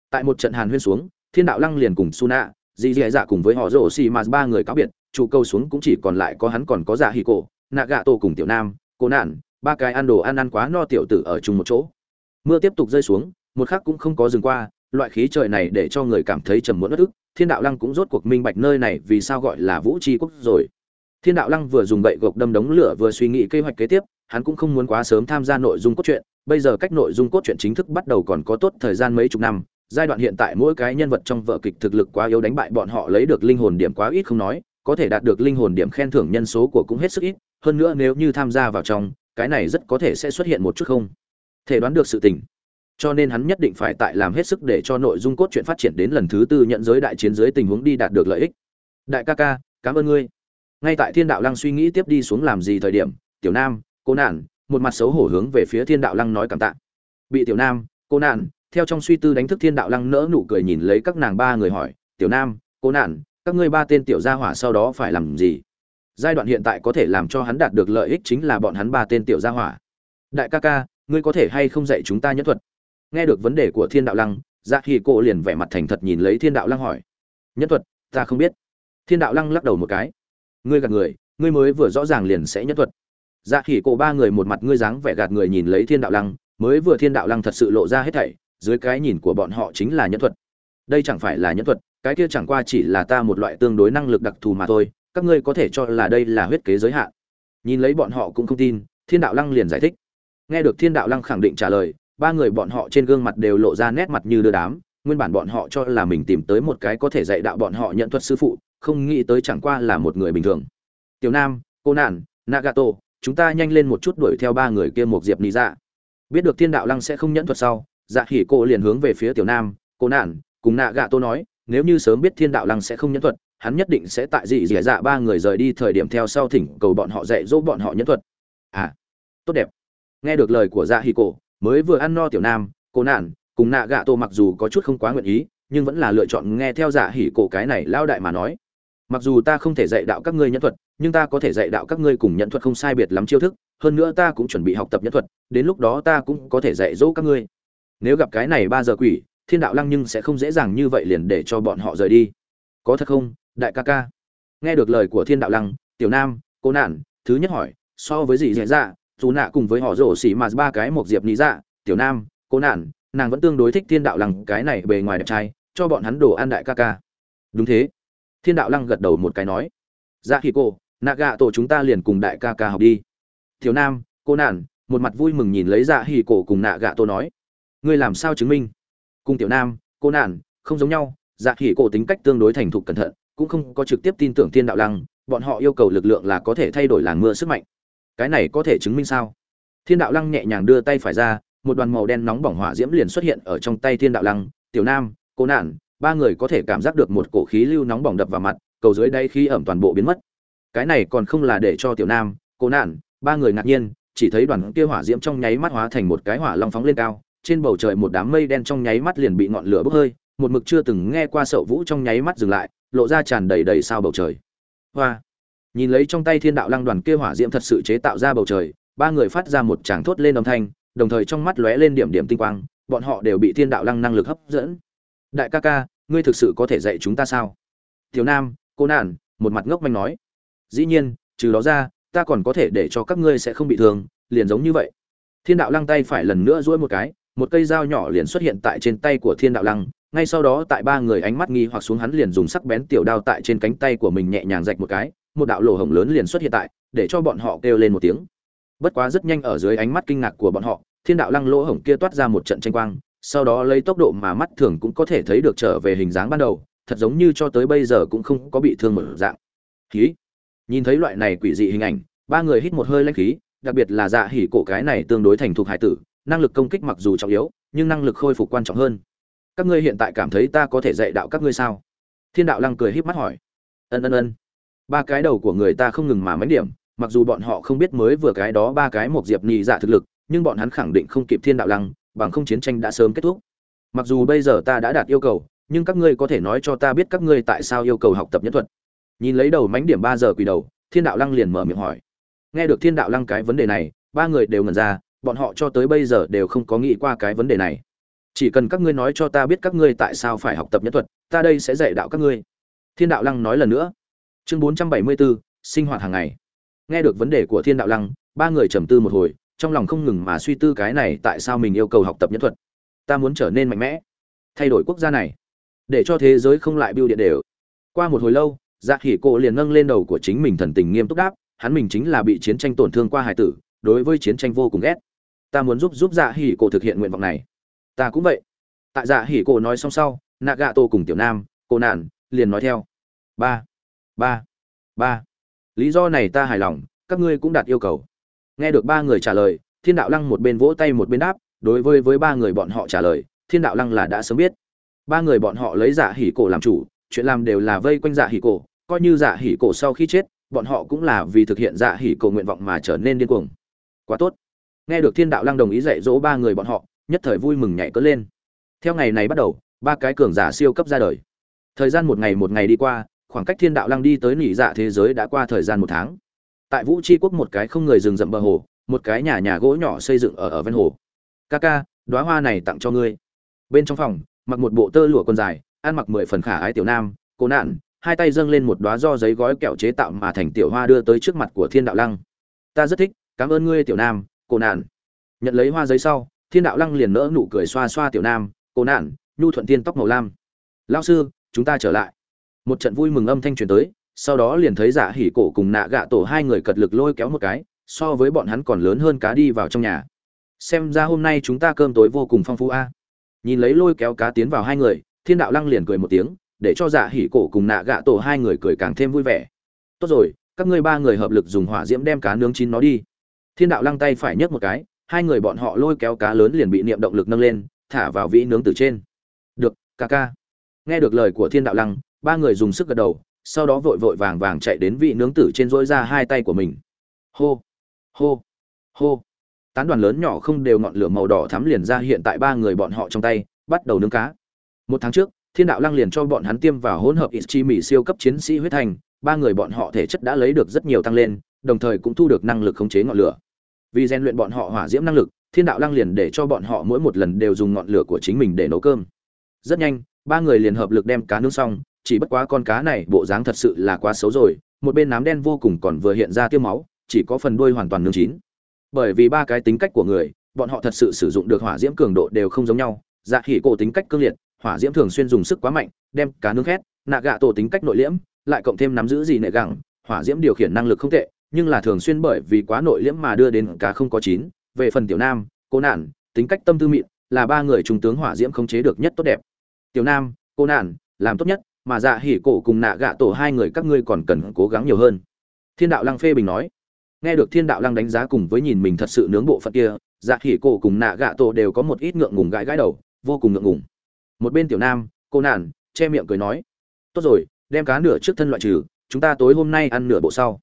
Tại một trận hàn huyên xuống, thiên đạo lăng liền cùng su nạ dì dì dạ cùng với họ rổ xì mà ba người cáo biệt, trụ câu xuống cũng chỉ còn lại có hắn còn có dạ hì cổ nạ gạ tổ cùng tiểu nam, cô nạn, ba cái ăn đồ ăn ăn quá no tiểu tử ở chung một chỗ. Mưa tiếp tục rơi xuống, một khắc cũng không có dừng qua, loại khí trời này để cho người cảm thấy trầm muộn bất ức, thiên đạo lăng cũng rốt cuộc minh bạch nơi này vì sao gọi là vũ tri quốc rồi. Thiên đạo lăng vừa dùng gậy gộc đâm đống lửa vừa suy nghĩ kế hoạch kế tiếp, hắn cũng không muốn quá sớm tham gia nội dung cốt truyện bây giờ cách nội dung cốt truyện chính thức bắt đầu còn có tốt thời gian mấy chục năm, giai đoạn hiện tại mỗi cái nhân vật trong vở kịch thực lực quá yếu đánh bại bọn họ lấy được linh hồn điểm quá ít không nói, có thể đạt được linh hồn điểm khen thưởng nhân số của cũng hết sức ít, hơn nữa nếu như tham gia vào trong, cái này rất có thể sẽ xuất hiện một chút không thể đoán được sự tình. Cho nên hắn nhất định phải tại làm hết sức để cho nội dung cốt truyện phát triển đến lần thứ tư nhận giới đại chiến giới tình huống đi đạt được lợi ích. Đại ca ca, cảm ơn ngươi. Ngay tại thiên đạo lăng suy nghĩ tiếp đi xuống làm gì thời điểm, tiểu nam, cô nản một mặt xấu hổ hướng về phía thiên đạo lăng nói cảm tạ. Bị tiểu nam, cô nạn, theo trong suy tư đánh thức thiên đạo lăng nỡ nụ cười nhìn lấy các nàng ba người hỏi, tiểu nam, cô nạn, các ngươi ba tên tiểu gia hỏa sau đó phải làm gì? Giai đoạn hiện tại có thể làm cho hắn đạt được lợi ích chính là bọn hắn ba tên tiểu gia hỏa. Đại ca ca, ngươi có thể hay không dạy chúng ta nhất thuật? Nghe được vấn đề của thiên đạo lăng dạ khi cô liền vẻ mặt thành thật nhìn lấy thiên đạo lăng hỏi nhất thuật, ta không biết. Thiên đạo lăng lắc đầu một cái, ngươi gạt người, ngươi mới vừa rõ ràng liền sẽ nhất thuật dạ khỉ cổ ba người một mặt ngươi dáng vẻ gạt người nhìn lấy thiên đạo lăng, mới vừa thiên đạo lăng thật sự lộ ra hết thảy, dưới cái nhìn của bọn họ chính là nhân thuật. Đây chẳng phải là nhân thuật, cái kia chẳng qua chỉ là ta một loại tương đối năng lực đặc thù mà thôi, các ngươi có thể cho là đây là huyết kế giới hạn. Nhìn lấy bọn họ cũng không tin, thiên đạo lăng liền giải thích. Nghe được thiên đạo lăng khẳng định trả lời, ba người bọn họ trên gương mặt đều lộ ra nét mặt như đưa đám, nguyên bản bọn họ cho là mình tìm tới một cái có thể dạy đạo bọn họ nhận thuật sư phụ, không nghĩ tới chẳng qua là một người bình thường. Tiểu nam, cô nạn nagato chúng ta nhanh lên một chút đuổi theo ba người kia một diệp lý dạ. Biết được thiên đạo lăng sẽ không nhẫn thuật sau dạ hỉ cô liền hướng về phía tiểu nam cô nạn cùng nạ gạ tô nói, nếu như sớm biết thiên đạo lăng sẽ không nhẫn thuật, hắn nhất định sẽ tại dị dẻ dạ ba người rời đi thời điểm theo sau thỉnh cầu bọn họ dạy dỗ bọn họ nhẫn thuật. À tốt đẹp. Nghe được lời của dạ hỉ cổ, mới vừa ăn no tiểu nam cô nạn cùng nạ gạ tô mặc dù có chút không quá nguyện ý, nhưng vẫn là lựa chọn nghe theo dạ hỉ cổ cái này lao đại mà nói. Mặc dù ta không thể dạy đạo các ngươi nhẫn thuật nhưng ta có thể dạy đạo các ngươi cùng nhận thuật không sai biệt lắm chiêu thức, hơn nữa ta cũng chuẩn bị học tập nhận thuật, đến lúc đó ta cũng có thể dạy dỗ các ngươi. Nếu gặp cái này ba giờ quỷ, thiên đạo lăng nhưng sẽ không dễ dàng như vậy liền để cho bọn họ rời đi. Có thật không, đại ca ca? Nghe được lời của thiên đạo lăng, tiểu nam, cô nạn, thứ nhất hỏi, so với gì dễ dạ dù nạ cùng với họ rổ xỉ mà ba cái một diệp lý dạ tiểu nam, cô nạn, nàng vẫn tương đối thích thiên đạo lăng cái này bề ngoài đẹp trai, cho bọn hắn đồ ăn đại ca ca. Đúng thế. Thiên đạo lăng gật đầu một cái nói. Dạ khi cô nạ gạ tổ chúng ta liền cùng đại ca ca học đi. Tiểu nam, cô nản, một mặt vui mừng nhìn lấy dạ hỉ cổ cùng nạ gạ tổ nói. Ngươi làm sao chứng minh? Cùng tiểu nam, cô nản, không giống nhau. Dạ hỉ cổ tính cách tương đối thành thục cẩn thận, cũng không có trực tiếp tin tưởng thiên đạo lăng. Bọn họ yêu cầu lực lượng là có thể thay đổi làn mưa sức mạnh. Cái này có thể chứng minh sao? Thiên đạo lăng nhẹ nhàng đưa tay phải ra, một đoàn màu đen nóng bỏng hỏa diễm liền xuất hiện ở trong tay thiên đạo lăng. Tiểu nam, cô nản, ba người có thể cảm giác được một cổ khí lưu nóng bỏng đập vào mặt, cầu dưới đây khí ẩm toàn bộ biến mất cái này còn không là để cho tiểu nam, cô nạn, ba người ngạc nhiên, chỉ thấy đoàn kia hỏa diễm trong nháy mắt hóa thành một cái hỏa long phóng lên cao, trên bầu trời một đám mây đen trong nháy mắt liền bị ngọn lửa bốc hơi, một mực chưa từng nghe qua sậu vũ trong nháy mắt dừng lại, lộ ra tràn đầy đầy sao bầu trời. Hoa! Nhìn lấy trong tay thiên đạo lăng đoàn kia hỏa diễm thật sự chế tạo ra bầu trời, ba người phát ra một tràng thốt lên âm thanh, đồng thời trong mắt lóe lên điểm điểm tinh quang, bọn họ đều bị thiên đạo lăng năng lực hấp dẫn. Đại ca ca, ngươi thực sự có thể dạy chúng ta sao? Tiểu nam, cô nản một mặt ngốc manh nói dĩ nhiên, trừ đó ra, ta còn có thể để cho các ngươi sẽ không bị thương, liền giống như vậy. Thiên đạo lăng tay phải lần nữa duỗi một cái, một cây dao nhỏ liền xuất hiện tại trên tay của thiên đạo lăng, ngay sau đó tại ba người ánh mắt nghi hoặc xuống hắn liền dùng sắc bén tiểu đao tại trên cánh tay của mình nhẹ nhàng rạch một cái, một đạo lỗ hổng lớn liền xuất hiện tại, để cho bọn họ kêu lên một tiếng. Bất quá rất nhanh ở dưới ánh mắt kinh ngạc của bọn họ, thiên đạo lăng lỗ hổng kia toát ra một trận tranh quang, sau đó lấy tốc độ mà mắt thường cũng có thể thấy được trở về hình dáng ban đầu, thật giống như cho tới bây giờ cũng không có bị thương một dạng. Khí nhìn thấy loại này quỷ dị hình ảnh, ba người hít một hơi lanh khí, đặc biệt là dạ hỉ cổ cái này tương đối thành thục hải tử, năng lực công kích mặc dù trọng yếu, nhưng năng lực khôi phục quan trọng hơn. Các ngươi hiện tại cảm thấy ta có thể dạy đạo các ngươi sao? Thiên đạo lăng cười híp mắt hỏi. Ân ân ân. Ba cái đầu của người ta không ngừng mà mánh điểm, mặc dù bọn họ không biết mới vừa cái đó ba cái một diệp nhị dạ thực lực, nhưng bọn hắn khẳng định không kịp thiên đạo lăng, bằng không chiến tranh đã sớm kết thúc. Mặc dù bây giờ ta đã đạt yêu cầu, nhưng các ngươi có thể nói cho ta biết các ngươi tại sao yêu cầu học tập nhân thuật nhìn lấy đầu mánh điểm ba giờ quỳ đầu, thiên đạo lăng liền mở miệng hỏi. Nghe được thiên đạo lăng cái vấn đề này, ba người đều ngần ra, bọn họ cho tới bây giờ đều không có nghĩ qua cái vấn đề này. Chỉ cần các ngươi nói cho ta biết các ngươi tại sao phải học tập nhân thuật, ta đây sẽ dạy đạo các ngươi. Thiên đạo lăng nói lần nữa. Chương bốn trăm bảy mươi bốn sinh hoạt hàng ngày. Nghe được vấn đề của thiên đạo lăng, ba người trầm tư một hồi, trong lòng không ngừng mà suy tư cái này tại sao mình yêu cầu học tập nhân thuật. Ta muốn trở nên mạnh mẽ, thay đổi quốc gia này, để cho thế giới không lại biêu điện đều. Qua một hồi lâu dạ hỉ cổ liền nâng lên đầu của chính mình thần tình nghiêm túc đáp, hắn mình chính là bị chiến tranh tổn thương qua hải tử, đối với chiến tranh vô cùng ghét. Ta muốn giúp giúp dạ hỉ cổ thực hiện nguyện vọng này. Ta cũng vậy. Tại dạ hỉ cổ nói xong sau nạ gạ tô cùng tiểu nam, cô nạn liền nói theo. Ba ba ba. Lý do này ta hài lòng, các ngươi cũng đạt yêu cầu. Nghe được ba người trả lời, thiên đạo lăng một bên vỗ tay một bên đáp, đối với với ba người bọn họ trả lời, thiên đạo lăng là đã sớm biết. Ba người bọn họ lấy dạ hỉ cổ làm chủ, chuyện làm đều là vây quanh dạ hỉ cổ coi như dạ hỉ cổ sau khi chết, bọn họ cũng là vì thực hiện dạ hỉ cổ nguyện vọng mà trở nên điên cuồng. Quá tốt. Nghe được thiên đạo lăng đồng ý dạy dỗ ba người bọn họ, nhất thời vui mừng nhảy cỡ lên. Theo ngày này bắt đầu, ba cái cường giả siêu cấp ra đời. Thời gian một ngày một ngày đi qua, khoảng cách thiên đạo lăng đi tới nỉ dạ thế giới đã qua thời gian một tháng. Tại vũ tri quốc một cái không người rừng rậm bờ hồ, một cái nhà nhà gỗ nhỏ xây dựng ở ở ven hồ. Ca ca đoá hoa này tặng cho ngươi. Bên trong phòng, mặc một bộ tơ lụa quần dài, ăn mặc mười phần khả ái tiểu nam cố nạn hai tay dâng lên một đóa do giấy gói kẹo chế tạo mà thành tiểu hoa đưa tới trước mặt của thiên đạo lăng. Ta rất thích, cảm ơn ngươi tiểu nam cô nạn. Nhận lấy hoa giấy sau, thiên đạo lăng liền nỡ nụ cười xoa xoa tiểu nam cô nạn, nhu thuận tiên tóc màu lam. Lao sư, chúng ta trở lại. Một trận vui mừng âm thanh truyền tới, sau đó liền thấy giả dạ hỉ cổ cùng nạ gạ tổ hai người cật lực lôi kéo một cái, so với bọn hắn còn lớn hơn cá đi vào trong nhà. Xem ra hôm nay chúng ta cơm tối vô cùng phong phú a. Nhìn lấy lôi kéo cá tiến vào hai người, thiên đạo lăng liền cười một tiếng để cho dạ hỉ cổ cùng nạ gạ tổ hai người cười càng thêm vui vẻ. Tốt rồi, các ngươi ba người hợp lực dùng hỏa diễm đem cá nướng chín nó đi. Thiên đạo lăng tay phải nhấc một cái, hai người bọn họ lôi kéo cá lớn liền bị niệm động lực nâng lên, thả vào vĩ nướng từ trên. Được, ca ca. Nghe được lời của thiên đạo lăng, ba người dùng sức gật đầu, sau đó vội vội vàng vàng chạy đến vị nướng tử trên dỗi ra hai tay của mình. Hô hô hô. Tán đoàn lớn nhỏ không đều ngọn lửa màu đỏ thắm liền ra hiện tại ba người bọn họ trong tay, bắt đầu nướng cá. Một tháng trước thiên đạo lăng liền cho bọn hắn tiêm vào hỗn hợp ít chi mỹ siêu cấp chiến sĩ huyết thành ba người bọn họ thể chất đã lấy được rất nhiều tăng lên, đồng thời cũng thu được năng lực khống chế ngọn lửa. Vì rèn luyện bọn họ hỏa diễm năng lực, thiên đạo lăng liền để cho bọn họ mỗi một lần đều dùng ngọn lửa của chính mình để nấu cơm. Rất nhanh, ba người liền hợp lực đem cá nướng xong, chỉ bất quá con cá này bộ dáng thật sự là quá xấu rồi, một bên nám đen vô cùng còn vừa hiện ra tiêu máu, chỉ có phần đuôi hoàn toàn nướng chín. Bởi vì ba cái tính cách của người, bọn họ thật sự sử dụng được hỏa diễm cường độ đều không giống nhau dạ khỉ cổ tính cách cương liệt hỏa diễm thường xuyên dùng sức quá mạnh, đem cá nướng khét, nạ gạ tổ tính cách nội liễm, lại cộng thêm nắm giữ gì nệ gẳng, hỏa diễm điều khiển năng lực không tệ, nhưng là thường xuyên bởi vì quá nội liễm mà đưa đến cá không có chín. Về phần tiểu nam, cô nạn tính cách tâm tư mịn, là ba người trung tướng hỏa diễm khống chế được nhất tốt đẹp. Tiểu nam, cô nạn làm tốt nhất, mà dạ hỉ cổ cùng nạ gạ tổ hai người các ngươi còn cần cố gắng nhiều hơn. Thiên đạo lăng phê bình nói. Nghe được thiên đạo lăng đánh giá cùng với nhìn mình thật sự nướng bộ phận kia dạ hỉ cổ cùng nạ gạ tổ đều có một ít ngượng ngùng gãi gãi đầu, vô cùng ngượng ngùng một bên tiểu nam, cô nản, che miệng cười nói, tốt rồi, đem cá nửa trước thân loại trừ, chúng ta tối hôm nay ăn nửa bộ sau.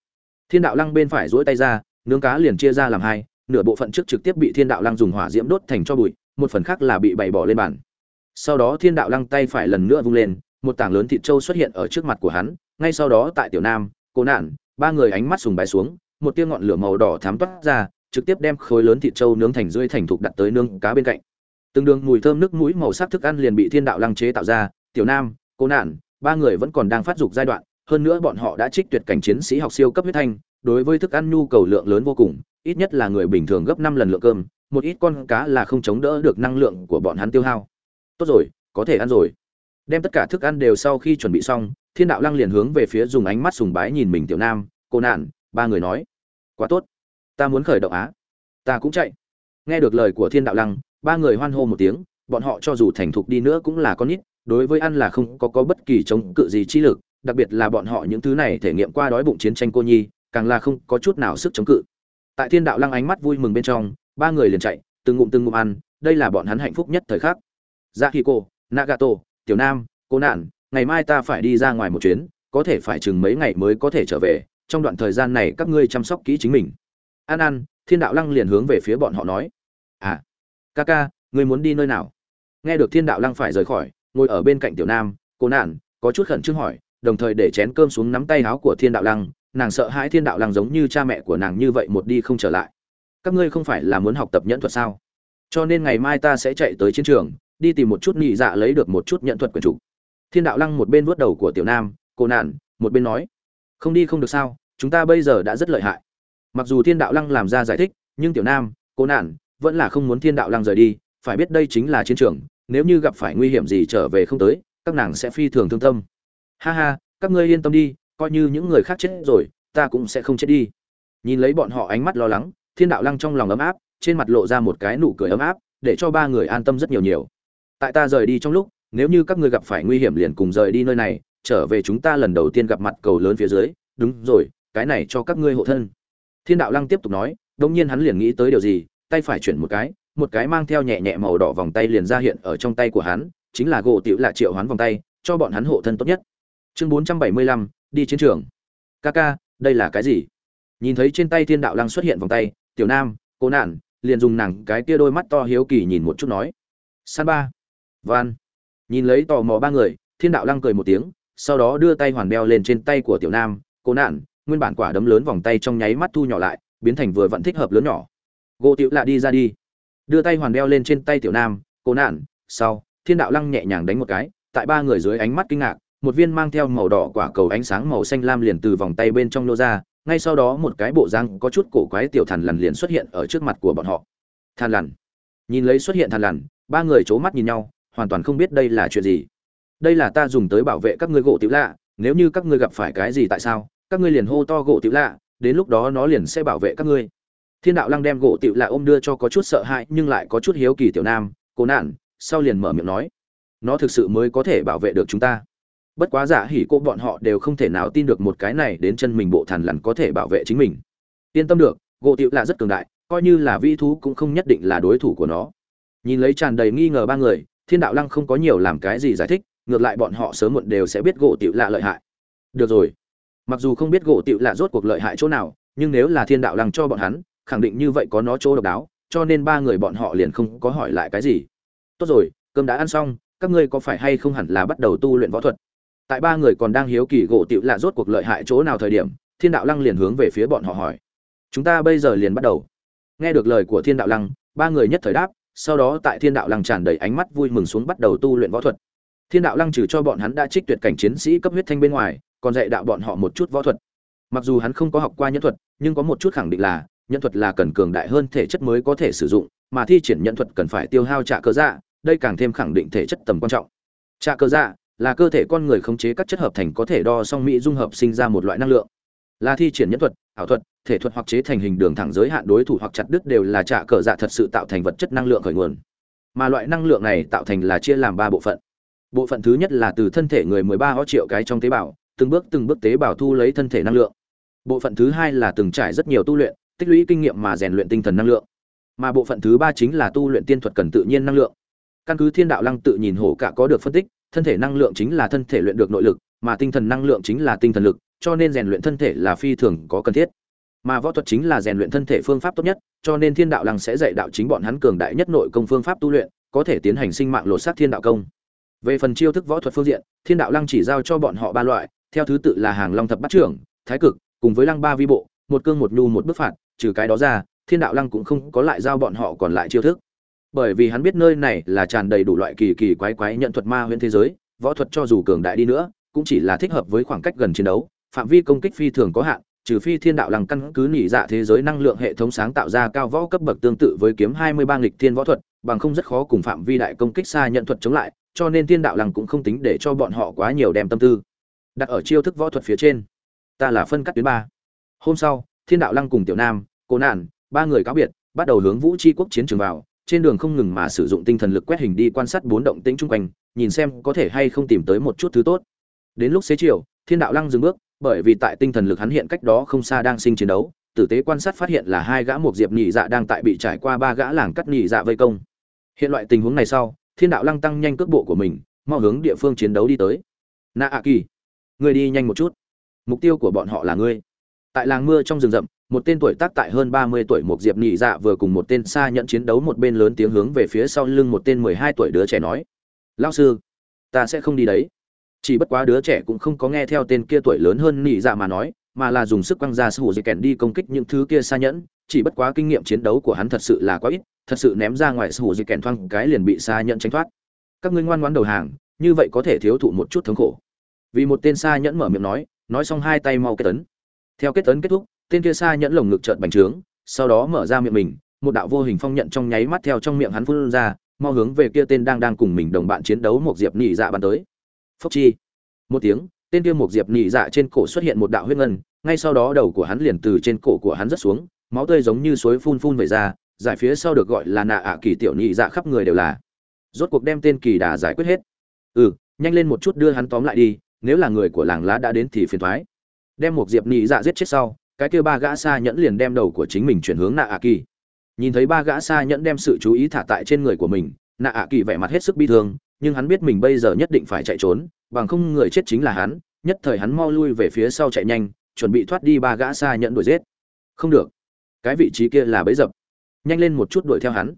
Thiên đạo lăng bên phải duỗi tay ra, nướng cá liền chia ra làm hai, nửa bộ phận trước trực tiếp bị thiên đạo lăng dùng hỏa diễm đốt thành cho bụi, một phần khác là bị bày bỏ lên bàn. Sau đó thiên đạo lăng tay phải lần nữa vung lên, một tảng lớn thịt trâu xuất hiện ở trước mặt của hắn, ngay sau đó tại tiểu nam, cô nạn ba người ánh mắt sùng bài xuống, một tia ngọn lửa màu đỏ thám toát ra, trực tiếp đem khối lớn thịt trâu nướng thành rưỡi thành thục đặt tới nướng cá bên cạnh từng đường mùi thơm nước mũi màu sắc thức ăn liền bị thiên đạo lăng chế tạo ra, tiểu nam, cô nạn ba người vẫn còn đang phát dục giai đoạn, hơn nữa bọn họ đã trích tuyệt cảnh chiến sĩ học siêu cấp huyết thanh, đối với thức ăn nhu cầu lượng lớn vô cùng, ít nhất là người bình thường gấp năm lần lượng cơm, một ít con cá là không chống đỡ được năng lượng của bọn hắn tiêu hao. Tốt rồi, có thể ăn rồi. Đem tất cả thức ăn đều sau khi chuẩn bị xong, thiên đạo lăng liền hướng về phía dùng ánh mắt sùng bái nhìn mình tiểu nam, cô nạn ba người nói. Quá tốt. Ta muốn khởi động á. Ta cũng chạy. Nghe được lời của thiên đạo lăng ba người hoan hô một tiếng bọn họ cho dù thành thục đi nữa cũng là con nít đối với ăn là không có có bất kỳ chống cự gì chi lực đặc biệt là bọn họ những thứ này thể nghiệm qua đói bụng chiến tranh cô nhi càng là không có chút nào sức chống cự. Tại thiên đạo lăng ánh mắt vui mừng bên trong ba người liền chạy từng ngụm từng ngụm ăn đây là bọn hắn hạnh phúc nhất thời khắc. Ra khi cô nagato tiểu nam cô nạn ngày mai ta phải đi ra ngoài một chuyến có thể phải chừng mấy ngày mới có thể trở về trong đoạn thời gian này các ngươi chăm sóc kỹ chính mình. An An, thiên đạo lăng liền hướng về phía bọn họ nói. À ca ca người muốn đi nơi nào? Nghe được thiên đạo lăng phải rời khỏi, ngồi ở bên cạnh tiểu nam, cô nạn, có chút khẩn trương hỏi, đồng thời để chén cơm xuống nắm tay áo của thiên đạo lăng, nàng sợ hãi thiên đạo lăng giống như cha mẹ của nàng như vậy một đi không trở lại. Các ngươi không phải là muốn học tập nhẫn thuật sao? Cho nên ngày mai ta sẽ chạy tới chiến trường, đi tìm một chút nhị dạ lấy được một chút nhận thuật quyền chủ. Thiên đạo lăng một bên vuốt đầu của tiểu nam, cô nạn, một bên nói, không đi không được sao, chúng ta bây giờ đã rất lợi hại. Mặc dù thiên đạo lăng làm ra giải thích, nhưng tiểu nam, cô nạn vẫn là không muốn thiên đạo lăng rời đi, phải biết đây chính là chiến trường, nếu như gặp phải nguy hiểm gì trở về không tới, các nàng sẽ phi thường thương tâm. Ha ha, các ngươi yên tâm đi, coi như những người khác chết rồi, ta cũng sẽ không chết đi. Nhìn lấy bọn họ ánh mắt lo lắng, thiên đạo lăng trong lòng ấm áp, trên mặt lộ ra một cái nụ cười ấm áp, để cho ba người an tâm rất nhiều nhiều. Tại ta rời đi trong lúc, nếu như các ngươi gặp phải nguy hiểm liền cùng rời đi nơi này, trở về chúng ta lần đầu tiên gặp mặt cầu lớn phía dưới. Đúng rồi, cái này cho các ngươi hộ thân. Thiên đạo lăng tiếp tục nói đông nhiên hắn liền nghĩ tới điều gì tay phải chuyển một cái một cái mang theo nhẹ nhẹ màu đỏ vòng tay liền ra hiện ở trong tay của hắn, chính là gỗ tiểu lạ triệu hoán vòng tay, cho bọn hắn hộ thân tốt nhất. Chương bốn trăm bảy mươi lăm, đi chiến trường. Ca ca, đây là cái gì? Nhìn thấy trên tay thiên đạo lăng xuất hiện vòng tay, tiểu nam, cô nạn, liền dùng nàng cái kia đôi mắt to hiếu kỳ nhìn một chút nói. San ba. Van. Nhìn lấy tò mò ba người, thiên đạo lăng cười một tiếng, sau đó đưa tay hoàn beo lên trên tay của tiểu nam, cô nạn, nguyên bản quả đấm lớn vòng tay trong nháy mắt thu nhỏ lại, biến thành vừa vẫn thích hợp lớn nhỏ gỗ tiểu lạ đi ra đi. Đưa tay hoàn đeo lên trên tay tiểu nam, cô nạn. Sau, thiên đạo lăng nhẹ nhàng đánh một cái, tại ba người dưới ánh mắt kinh ngạc, một viên mang theo màu đỏ quả cầu ánh sáng màu xanh lam liền từ vòng tay bên trong nô ra, ngay sau đó một cái bộ răng có chút cổ quái tiểu thần lằn liền xuất hiện ở trước mặt của bọn họ. Thằn lằn. Nhìn lấy xuất hiện thằn lằn, ba người c mắt nhìn nhau, hoàn toàn không biết đây là chuyện gì. Đây là ta dùng tới bảo vệ các ngươi gỗ tiểu lạ, nếu như các ngươi gặp phải cái gì tại sao, các ngươi liền hô to gỗ tiểu lạ, đến lúc đó nó liền sẽ bảo vệ các ngươi thiên đạo lăng đem gỗ tựu lạ ôm đưa cho có chút sợ hãi, nhưng lại có chút hiếu kỳ tiểu nam, cố nạn. Sau liền mở miệng nói, nó thực sự mới có thể bảo vệ được chúng ta. Bất quá giả hỉ cô bọn họ đều không thể nào tin được một cái này đến chân mình bộ thằn lằn có thể bảo vệ chính mình. Yên tâm được, gỗ tựu là rất cường đại, coi như là vi thú cũng không nhất định là đối thủ của nó. Nhìn lấy tràn đầy nghi ngờ ba người, thiên đạo lăng không có nhiều làm cái gì giải thích, ngược lại bọn họ sớm muộn đều sẽ biết gỗ tựu lạ lợi hại. Được rồi. Mặc dù không biết gỗ tựu lạ rốt cuộc lợi hại chỗ nào, nhưng nếu là thiên đạo lăng cho bọn hắn khẳng định như vậy có nó chỗ độc đáo, cho nên ba người bọn họ liền không có hỏi lại cái gì. Tốt rồi, cơm đã ăn xong, các ngươi có phải hay không hẳn là bắt đầu tu luyện võ thuật? Tại ba người còn đang hiếu kỳ gỗ tiểu lạ rốt cuộc lợi hại chỗ nào thời điểm, thiên đạo lăng liền hướng về phía bọn họ hỏi. Chúng ta bây giờ liền bắt đầu. Nghe được lời của thiên đạo lăng, ba người nhất thời đáp, sau đó tại thiên đạo lăng tràn đầy ánh mắt vui mừng xuống bắt đầu tu luyện võ thuật. Thiên đạo lăng trừ cho bọn hắn đã trích tuyệt cảnh chiến sĩ cấp huyết thanh bên ngoài, còn dạy đạo bọn họ một chút võ thuật. Mặc dù hắn không có học qua nhân thuật, nhưng có một chút khẳng định là nhận thuật là cần cường đại hơn thể chất mới có thể sử dụng, mà thi triển nhận thuật cần phải tiêu hao trả cơ dạ đây càng thêm khẳng định thể chất tầm quan trọng. Trả cơ dạ là cơ thể con người khống chế các chất hợp thành có thể đo song mỹ dung hợp sinh ra một loại năng lượng. Là thi triển nhân thuật, ảo thuật, thể thuật hoặc chế thành hình đường thẳng giới hạn đối thủ hoặc chặt đứt đều là trả cờ dạ thật sự tạo thành vật chất năng lượng khởi nguồn. Mà loại năng lượng này tạo thành là chia làm ba bộ phận. Bộ phận thứ nhất là từ thân thể người 13 ho triệu cái trong tế bào, từng bước từng bước tế bào thu lấy thân thể năng lượng. Bộ phận thứ hai là từng trải rất nhiều tu luyện tích lũy kinh nghiệm mà rèn luyện tinh thần năng lượng. Mà bộ phận thứ ba chính là tu luyện tiên thuật cần tự nhiên năng lượng. Căn cứ thiên đạo lăng tự nhìn hổ cả có được phân tích, thân thể năng lượng chính là thân thể luyện được nội lực, mà tinh thần năng lượng chính là tinh thần lực, cho nên rèn luyện thân thể là phi thường có cần thiết. Mà võ thuật chính là rèn luyện thân thể phương pháp tốt nhất, cho nên thiên đạo lăng sẽ dạy đạo chính bọn hắn cường đại nhất nội công phương pháp tu luyện, có thể tiến hành sinh mạng lột xác thiên đạo công. Về phần chiêu thức võ thuật phương diện, thiên đạo lăng chỉ giao cho bọn họ ba loại, theo thứ tự là hàng long thập bát trưởng, thái cực, cùng với lăng ba vi bộ, một cương một nhu một bức phạt trừ cái đó ra, thiên đạo lăng cũng không có lại giao bọn họ còn lại chiêu thức. Bởi vì hắn biết nơi này là tràn đầy đủ loại kỳ kỳ quái quái nhận thuật ma huyễn thế giới, võ thuật cho dù cường đại đi nữa, cũng chỉ là thích hợp với khoảng cách gần chiến đấu, phạm vi công kích phi thường có hạn, trừ phi thiên đạo lăng căn cứ nhị dạ thế giới năng lượng hệ thống sáng tạo ra cao võ cấp bậc tương tự với kiếm hai mươi ba nghịch thiên võ thuật, bằng không rất khó cùng phạm vi đại công kích xa nhận thuật chống lại, cho nên thiên đạo lăng cũng không tính để cho bọn họ quá nhiều đem tâm tư đặt ở chiêu thức võ thuật phía trên. Ta là phân cắt tuyến ba. Hôm sau, thiên đạo lăng cùng tiểu nam cô nạn, ba người cáo biệt, bắt đầu hướng vũ tri quốc chiến trường vào, trên đường không ngừng mà sử dụng tinh thần lực quét hình đi quan sát bốn động tĩnh chung quanh, nhìn xem có thể hay không tìm tới một chút thứ tốt. Đến lúc xế chiều, thiên đạo lăng dừng bước, bởi vì tại tinh thần lực hắn hiện cách đó không xa đang sinh chiến đấu, tử tế quan sát phát hiện là hai gã một diệp nhị dạ đang tại bị trải qua ba gã làng cắt nhị dạ vây công. Hiện loại tình huống này sau, thiên đạo lăng tăng nhanh cước bộ của mình, mau hướng địa phương chiến đấu đi tới. Na a kỳ người đi nhanh một chút. Mục tiêu của bọn họ là ngươi tại làng mưa trong rừng rậm, một tên tuổi tác tại hơn ba mươi tuổi một diệp nhị dạ vừa cùng một tên xa nhận chiến đấu một bên lớn tiếng hướng về phía sau lưng một tên mười hai tuổi đứa trẻ nói lao sư, ta sẽ không đi đấy. Chỉ bất quá đứa trẻ cũng không có nghe theo tên kia tuổi lớn hơn nhị dạ mà nói, mà là dùng sức quăng ra sư hủ dây kèn đi công kích những thứ kia xa nhẫn. Chỉ bất quá kinh nghiệm chiến đấu của hắn thật sự là quá ít, thật sự ném ra ngoài sư hủ dây kèn thoang cái liền bị xa nhẫn tránh thoát. Các ngươi ngoan ngoãn đầu hàng, như vậy có thể thiếu thụ một chút thống khổ. Vì một tên xa nhẫn mở miệng nói nói xong hai tay mau kết tấn theo kết tấn kết thúc, tên kia xa nhẫn lồng ngực trợn bành trướng, sau đó mở ra miệng mình, một đạo vô hình phong nhận trong nháy mắt theo trong miệng hắn phun ra, mau hướng về kia tên đang đang cùng mình đồng bạn chiến đấu một diệp nhị dạ bắn tới. Phốc chi. Một tiếng, tên kia một diệp nhị dạ trên cổ xuất hiện một đạo huyết ngân, ngay sau đó đầu của hắn liền từ trên cổ của hắn rớt xuống, máu tươi giống như suối phun phun về ra, giải phía sau được gọi là nạ ạ kỳ tiểu nhị dạ khắp người đều là. Rốt cuộc đem tên kỳ đà giải quyết hết. Ừ nhanh lên một chút đưa hắn tóm lại đi, nếu là người của làng lá đã đến thì phiền thoái đem một diệp nị dạ giết chết sau, cái kia ba gã xa nhẫn liền đem đầu của chính mình chuyển hướng nạ ạ kỳ nhìn thấy ba gã xa nhẫn đem sự chú ý thả tại trên người của mình nạ ạ kỳ vẻ mặt hết sức bi thương, nhưng hắn biết mình bây giờ nhất định phải chạy trốn, bằng không người chết chính là hắn, nhất thời hắn mau lui về phía sau chạy nhanh, chuẩn bị thoát đi ba gã xa nhẫn đuổi giết. Không được. Cái vị trí kia là bẫy dập. Nhanh lên một chút đuổi theo hắn.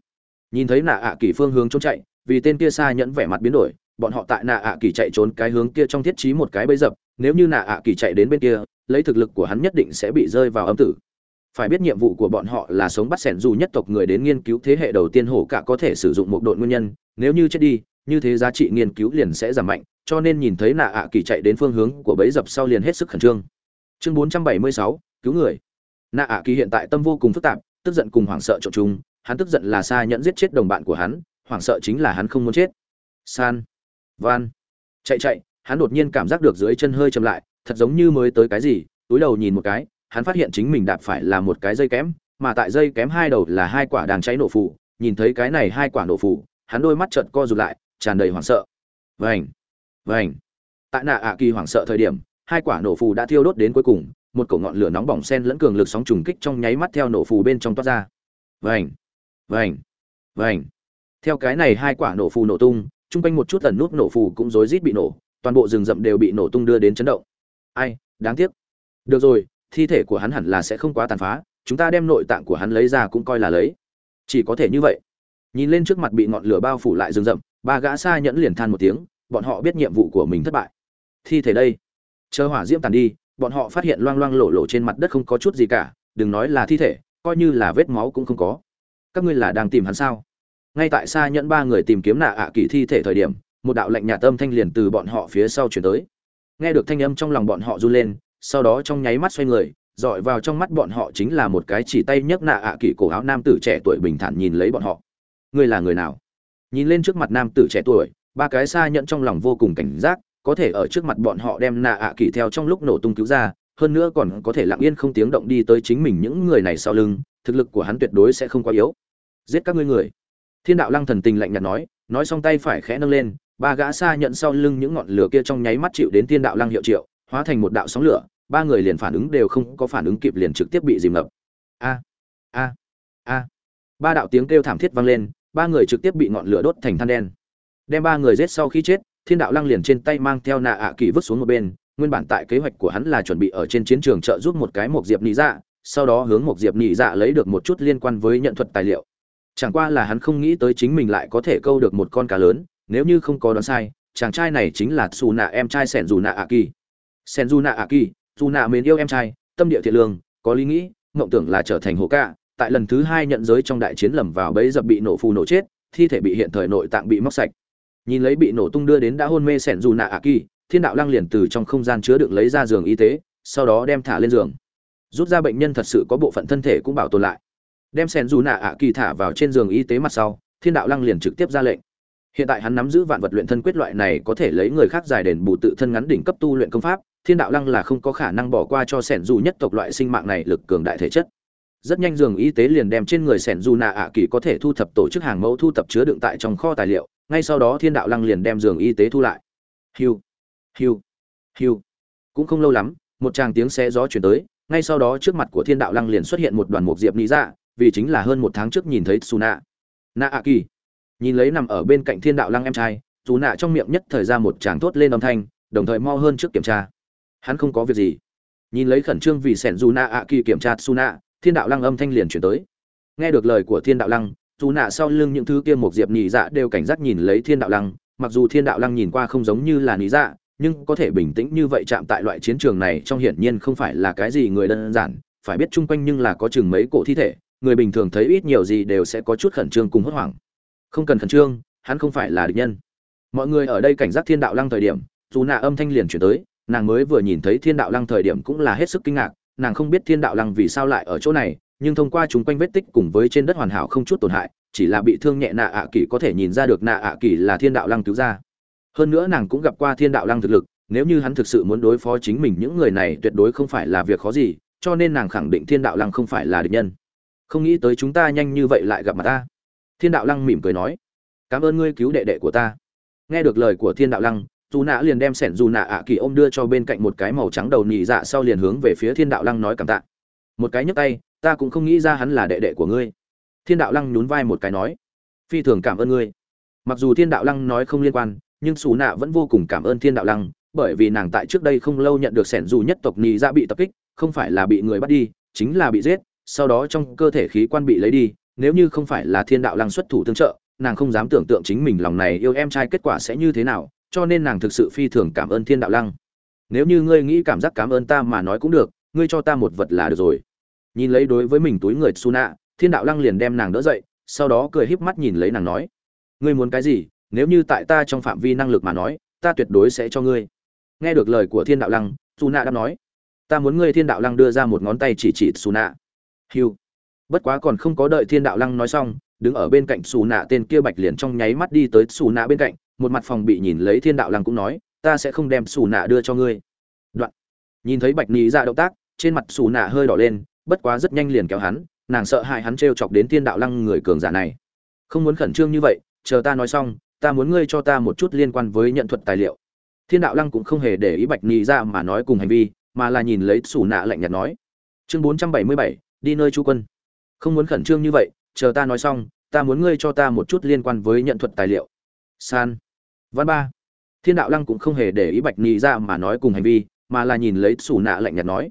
Nhìn thấy nạ ạ kỳ phương hướng trốn chạy, vì tên kia xa nhẫn vẻ mặt biến đổi bọn họ tại nạ ạ kỳ chạy trốn cái hướng kia trong thiết trí một cái bẫy dập nếu như nạ ạ kỳ chạy đến bên kia lấy thực lực của hắn nhất định sẽ bị rơi vào âm tử. Phải biết nhiệm vụ của bọn họ là sống bắt sẻn dù nhất tộc người đến nghiên cứu thế hệ đầu tiên hổ cả có thể sử dụng một đội nguyên nhân nếu như chết đi như thế giá trị nghiên cứu liền sẽ giảm mạnh cho nên nhìn thấy nạ ạ kỳ chạy đến phương hướng của bẫy dập sau liền hết sức khẩn trương. Chương 476, cứu người. Nạ ạ kỳ hiện tại tâm vô cùng phức tạp tức giận cùng hoảng sợ trộn chung hắn tức giận là xa nhẫn giết chết đồng bạn của hắn hoảng sợ chính là hắn không muốn chết. San van. Chạy chạy, hắn đột nhiên cảm giác được dưới chân hơi chậm lại, thật giống như mới tới cái gì, túi đầu nhìn một cái, hắn phát hiện chính mình đạp phải là một cái dây kém, mà tại dây kém hai đầu là hai quả đang cháy nổ phủ, nhìn thấy cái này hai quả nổ phủ, hắn đôi mắt trợn co rụt lại, tràn đầy hoảng sợ. Vảnh vảnh tại nạ ạ kỳ hoảng sợ thời điểm, hai quả nổ phù đã thiêu đốt đến cuối cùng, một cổ ngọn lửa nóng bỏng sen lẫn cường lực sóng trùng kích trong nháy mắt theo nổ phù bên trong toát ra. Vảnh vảnh vảnh theo cái này hai quả nổ phù nổ tung chung quanh một chút ẩn nút nổ phù cũng rối rít bị nổ, toàn bộ rừng rậm đều bị nổ tung đưa đến chấn động. Ai, đáng tiếc. Được rồi, thi thể của hắn hẳn là sẽ không quá tàn phá, chúng ta đem nội tạng của hắn lấy ra cũng coi là lấy. Chỉ có thể như vậy. Nhìn lên trước mặt bị ngọn lửa bao phủ lại rừng rậm, ba gã xa nhẫn liền than một tiếng, bọn họ biết nhiệm vụ của mình thất bại. Thi thể đây. Chờ hỏa diễm tàn đi, bọn họ phát hiện loang loang lộ lộ trên mặt đất không có chút gì cả, đừng nói là thi thể, coi như là vết máu cũng không có. Các ngươi là đang tìm hắn sao? Ngay tại xa nhẫn ba người tìm kiếm nạ ạ kỳ thi thể thời điểm, một đạo lệnh nhà tâm thanh liền từ bọn họ phía sau chuyển tới. Nghe được thanh âm trong lòng bọn họ run lên, sau đó trong nháy mắt xoay người, dọi vào trong mắt bọn họ chính là một cái chỉ tay nhấc nạ ạ kỳ cổ áo nam tử trẻ tuổi bình thản nhìn lấy bọn họ. Ngươi là người nào? Nhìn lên trước mặt nam tử trẻ tuổi, ba cái xa nhận trong lòng vô cùng cảnh giác, có thể ở trước mặt bọn họ đem nạ ạ kỳ theo trong lúc nổ tung cứu ra, hơn nữa còn có thể lặng yên không tiếng động đi tới chính mình những người này sau lưng, thực lực của hắn tuyệt đối sẽ không quá yếu. Giết các ngươi người thiên đạo lăng thần tình lạnh nhạt nói nói xong tay phải khẽ nâng lên, ba gã xa nhận sau lưng những ngọn lửa kia trong nháy mắt chịu đến thiên đạo lăng hiệu triệu, hóa thành một đạo sóng lửa, ba người liền phản ứng đều không có phản ứng kịp liền trực tiếp bị dìm ngập. A a a. Ba đạo tiếng kêu thảm thiết vang lên, ba người trực tiếp bị ngọn lửa đốt thành than đen. Đem ba người giết sau khi chết, thiên đạo lăng liền trên tay mang theo nạ ạ kỳ vứt xuống một bên, nguyên bản tại kế hoạch của hắn là chuẩn bị ở trên chiến trường trợ giúp một cái một diệp nị dạ sau đó hướng một diệp nị dạ lấy được một chút liên quan với nhận thuật tài liệu chẳng qua là hắn không nghĩ tới chính mình lại có thể câu được một con cá lớn, nếu như không có đoán sai, chàng trai này chính là xù nạ em trai sẻn dù nạ ạ kỳ sẻn dù nạ ạ kỳ dù nạ mến yêu em trai, tâm địa thiện lương, có lý nghĩ, mộng tưởng là trở thành hồ ca. Tại lần thứ hai nhận giới trong đại chiến lầm vào bẫy dập bị nổ phù nổ chết, thi thể bị hiện thời nội tạng bị móc sạch. Nhìn lấy bị nổ tung đưa đến đã hôn mê sẻn dù nạ ạ kỳ thiên đạo lăng liền từ trong không gian chứa đựng lấy ra giường y tế, sau đó đem thả lên giường. Rút ra bệnh nhân thật sự có bộ phận thân thể cũng bảo tồn lại đem sen dù nạ ạ kỳ thả vào trên giường y tế mặt sau, thiên đạo lăng liền trực tiếp ra lệnh. Hiện tại hắn nắm giữ vạn vật luyện thân quyết loại này có thể lấy người khác giải đền bù tự thân ngắn đỉnh cấp tu luyện công pháp, thiên đạo lăng là không có khả năng bỏ qua cho sẻn dù nhất tộc loại sinh mạng này lực cường đại thể chất. Rất nhanh giường y tế liền đem trên người sẻn dù nạ ạ kỳ có thể thu thập tổ chức hàng mẫu thu thập chứa đựng tại trong kho tài liệu, ngay sau đó thiên đạo lăng liền đem giường y tế thu lại. Hiu hiu hiu. Cũng không lâu lắm, một tràng tiếng xe gió chuyển tới, ngay sau đó trước mặt của thiên đạo lăng liền xuất hiện một đoàn mục diệp lý dạ vì chính là hơn một tháng trước nhìn thấy Tsuna. Na A Kỳ. Nhìn lấy nằm ở bên cạnh Thiên Đạo Lăng em trai, Tsuna trong miệng nhất thời ra một tràng thốt lên âm thanh, đồng thời mo hơn trước kiểm tra. Hắn không có việc gì. Nhìn lấy khẩn trương vì sẻn Na A Kỳ kiểm tra su nạ Thiên Đạo Lăng âm thanh liền chuyển tới. Nghe được lời của Thiên Đạo Lăng, Tsuna sau lưng những thứ kia một diệp nhị dạ đều cảnh giác nhìn lấy Thiên Đạo Lăng, mặc dù Thiên Đạo Lăng nhìn qua không giống như là nhị dạ, nhưng có thể bình tĩnh như vậy chạm tại loại chiến trường này trong hiển nhiên không phải là cái gì người đơn giản, phải biết chung quanh nhưng là có chừng mấy cổ thi thể, người bình thường thấy ít nhiều gì đều sẽ có chút khẩn trương cùng hốt hoảng. Không cần khẩn trương, hắn không phải là địch nhân. Mọi người ở đây cảnh giác thiên đạo lăng thời điểm, dù nạ âm thanh liền chuyển tới, nàng mới vừa nhìn thấy thiên đạo lăng thời điểm cũng là hết sức kinh ngạc, nàng không biết thiên đạo lăng vì sao lại ở chỗ này, nhưng thông qua chúng quanh vết tích cùng với trên đất hoàn hảo không chút tổn hại, chỉ là bị thương nhẹ nạ ạ kỳ có thể nhìn ra được nạ ạ kỳ là thiên đạo lăng cứu ra. Hơn nữa nàng cũng gặp qua thiên đạo lăng thực lực, nếu như hắn thực sự muốn đối phó chính mình, những người này tuyệt đối không phải là việc khó gì, cho nên nàng khẳng định thiên đạo lăng không phải là địch nhân không nghĩ tới chúng ta nhanh như vậy lại gặp mặt ta. Thiên đạo lăng mỉm cười nói, cảm ơn ngươi cứu đệ đệ của ta. Nghe được lời của thiên đạo lăng, dù nạ liền đem sẻn dù nạ ạ kỳ ôm đưa cho bên cạnh một cái màu trắng đầu nhị dạ sau liền hướng về phía thiên đạo lăng nói cảm tạ. Một cái nhấc tay, ta cũng không nghĩ ra hắn là đệ đệ của ngươi. Thiên đạo lăng nhún vai một cái nói, phi thường cảm ơn ngươi. Mặc dù thiên đạo lăng nói không liên quan, nhưng xù nạ vẫn vô cùng cảm ơn thiên đạo lăng, bởi vì nàng tại trước đây không lâu nhận được sẻn dù nhất tộc nhị dạ bị tập kích, không phải là bị người bắt đi, chính là bị giết sau đó trong cơ thể khí quan bị lấy đi nếu như không phải là thiên đạo lăng xuất thủ tương trợ nàng không dám tưởng tượng chính mình lòng này yêu em trai kết quả sẽ như thế nào cho nên nàng thực sự phi thường cảm ơn thiên đạo lăng. Nếu như ngươi nghĩ cảm giác cảm ơn ta mà nói cũng được ngươi cho ta một vật là được rồi. Nhìn lấy đối với mình túi người Suna, thiên đạo lăng liền đem nàng đỡ dậy sau đó cười híp mắt nhìn lấy nàng nói ngươi muốn cái gì? Nếu như tại ta trong phạm vi năng lực mà nói ta tuyệt đối sẽ cho ngươi. Nghe được lời của thiên đạo lăng Suna đáp nói ta muốn ngươi thiên đạo lăng đưa ra một ngón tay chỉ chỉ Suna. Hưu. Bất quá còn không có đợi Thiên Đạo Lăng nói xong, đứng ở bên cạnh Sù Nạ tên kia Bạch liền trong nháy mắt đi tới Sù Nạ bên cạnh, một mặt phòng bị nhìn lấy Thiên Đạo Lăng cũng nói, ta sẽ không đem Sù Nạ đưa cho ngươi. Đoạn. Nhìn thấy Bạch Nị ra động tác, trên mặt Sù Nạ hơi đỏ lên, bất quá rất nhanh liền kéo hắn, nàng sợ hại hắn trêu chọc đến Thiên Đạo Lăng người cường giả này. Không muốn khẩn trương như vậy, chờ ta nói xong, ta muốn ngươi cho ta một chút liên quan với nhận thuật tài liệu. Thiên Đạo Lăng cũng không hề để ý Bạch Nị ra mà nói cùng hành vi, mà là nhìn lấy Sù Nạ lạnh nhạt nói. Chương 477, đi nơi chu quân. Không muốn khẩn trương như vậy, chờ ta nói xong, ta muốn ngươi cho ta một chút liên quan với nhận thuật tài liệu. San. Văn ba. Thiên đạo lăng cũng không hề để ý bạch nhị ra mà nói cùng hành vi, mà là nhìn lấy xù nạ lạnh nhạt nói.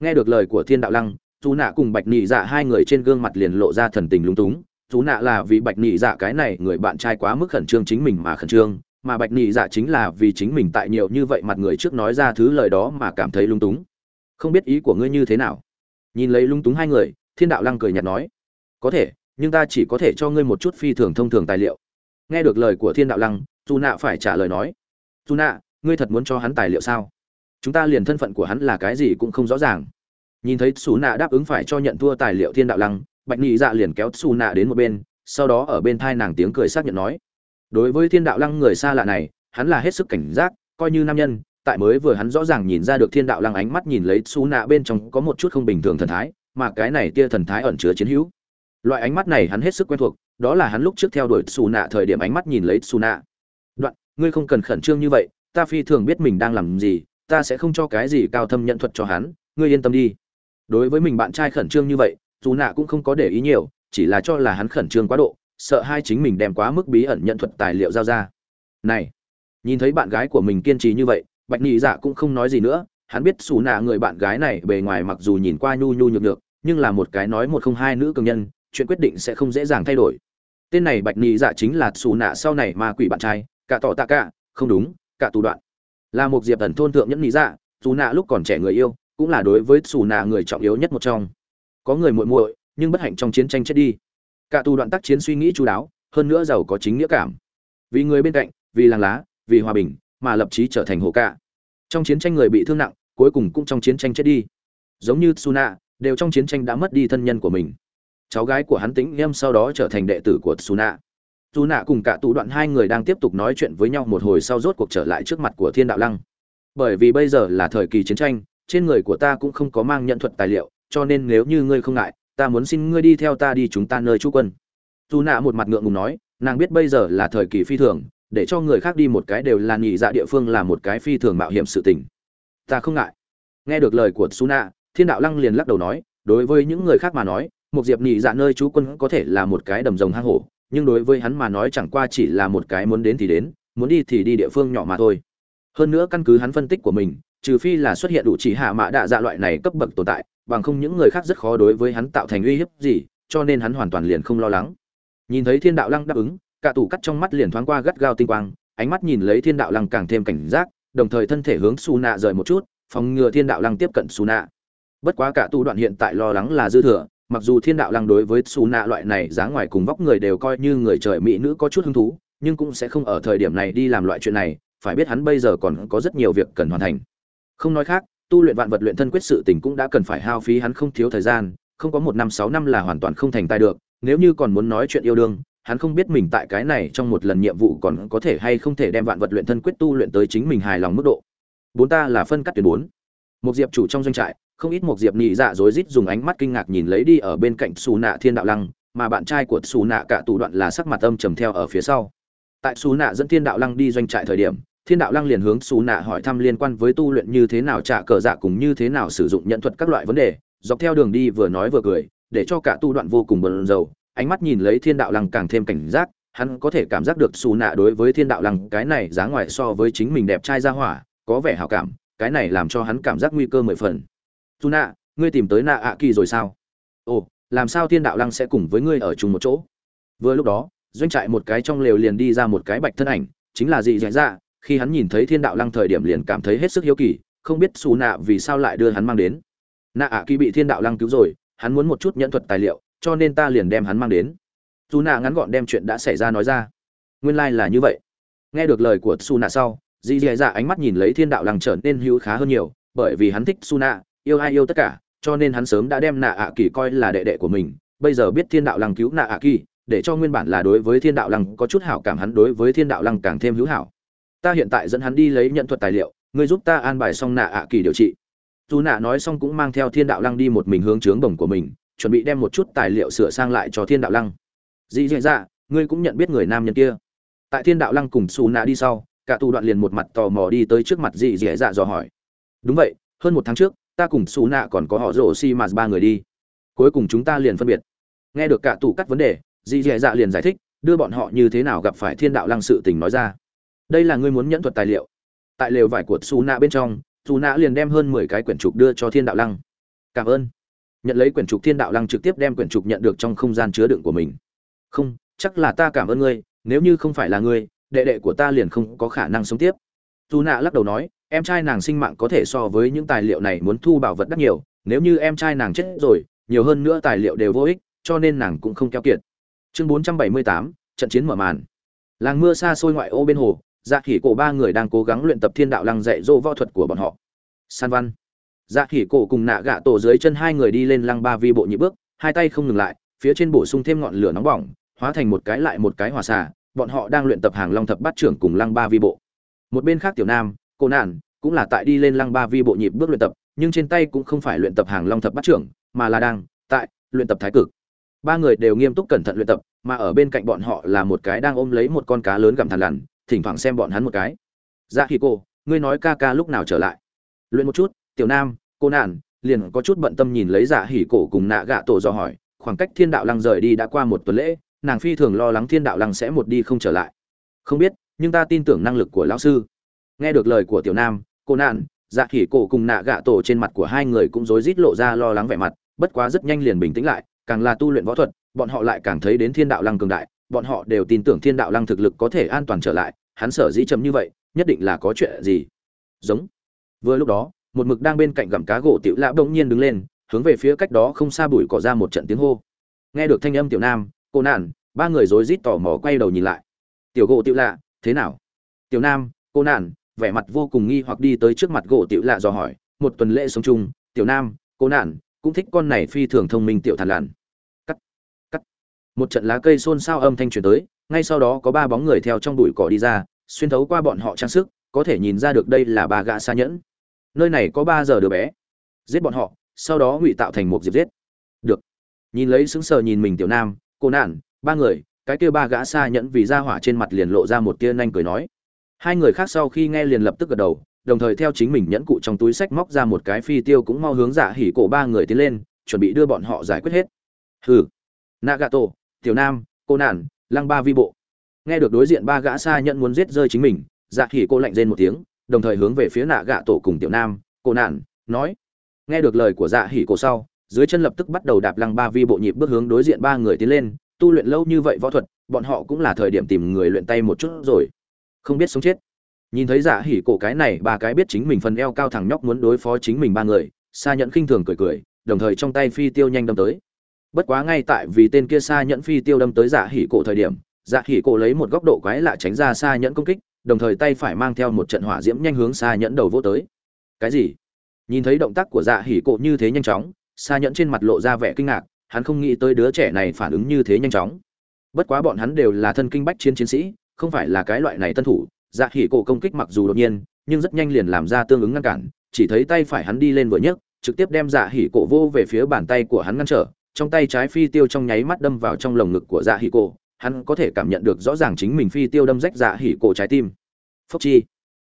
Nghe được lời của thiên đạo lăng chú nạ cùng bạch nhị dạ hai người trên gương mặt liền lộ ra thần tình lúng túng. Chú nạ là vì bạch nhị dạ cái này người bạn trai quá mức khẩn trương chính mình mà khẩn trương, mà bạch nhị dạ chính là vì chính mình tại nhiều như vậy mặt người trước nói ra thứ lời đó mà cảm thấy lung túng. Không biết ý của ngươi như thế nào? Nhìn lấy lung túng hai người, thiên đạo lăng cười nhạt nói, có thể, nhưng ta chỉ có thể cho ngươi một chút phi thường thông thường tài liệu. Nghe được lời của thiên đạo lăng dù nạ phải trả lời nói dù nạ ngươi thật muốn cho hắn tài liệu sao? Chúng ta liền thân phận của hắn là cái gì cũng không rõ ràng. Nhìn thấy xù nạ đáp ứng phải cho nhận thua tài liệu thiên đạo lăng, bạch nhị dạ liền kéo xù nạ đến một bên, sau đó ở bên thai nàng tiếng cười xác nhận nói, đối với thiên đạo lăng người xa lạ này, hắn là hết sức cảnh giác, coi như nam nhân tại mới vừa hắn rõ ràng nhìn ra được thiên đạo lăng ánh mắt nhìn lấy xú nạ bên trong có một chút không bình thường thần thái, mà cái này tia thần thái ẩn chứa chiến hữu. Loại ánh mắt này hắn hết sức quen thuộc, đó là hắn lúc trước theo đuổi xù nạ thời điểm ánh mắt nhìn lấy xù nạ. Đoạn, ngươi không cần khẩn trương như vậy, ta phi thường biết mình đang làm gì, ta sẽ không cho cái gì cao thâm nhận thuật cho hắn, ngươi yên tâm đi. Đối với mình bạn trai khẩn trương như vậy dù nạ cũng không có để ý nhiều, chỉ là cho là hắn khẩn trương quá độ, sợ hai chính mình đem quá mức bí ẩn nhận thuật tài liệu giao ra. Này, nhìn thấy bạn gái của mình kiên trì như vậy bạch nhị dạ cũng không nói gì nữa, hắn biết xù nạ người bạn gái này bề ngoài mặc dù nhìn qua nhu nhu nhược nhược, nhưng là một cái nói một không hai nữ cường nhân, chuyện quyết định sẽ không dễ dàng thay đổi. Tên này bạch nhị dạ chính là xù nạ sau này ma quỷ bạn trai, cả tỏ tạ cả, không đúng, cả tù đoạn. Là một diệp thần thôn thượng nhẫn nhị dạ xù nạ lúc còn trẻ người yêu, cũng là đối với xù nạ người trọng yếu nhất một trong. Có người muội muội, nhưng bất hạnh trong chiến tranh chết đi. Cả tù đoạn tác chiến suy nghĩ chú đáo, hơn nữa giàu có chính nghĩa cảm. Vì người bên cạnh, vì làng lá, vì hòa bình, mà lập chí trở thành hộ cả trong chiến tranh người bị thương nặng, cuối cùng cũng trong chiến tranh chết đi. Giống như suna đều trong chiến tranh đã mất đi thân nhân của mình. Cháu gái của hắn tĩnh nghiêm sau đó trở thành đệ tử của suna suna cùng cả tụ đoạn hai người đang tiếp tục nói chuyện với nhau một hồi sau rốt cuộc trở lại trước mặt của thiên đạo lăng. Bởi vì bây giờ là thời kỳ chiến tranh, trên người của ta cũng không có mang nhận thuật tài liệu, cho nên nếu như ngươi không ngại, ta muốn xin ngươi đi theo ta đi chúng ta nơi trú quân. Dù nạ một mặt ngượng ngùng nói, nàng biết bây giờ là thời kỳ phi thường để cho người khác đi một cái đều là nhị dạ địa phương là một cái phi thường mạo hiểm sự tình. Ta không ngại. Nghe được lời của suna thiên đạo lăng liền lắc đầu nói, đối với những người khác mà nói một diệp nhị dạ nơi chú quân có thể là một cái đầm rồng hang hổ, nhưng đối với hắn mà nói chẳng qua chỉ là một cái muốn đến thì đến, muốn đi thì đi địa phương nhỏ mà thôi. Hơn nữa căn cứ hắn phân tích của mình, trừ phi là xuất hiện đủ chỉ hạ mã đạ dạ loại này cấp bậc tồn tại, bằng không những người khác rất khó đối với hắn tạo thành uy hiếp gì, cho nên hắn hoàn toàn liền không lo lắng. Nhìn thấy thiên đạo lăng đáp ứng cả tủ cắt trong mắt liền thoáng qua gắt gao tinh quang, ánh mắt nhìn lấy thiên đạo lăng càng thêm cảnh giác, đồng thời thân thể hướng su nạ rời một chút, phòng ngừa thiên đạo lăng tiếp cận su nạ bất quá cả tủ đoạn hiện tại lo lắng là dư thừa, mặc dù thiên đạo lăng đối với su nạ loại này dáng ngoài cùng vóc người đều coi như người trời mỹ nữ có chút hứng thú, nhưng cũng sẽ không ở thời điểm này đi làm loại chuyện này, phải biết hắn bây giờ còn có rất nhiều việc cần hoàn thành. Không nói khác, tu luyện vạn vật luyện thân quyết sự tình cũng đã cần phải hao phí hắn không thiếu thời gian, không có một năm, sáu năm là hoàn toàn không thành tài được, nếu như còn muốn nói chuyện yêu đương hắn không biết mình tại cái này trong một lần nhiệm vụ còn có thể hay không thể đem vạn vật luyện thân quyết tu luyện tới chính mình hài lòng mức độ. Bốn ta là phân cắt tuyển bốn. Một diệp chủ trong doanh trại, không ít một diệp nhị dạ rối rít dùng ánh mắt kinh ngạc nhìn lấy đi ở bên cạnh xù nạ thiên đạo lăng, mà bạn trai của xù nạ cả tù đoạn là sắc mặt âm trầm theo ở phía sau. Tại xù nạ dẫn thiên đạo lăng đi doanh trại thời điểm, thiên đạo lăng liền hướng xù nạ hỏi thăm liên quan với tu luyện như thế nào, trả cờ dạ cùng như thế nào sử dụng nhận thuật các loại vấn đề, dọc theo đường đi vừa nói vừa cười, để cho cả tu đoạn vô cùng bận rầu ánh mắt nhìn lấy thiên đạo lăng càng thêm cảnh giác, hắn có thể cảm giác được xù nạ đối với thiên đạo lăng cái này giá ngoài so với chính mình đẹp trai ra hỏa, có vẻ hào cảm, cái này làm cho hắn cảm giác nguy cơ mười phần. Dù nạ, ngươi tìm tới nạ ạ kỳ rồi sao? Ồ, làm sao thiên đạo lăng sẽ cùng với ngươi ở chung một chỗ? Vừa lúc đó, doanh trại một cái trong lều liền đi ra một cái bạch thân ảnh, chính là dị dạy dạ khi hắn nhìn thấy thiên đạo lăng thời điểm liền cảm thấy hết sức hiếu kỳ, không biết xù nạ vì sao lại đưa hắn mang đến. Nạ ạ kỳ bị thiên đạo lăng cứu rồi, hắn muốn một chút nhẫn thuật tài liệu cho nên ta liền đem hắn mang đến. Dù nạ ngắn gọn đem chuyện đã xảy ra nói ra. Nguyên lai、like、là như vậy. Nghe được lời của su nạ sau, dì dì dạ ánh mắt nhìn lấy thiên đạo lăng trở nên hữu khá hơn nhiều, bởi vì hắn thích su nạ, yêu ai yêu tất cả, cho nên hắn sớm đã đem nạ ạ kỳ coi là đệ đệ của mình. Bây giờ biết thiên đạo lăng cứu nạ ạ kỳ, để cho nguyên bản là đối với thiên đạo lăng có chút hảo cảm, hắn đối với thiên đạo lăng càng thêm hữu hảo. Ta hiện tại dẫn hắn đi lấy nhận thuật tài liệu, ngươi giúp ta an bài xong nạ ạ kỳ điều trị. Dù nạ nói xong cũng mang theo thiên đạo lăng đi một mình hướng trướng bổng của mình chuẩn bị đem một chút tài liệu sửa sang lại cho thiên đạo lăng. Dĩ dạ dạ ngươi cũng nhận biết người nam nhân kia. Tại thiên đạo lăng cùng xù nạ đi sau, cả tù đoạn liền một mặt tò mò đi tới trước mặt dì dì dạ dò hỏi. Đúng vậy, hơn một tháng trước, ta cùng xù nạ còn có họ rổ xi mà ba người đi. Cuối cùng chúng ta liền phân biệt. Nghe được cả tù cắt vấn đề dì dì dạ liền giải thích, đưa bọn họ như thế nào gặp phải thiên đạo lăng sự tình nói ra. Đây là ngươi muốn nhẫn thuật tài liệu. Tại lều vải của xù nạ bên trong xù nạ liền đem hơn mười cái quyển trục đưa cho thiên đạo lăng. Cảm ơn nhận lấy quyển trục thiên đạo lăng trực tiếp đem quyển trục nhận được trong không gian chứa đựng của mình. Không chắc là ta cảm ơn ngươi nếu như không phải là ngươi đệ đệ của ta liền không có khả năng sống tiếp. Dù nạ lắc đầu nói em trai nàng sinh mạng có thể so với những tài liệu này muốn thu bảo vật đắt nhiều nếu như em trai nàng chết rồi nhiều hơn nữa tài liệu đều vô ích cho nên nàng cũng không keo kiệt. Chương 478, trận chiến mở màn. Làng mưa xa xôi ngoại ô bên hồ dạ khỉ cổ ba người đang cố gắng luyện tập thiên đạo lăng dạy dỗ võ thuật của bọn họ. San văn dạ khỉ cổ cùng nạ gạ tổ dưới chân hai người đi lên lăng ba vi bộ nhị bước, hai tay không ngừng lại, phía trên bổ sung thêm ngọn lửa nóng bỏng, hóa thành một cái lại một cái hòa xả. bọn họ đang luyện tập hàng long thập bát trưởng cùng lăng ba vi bộ. Một bên khác tiểu nam cô nạn cũng là tại đi lên lăng ba vi bộ nhịp bước luyện tập, nhưng trên tay cũng không phải luyện tập hàng long thập bát trưởng, mà là đang, tại, luyện tập thái cực. Ba người đều nghiêm túc cẩn thận luyện tập, mà ở bên cạnh bọn họ là một cái đang ôm lấy một con cá lớn gặm thằn lằn, thỉnh thoảng xem bọn hắn một cái. Dạ khi cô ngươi nói ca ca lúc nào trở lại? Luyện một chút tiểu nam, cô nạn, liền có chút bận tâm nhìn lấy dạ hỉ cổ cùng nạ gạ tổ do hỏi, khoảng cách thiên đạo lăng rời đi đã qua một tuần lễ, nàng phi thường lo lắng thiên đạo lăng sẽ một đi không trở lại. Không biết, nhưng ta tin tưởng năng lực của lão sư. Nghe được lời của tiểu nam, cô nạn dạ hỉ cổ cùng nạ gạ tổ trên mặt của hai người cũng rối rít lộ ra lo lắng vẻ mặt, bất quá rất nhanh liền bình tĩnh lại, càng là tu luyện võ thuật, bọn họ lại càng thấy đến thiên đạo lăng cường đại, bọn họ đều tin tưởng thiên đạo lăng thực lực có thể an toàn trở lại, hắn sở dĩ chấm như vậy, nhất định là có chuyện gì. Giống. Vừa lúc đó một mực đang bên cạnh gặm cá gỗ tiểu lạ bỗng nhiên đứng lên, hướng về phía cách đó không xa bụi cỏ ra một trận tiếng hô. Nghe được thanh âm tiểu nam, cô nạn, ba người rối rít tò mò quay đầu nhìn lại. Tiểu gỗ tiểu lạ thế nào? Tiểu nam, cô nạn, vẻ mặt vô cùng nghi hoặc đi tới trước mặt gỗ tiểu lạ dò hỏi, một tuần lễ sống chung, tiểu nam, cô nạn, cũng thích con này phi thường thông minh tiểu thằn lằn. Cắt cắt. Một trận lá cây xôn xao âm thanh truyền tới, ngay sau đó có ba bóng người theo trong bụi cỏ đi ra, xuyên thấu qua bọn họ trang sức, có thể nhìn ra được đây là ba gã xa nhẫn nơi này có ba giờ đứa bé. Giết bọn họ, sau đó ngụy tạo thành một diệp giết. Được. Nhìn lấy sững sờ nhìn mình tiểu nam, cô nạn, ba người, cái kia ba gã xa nhẫn vì ra hỏa trên mặt liền lộ ra một tia nhanh cười nói. Hai người khác sau khi nghe liền lập tức gật đầu, đồng thời theo chính mình nhẫn cụ trong túi sách móc ra một cái phi tiêu cũng mau hướng dạ hỉ cổ ba người tiến lên, chuẩn bị đưa bọn họ giải quyết hết. Hừ. Nagato, tiểu nam, cô nản lăng ba vi bộ. Nghe được đối diện ba gã xa nhận muốn giết rơi chính mình dạ hỉ cô lạnh rên một tiếng đồng thời hướng về phía nạ gạ tổ cùng tiểu nam cô nạn, nói. Nghe được lời của dạ hỉ cổ sau, dưới chân lập tức bắt đầu đạp lăng ba vi bộ nhịp bước hướng đối diện ba người tiến lên, tu luyện lâu như vậy võ thuật, bọn họ cũng là thời điểm tìm người luyện tay một chút rồi. Không biết sống chết. Nhìn thấy dạ hỉ cổ cái này, ba cái biết chính mình phần eo cao thẳng nhóc muốn đối phó chính mình ba người xa nhẫn khinh thường cười cười, đồng thời trong tay phi tiêu nhanh đâm tới. Bất quá ngay tại vì tên kia xa nhẫn phi tiêu đâm tới dạ hỉ cổ thời điểm dạ hỉ cổ lấy một góc độ quái lạ tránh ra xa nhẫn công kích đồng thời tay phải mang theo một trận hỏa diễm nhanh hướng xa nhẫn đầu vô tới. Cái gì? Nhìn thấy động tác của dạ hỉ cổ như thế nhanh chóng xa nhẫn trên mặt lộ ra vẻ kinh ngạc, hắn không nghĩ tới đứa trẻ này phản ứng như thế nhanh chóng. Bất quá bọn hắn đều là thân kinh bách chiến chiến sĩ, không phải là cái loại này tân thủ dạ hỉ cổ công kích mặc dù đột nhiên, nhưng rất nhanh liền làm ra tương ứng ngăn cản, chỉ thấy tay phải hắn đi lên vừa nhấc, trực tiếp đem dạ hỉ cổ vô về phía bàn tay của hắn ngăn trở, trong tay trái phi tiêu trong nháy mắt đâm vào trong lồng ngực của dạ hỉ cổ hắn có thể cảm nhận được rõ ràng chính mình phi tiêu đâm rách dạ hỉ cổ trái tim. Phốc chi.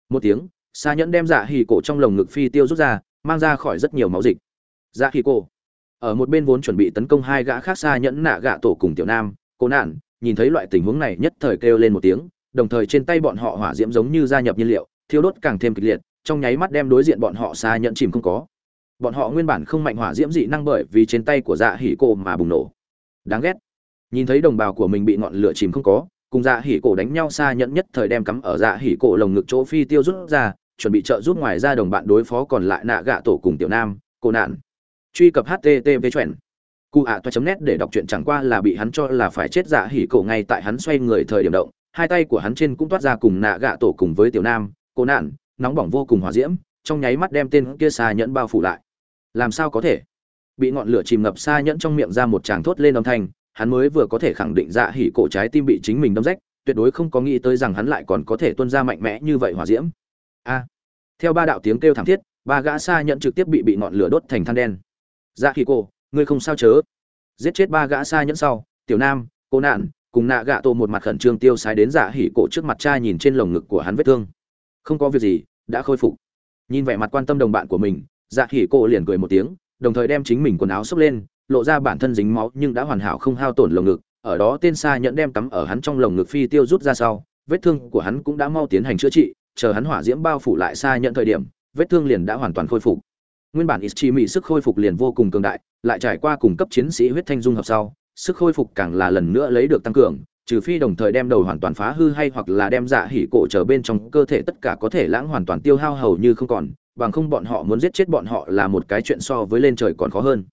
Một tiếng xa nhẫn đem dạ hỉ cổ trong lồng ngực phi tiêu rút ra, mang ra khỏi rất nhiều máu dịch. Dạ hỉ cổ. Ở một bên vốn chuẩn bị tấn công hai gã khác xa nhẫn nạ gạ tổ cùng tiểu nam, cô nạn, nhìn thấy loại tình huống này nhất thời kêu lên một tiếng, đồng thời trên tay bọn họ hỏa diễm giống như gia nhập nhiên liệu, thiêu đốt càng thêm kịch liệt, trong nháy mắt đem đối diện bọn họ xa Nhẫn chìm không có. Bọn họ nguyên bản không mạnh hỏa diễm dị năng bởi vì trên tay của dạ hỉ cổ mà bùng nổ. Đáng ghét nhìn thấy đồng bào của mình bị ngọn lửa chìm không có, cùng dạ hỉ cổ đánh nhau xa nhẫn nhất thời đem cắm ở dạ hỉ cổ lồng ngực chỗ phi tiêu rút ra, chuẩn bị trợ giúp ngoài ra đồng bạn đối phó còn lại nạ gạ tổ cùng tiểu nam, cô nạn. Truy cập http chuẩn. Cụ ạ toa chấm nét để đọc truyện chẳng qua là bị hắn cho là phải chết dạ hỉ cổ ngay tại hắn xoay người thời điểm động, hai tay của hắn trên cũng toát ra cùng nạ gạ tổ cùng với tiểu nam, cô nạn, nóng bỏng vô cùng hòa diễm, trong nháy mắt đem tên kia xa nhẫn bao phủ lại. Làm sao có thể? Bị ngọn lửa chìm ngập xa nhẫn trong miệng ra một tràng thốt lên âm thanh hắn mới vừa có thể khẳng định dạ hỉ cổ trái tim bị chính mình đâm rách, tuyệt đối không có nghĩ tới rằng hắn lại còn có thể tuân ra mạnh mẽ như vậy hỏa diễm. A. Theo ba đạo tiếng kêu thảm thiết, ba gã xa nhẫn trực tiếp bị bị ngọn lửa đốt thành than đen. Dạ hỉ cổ, ngươi không sao chớ? Giết chết ba gã xa nhẫn sau, tiểu nam, cô nạn, cùng nạ gạ tổ một mặt khẩn trương tiêu sái đến dạ hỉ cổ trước mặt cha nhìn trên lồng ngực của hắn vết thương. Không có việc gì, đã khôi phục. Nhìn vẻ mặt quan tâm đồng bạn của mình dạ hỉ cổ liền cười một tiếng, đồng thời đem chính mình quần áo xốc lên lộ ra bản thân dính máu nhưng đã hoàn hảo không hao tổn lồng ngực ở đó tên xa nhẫn đem cắm ở hắn trong lồng ngực phi tiêu rút ra sau vết thương của hắn cũng đã mau tiến hành chữa trị chờ hắn hỏa diễm bao phủ lại xa nhận thời điểm vết thương liền đã hoàn toàn khôi phục. Nguyên bản Ichimi sức khôi phục liền vô cùng cường đại, lại trải qua cùng cấp chiến sĩ huyết thanh dung hợp sau, sức khôi phục càng là lần nữa lấy được tăng cường trừ phi đồng thời đem đầu hoàn toàn phá hư hay hoặc là đem dạ hỉ cổ trở bên trong cơ thể tất cả có thể lãng hoàn toàn tiêu hao hầu như không còn bằng không bọn họ muốn giết chết bọn họ là một cái chuyện so với lên trời còn khó hơn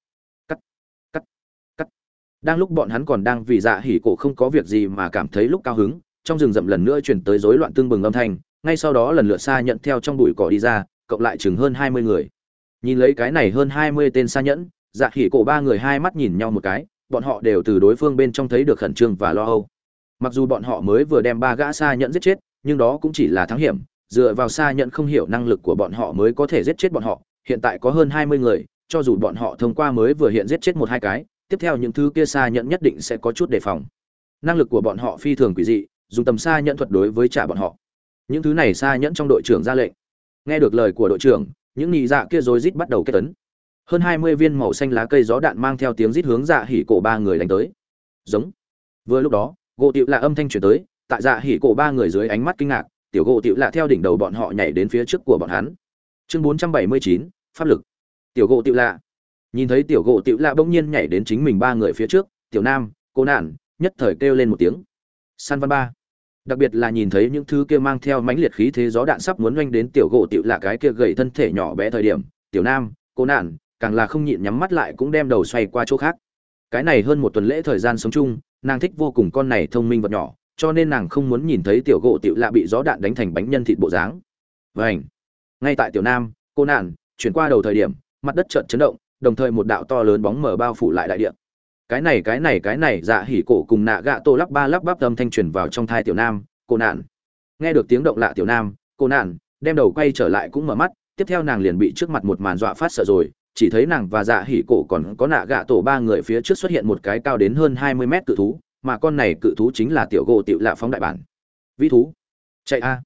đang lúc bọn hắn còn đang vì dạ hỉ cổ không có việc gì mà cảm thấy lúc cao hứng, trong rừng rậm lần nữa chuyển tới rối loạn tương bừng âm thanh, ngay sau đó lần lượt xa nhận theo trong bụi cỏ đi ra, cộng lại chừng hơn hai mươi người. Nhìn lấy cái này hơn hai mươi tên xa nhẫn dạ hỉ cổ ba người hai mắt nhìn nhau một cái, bọn họ đều từ đối phương bên trong thấy được khẩn trương và lo âu. Mặc dù bọn họ mới vừa đem ba gã xa nhẫn giết chết, nhưng đó cũng chỉ là thắng hiểm, dựa vào xa nhẫn không hiểu năng lực của bọn họ mới có thể giết chết bọn họ, hiện tại có hơn hai mươi người, cho dù bọn họ thông qua mới vừa hiện giết chết một hai cái tiếp theo những thứ kia xa nhận nhất định sẽ có chút đề phòng. Năng lực của bọn họ phi thường quỷ dị, dùng tầm xa nhận thuật đối với trả bọn họ. Những thứ này xa nhẫn trong đội trưởng ra lệnh. Nghe được lời của đội trưởng, những nhị dạ kia rối rít bắt đầu kết tấn. Hơn hai mươi viên màu xanh lá cây gió đạn mang theo tiếng rít hướng dạ hỉ cổ ba người đánh tới. Giống. Vừa lúc đó, gỗ tiệu lạ âm thanh chuyển tới, tại dạ hỉ cổ ba người dưới ánh mắt kinh ngạc, tiểu gỗ tiệu lạ theo đỉnh đầu bọn họ nhảy đến phía trước của bọn hắn. Chương bốn trăm bảy mươi chín, pháp lực. Tiểu gỗ tiệu lạ nhìn thấy tiểu gỗ tiểu lạ bỗng nhiên nhảy đến chính mình ba người phía trước, tiểu nam, cô nạn, nhất thời kêu lên một tiếng. San văn ba. Đặc biệt là nhìn thấy những thứ kia mang theo mãnh liệt khí thế gió đạn sắp muốn oanh đến tiểu gỗ tiểu lạ cái kia gầy thân thể nhỏ bé thời điểm, tiểu nam, cô nạn, càng là không nhịn nhắm mắt lại cũng đem đầu xoay qua chỗ khác. Cái này hơn một tuần lễ thời gian sống chung, nàng thích vô cùng con này thông minh vật nhỏ, cho nên nàng không muốn nhìn thấy tiểu gỗ tiểu lạ bị gió đạn đánh thành bánh nhân thịt bộ dáng. Vảnh ngay tại tiểu nam, cô nạn, chuyển qua đầu thời điểm, mặt đất chợt chấn động đồng thời một đạo to lớn bóng mở bao phủ lại đại địa. Cái này cái này cái này dạ hỉ cổ cùng nạ gạ tô lắp ba lắp bắp âm thanh truyền vào trong thai tiểu nam, cô nạn. Nghe được tiếng động lạ tiểu nam, cô nạn. Đem đầu quay trở lại cũng mở mắt, tiếp theo nàng liền bị trước mặt một màn dọa phát sợ rồi, chỉ thấy nàng và dạ hỉ cổ còn có nạ gạ tổ ba người phía trước xuất hiện một cái cao đến hơn hai mươi mét cự thú, mà con này cự thú chính là tiểu gỗ tiểu lạ phóng đại bản. Vĩ thú, chạy a.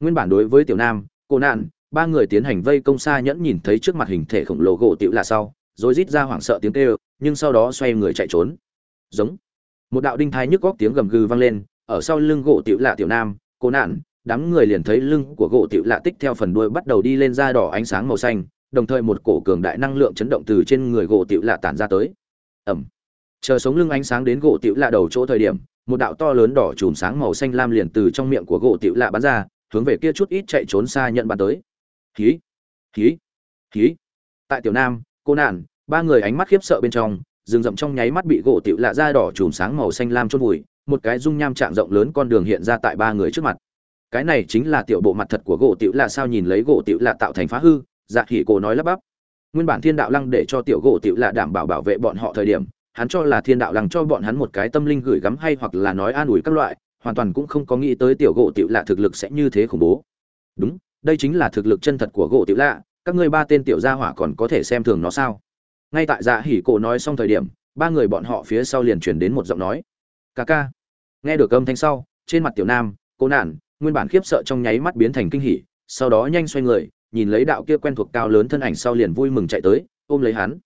Nguyên bản đối với tiểu nam, cô nạn ba người tiến hành vây công xa nhẫn nhìn thấy trước mặt hình thể khổng lồ gỗ tiểu là sau, rồi rít ra hoảng sợ tiếng kêu, nhưng sau đó xoay người chạy trốn. Giống. Một đạo đinh thai nhức góc tiếng gầm gừ vang lên, ở sau lưng gỗ tiểu là tiểu nam, cô nạn, đám người liền thấy lưng của gỗ tiểu lạ tích theo phần đuôi bắt đầu đi lên da đỏ ánh sáng màu xanh, đồng thời một cổ cường đại năng lượng chấn động từ trên người gỗ tiểu lạ tản ra tới. Ẩm. Chờ sống lưng ánh sáng đến gỗ tiểu lạ đầu chỗ thời điểm, một đạo to lớn đỏ chùm sáng màu xanh lam liền từ trong miệng của gỗ tiểu lạ bắn ra, hướng về kia chút ít chạy trốn xa nhận bắn tới hí hí hí. Tại tiểu nam, cô nạn, ba người ánh mắt khiếp sợ bên trong, rừng rậm trong nháy mắt bị gỗ tiểu lạ ra đỏ chùm sáng màu xanh lam chôn vùi, một cái dung nham trạng rộng lớn con đường hiện ra tại ba người trước mặt. Cái này chính là tiểu bộ mặt thật của gỗ tiểu lạ sao nhìn lấy gỗ tiểu lạ tạo thành phá hư dạ hỉ cổ nói lắp bắp. Nguyên bản thiên đạo lăng để cho tiểu gỗ tiểu lạ đảm bảo bảo vệ bọn họ thời điểm, hắn cho là thiên đạo lăng cho bọn hắn một cái tâm linh gửi gắm hay hoặc là nói an ủi các loại, hoàn toàn cũng không có nghĩ tới tiểu gỗ tiểu lạ thực lực sẽ như thế khủng bố. Đúng đây chính là thực lực chân thật của gỗ tiểu lạ, các ngươi ba tên tiểu gia hỏa còn có thể xem thường nó sao? Ngay tại dạ hỉ cổ nói xong thời điểm, ba người bọn họ phía sau liền chuyển đến một giọng nói. Ca ca. Nghe được âm thanh sau, trên mặt tiểu nam, cô nạn nguyên bản khiếp sợ trong nháy mắt biến thành kinh hỉ, sau đó nhanh xoay người, nhìn lấy đạo kia quen thuộc cao lớn thân ảnh sau liền vui mừng chạy tới, ôm lấy hắn.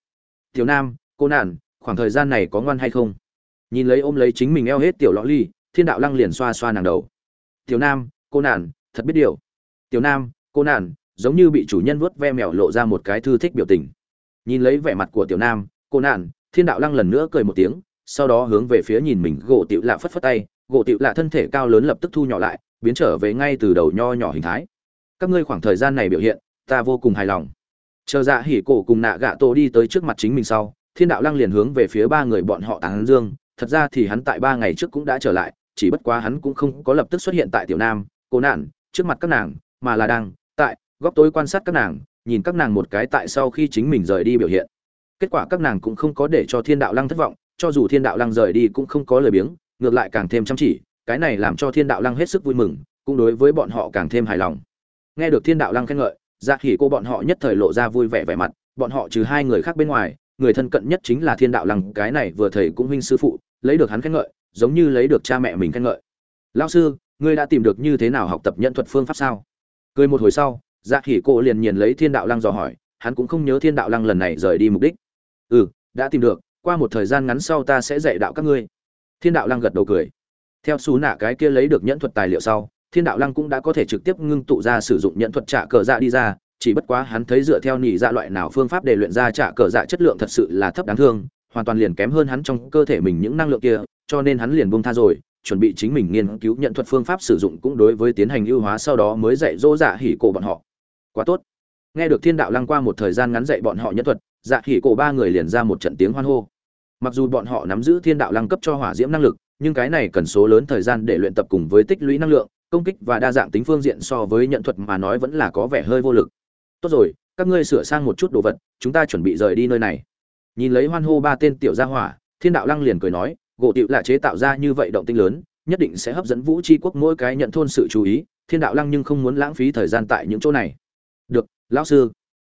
Tiểu nam, cô nạn khoảng thời gian này có ngoan hay không? Nhìn lấy ôm lấy chính mình eo hết tiểu lõ ly, thiên đạo lăng liền xoa xoa nàng đầu. Tiểu nam, cô nạn thật biết điều tiểu nam, cô nạn giống như bị chủ nhân vuốt ve mèo lộ ra một cái thư thích biểu tình. Nhìn lấy vẻ mặt của tiểu nam, cô nạn thiên đạo lăng lần nữa cười một tiếng, sau đó hướng về phía nhìn mình, gỗ tiểu lạ phất phất tay, gỗ tiểu lạ thân thể cao lớn lập tức thu nhỏ lại, biến trở về ngay từ đầu nho nhỏ hình thái. Các ngươi khoảng thời gian này biểu hiện, ta vô cùng hài lòng. Chờ dạ hỉ cổ cùng nạ gạ tổ đi tới trước mặt chính mình sau, thiên đạo lăng liền hướng về phía ba người bọn họ tán dương, thật ra thì hắn tại ba ngày trước cũng đã trở lại, chỉ bất quá hắn cũng không có lập tức xuất hiện tại tiểu nam, cô nạn trước mặt các nàng mà là đang, tại, góc tối quan sát các nàng, nhìn các nàng một cái tại sau khi chính mình rời đi biểu hiện. Kết quả các nàng cũng không có để cho thiên đạo lăng thất vọng, cho dù thiên đạo lăng rời đi cũng không có lời biếng, ngược lại càng thêm chăm chỉ, cái này làm cho thiên đạo lăng hết sức vui mừng, cũng đối với bọn họ càng thêm hài lòng. Nghe được thiên đạo lăng khen ngợi dạ khỉ cô bọn họ nhất thời lộ ra vui vẻ vẻ mặt, bọn họ trừ hai người khác bên ngoài, người thân cận nhất chính là thiên đạo lăng, cái này vừa thầy cũng huynh sư phụ, lấy được hắn khen ngợi, giống như lấy được cha mẹ mình khen ngợi. Lao sư, ngươi đã tìm được như thế nào học tập nhận thuật phương pháp sao? Cười một hồi sau dạ khỉ cô liền nhìn lấy thiên đạo lăng dò hỏi, hắn cũng không nhớ thiên đạo lăng lần này rời đi mục đích. Ừ đã tìm được, qua một thời gian ngắn sau ta sẽ dạy đạo các ngươi. Thiên đạo lăng gật đầu cười. Theo xú nạ cái kia lấy được nhẫn thuật tài liệu sau, thiên đạo lăng cũng đã có thể trực tiếp ngưng tụ ra sử dụng nhẫn thuật trả cờ dạ đi ra, chỉ bất quá hắn thấy dựa theo nỉ dạ loại nào phương pháp để luyện ra trả cờ dạ chất lượng thật sự là thấp đáng thương, hoàn toàn liền kém hơn hắn trong cơ thể mình những năng lượng kia, cho nên hắn liền buông tha rồi chuẩn bị chính mình nghiên cứu nhận thuật phương pháp sử dụng cũng đối với tiến hành ưu hóa sau đó mới dạy dỗ dạ hỉ cổ bọn họ. Quá tốt. Nghe được thiên đạo lăng qua một thời gian ngắn dạy bọn họ nhân thuật dạ hỉ cổ ba người liền ra một trận tiếng hoan hô. Mặc dù bọn họ nắm giữ thiên đạo lăng cấp cho hỏa diễm năng lực, nhưng cái này cần số lớn thời gian để luyện tập cùng với tích lũy năng lượng, công kích và đa dạng tính phương diện so với nhận thuật mà nói vẫn là có vẻ hơi vô lực. Tốt rồi, các ngươi sửa sang một chút đồ vật, chúng ta chuẩn bị rời đi nơi này. Nhìn lấy hoan hô ba tên tiểu gia hỏa, thiên đạo lăng liền cười nói gỗ tiệu là chế tạo ra như vậy động tinh lớn, nhất định sẽ hấp dẫn vũ tri quốc mỗi cái nhận thôn sự chú ý, thiên đạo lăng nhưng không muốn lãng phí thời gian tại những chỗ này. Được, lão sư.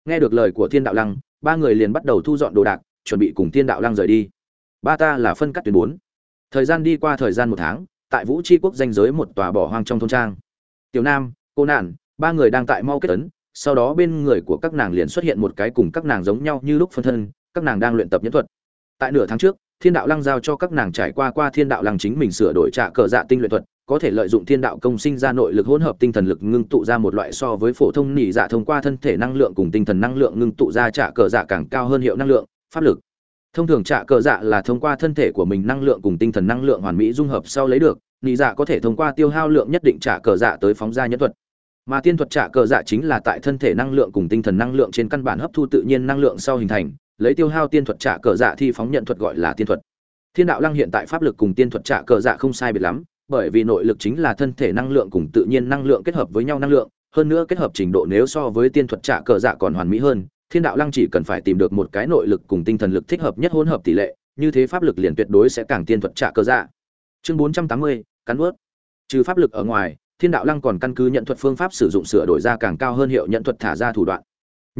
Nghe được lời của thiên đạo lăng, ba người liền bắt đầu thu dọn đồ đạc, chuẩn bị cùng thiên đạo lăng rời đi. Ba ta là phân cắt tuyến bốn. Thời gian đi qua thời gian một tháng, tại vũ tri quốc danh giới một tòa bỏ hoang trong thôn trang. Tiểu nam, cô nạn ba người đang tại mau kết ấn sau đó bên người của các nàng liền xuất hiện một cái cùng các nàng giống nhau như lúc phân thân, các nàng đang luyện tập nhẫn thuật. Tại nửa tháng trước thiên đạo lăng giao cho các nàng trải qua qua thiên đạo lăng chính mình sửa đổi trạ cờ dạ tinh luyện thuật, có thể lợi dụng thiên đạo công sinh ra nội lực hỗn hợp tinh thần lực ngưng tụ ra một loại so với phổ thông nỉ dạ thông qua thân thể năng lượng cùng tinh thần năng lượng ngưng tụ ra trạ cờ dạ càng cao hơn hiệu năng lượng, pháp lực. Thông thường trạ cờ dạ là thông qua thân thể của mình năng lượng cùng tinh thần năng lượng hoàn mỹ dung hợp sau lấy được, nỉ dạ có thể thông qua tiêu hao lượng nhất định trạ cờ dạ tới phóng ra nhân thuật. Mà tiên thuật trả cờ dạ chính là tại thân thể năng lượng cùng tinh thần năng lượng trên căn bản hấp thu tự nhiên năng lượng sau hình thành lấy tiêu hao tiên thuật trả cờ dạ thi phóng nhận thuật gọi là tiên thuật. Thiên đạo lăng hiện tại pháp lực cùng tiên thuật trả cờ dạ không sai biệt lắm, bởi vì nội lực chính là thân thể năng lượng cùng tự nhiên năng lượng kết hợp với nhau năng lượng, hơn nữa kết hợp trình độ nếu so với tiên thuật trả cờ dạ còn hoàn mỹ hơn, thiên đạo lăng chỉ cần phải tìm được một cái nội lực cùng tinh thần lực thích hợp nhất hỗn hợp tỷ lệ, như thế pháp lực liền tuyệt đối sẽ càng tiên thuật trả cờ dạ. Chương bốn trăm tám mươi, cắn ướt trừ pháp lực ở ngoài, thiên đạo lăng còn căn cứ nhận thuật phương pháp sử dụng sửa đổi ra càng cao hơn hiệu nhận thuật thả ra thủ đoạn